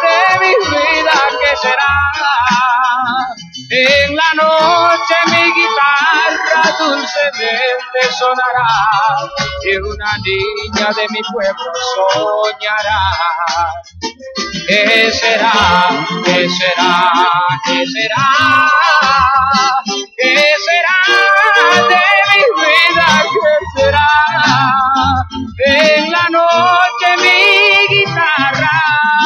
de mi vida? ¿Qué será? En la noche mi guitarra dulcemente sonará y una niña de mi pueblo soñará. ¿Qué será? ¿Qué será? ¿Qué será? ¿Qué será de mi vida? ¿Qué será? En la noche mi guitarra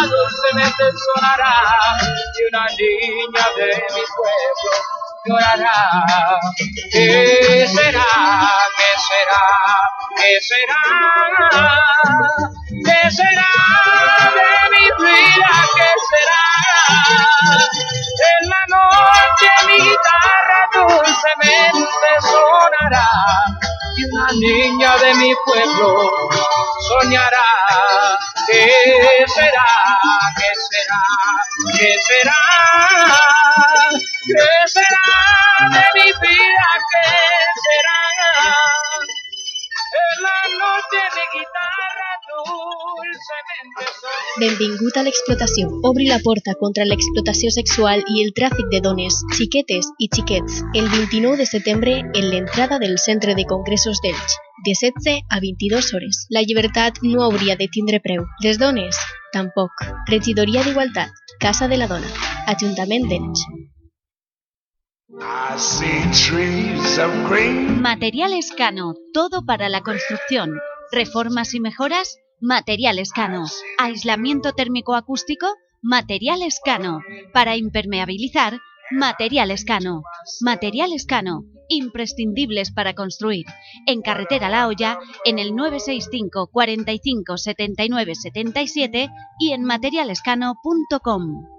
dulcemente sonará y una niña de mi pueblo llorará. ¿Qué será? ¿Qué será? ¿Qué será? ¿Qué será de mi vida? ¿Qué será? En la noche mi guitarra dulcemente sonará y una niña de mi pueblo soñará. ¿Qué será? ¿Qué será? ¿Qué será? ¿Qué será de mi vida? ¿Qué será?
Benvingut a l'explotació. Obri la porta contra l'explotació sexual i el tràfic de dones, xiquetes i xiquets el 29 de setembre en l'entrada del Centre de Congressos d'Elx, de 16 a 22 hores. La llibertat no hauria de tindre preu. Les dones, tampoc. Regidoria d'Igualtat, Casa de la Dona, Ajuntament d'Elx.
Materiales Cano, todo para la construcción. Reformas y mejoras, Materiales Cano. Aislamiento térmico acústico, Materiales Cano. Para impermeabilizar, Materiales Cano. Materiales Cano, imprescindibles para construir. En Carretera La Hoya, en el 965 45 79 77 y en materialescano.com.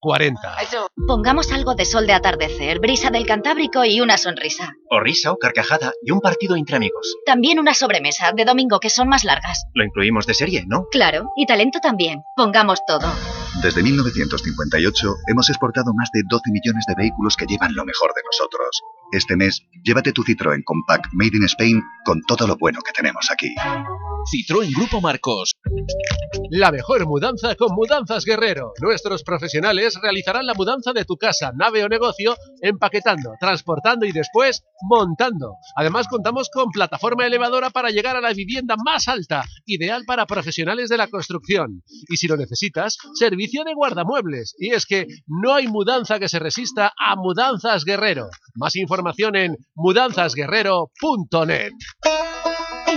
40.
Pongamos algo de sol de atardecer, brisa del Cantábrico y una sonrisa.
O risa o carcajada y un partido entre amigos.
También una sobremesa de domingo que son más largas.
Lo incluimos de serie, ¿no?
Claro, y talento también. Pongamos todo.
Desde 1958 hemos exportado más de 12 millones de vehículos que llevan lo mejor de nosotros. Este mes, llévate tu Citroën Compact Made in Spain con todo lo bueno que tenemos aquí.
Citroën Grupo Marcos. La mejor mudanza con Mudanzas Guerrero. Nuestros profesionales realizarán la mudanza de tu casa, nave o negocio, empaquetando, transportando y después montando. Además contamos con plataforma elevadora para llegar a la vivienda más alta, ideal para profesionales de la construcción. Y si lo necesitas, servicio de guardamuebles. Y es que no hay mudanza que se resista a Mudanzas Guerrero. Más información en mudanzasguerrero.net.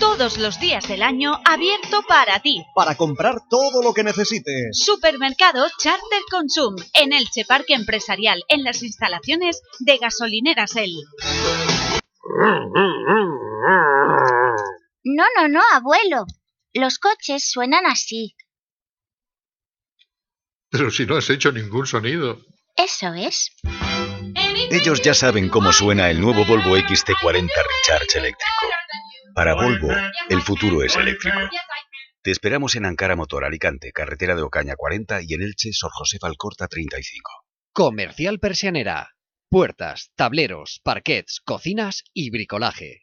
Todos los días del año abierto para ti.
Para comprar todo lo que necesites.
Supermercado Charter Consum en Elche Parque Empresarial en las instalaciones de Gasolineras El.
No, no, no, abuelo. Los coches suenan así.
Pero si no has hecho ningún sonido.
Eso es.
Ellos ya saben cómo suena el nuevo Volvo XC40 Recharge eléctrico. Para Volvo, el futuro es eléctrico. Te esperamos en Ankara Motor Alicante, carretera de Ocaña 40 y en Elche, Sor José Alcorta 35.
Comercial Persianera. Puertas, tableros, parquets, cocinas y bricolaje.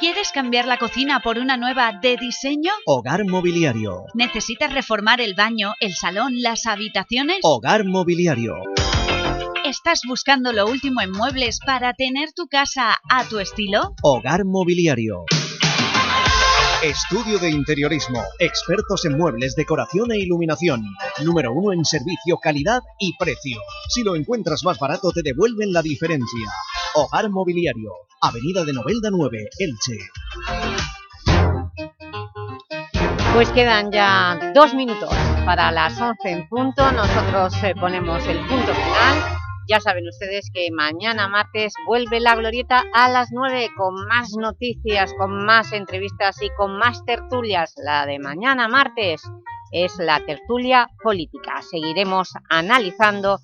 ¿Quieres cambiar la cocina por una nueva de diseño?
Hogar Mobiliario.
¿Necesitas reformar el baño, el salón, las habitaciones?
Hogar Mobiliario.
¿Estás buscando lo último en muebles para tener tu casa a tu estilo?
Hogar Mobiliario. Estudio de interiorismo, expertos en muebles, decoración e iluminación. Número uno en servicio, calidad y precio. Si lo encuentras más barato te devuelven la diferencia. Hogar Mobiliario, Avenida de Novelda 9, Elche.
Pues quedan ya dos minutos para las 11 en punto. Nosotros eh, ponemos el punto final Ya saben ustedes que mañana martes vuelve la glorieta a las 9 con más noticias, con más entrevistas y con más tertulias. La de mañana martes es la tertulia política. Seguiremos analizando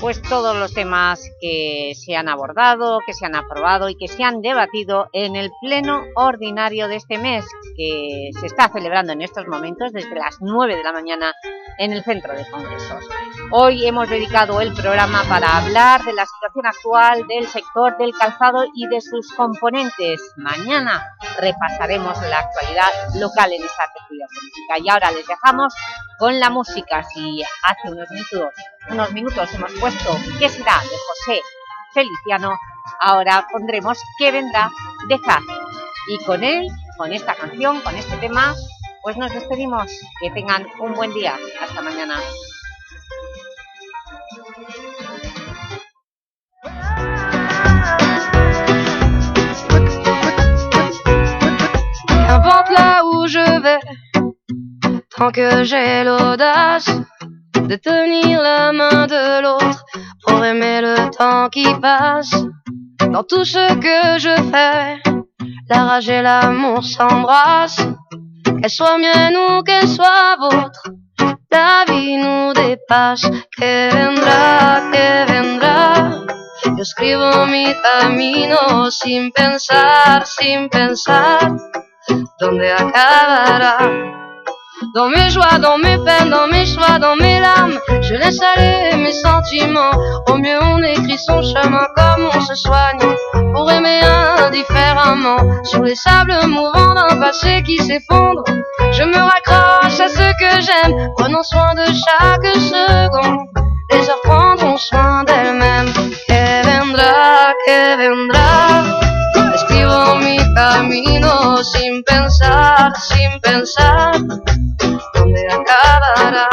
pues todos los temas que se han abordado, que se han aprobado y que se han debatido en el pleno ordinario de este mes que se está celebrando en estos momentos desde las 9 de la mañana en el Centro de Congresos. Hoy hemos dedicado el programa para hablar de la situación actual del sector del calzado y de sus componentes. Mañana repasaremos la actualidad local en esta tertulia política. Y ahora les dejamos con la música. Si hace unos minutos, unos minutos hemos puesto ¿Qué será? de José Feliciano, ahora pondremos ¿Qué vendrá? de Zaz. Y con él, con esta canción, con este tema, pues nos despedimos. Que tengan un buen día. Hasta mañana.
Là où je vais, j'ai l'audace de tenir la main de l'autre pour aimer le temps qui passe. Dans tout ce que je fais, la rage et l'amour s'embrassent. Qu'elle soit mienne ou qu'elle soit vôtre, la vie nous dépasse. Que vendrá, que vendrá. Yo escribo mi camino sin pensar, sin pensar dónde acabará? Dans mes joies, dans mes peines, dans mes choix, dans mes larmes, je laisse aller mes sentiments. Au mieux, on écrit son chemin comme on se soigne pour aimer indifféremment. Sur les sables mouvants d'un passé qui s'effondre, je me raccroche à ce que j'aime, prenant soin de chaque seconde. Les heures prendront soin d'elles-mêmes. Que vendrá. sin pensar, sin pensar, ¿dónde acabará?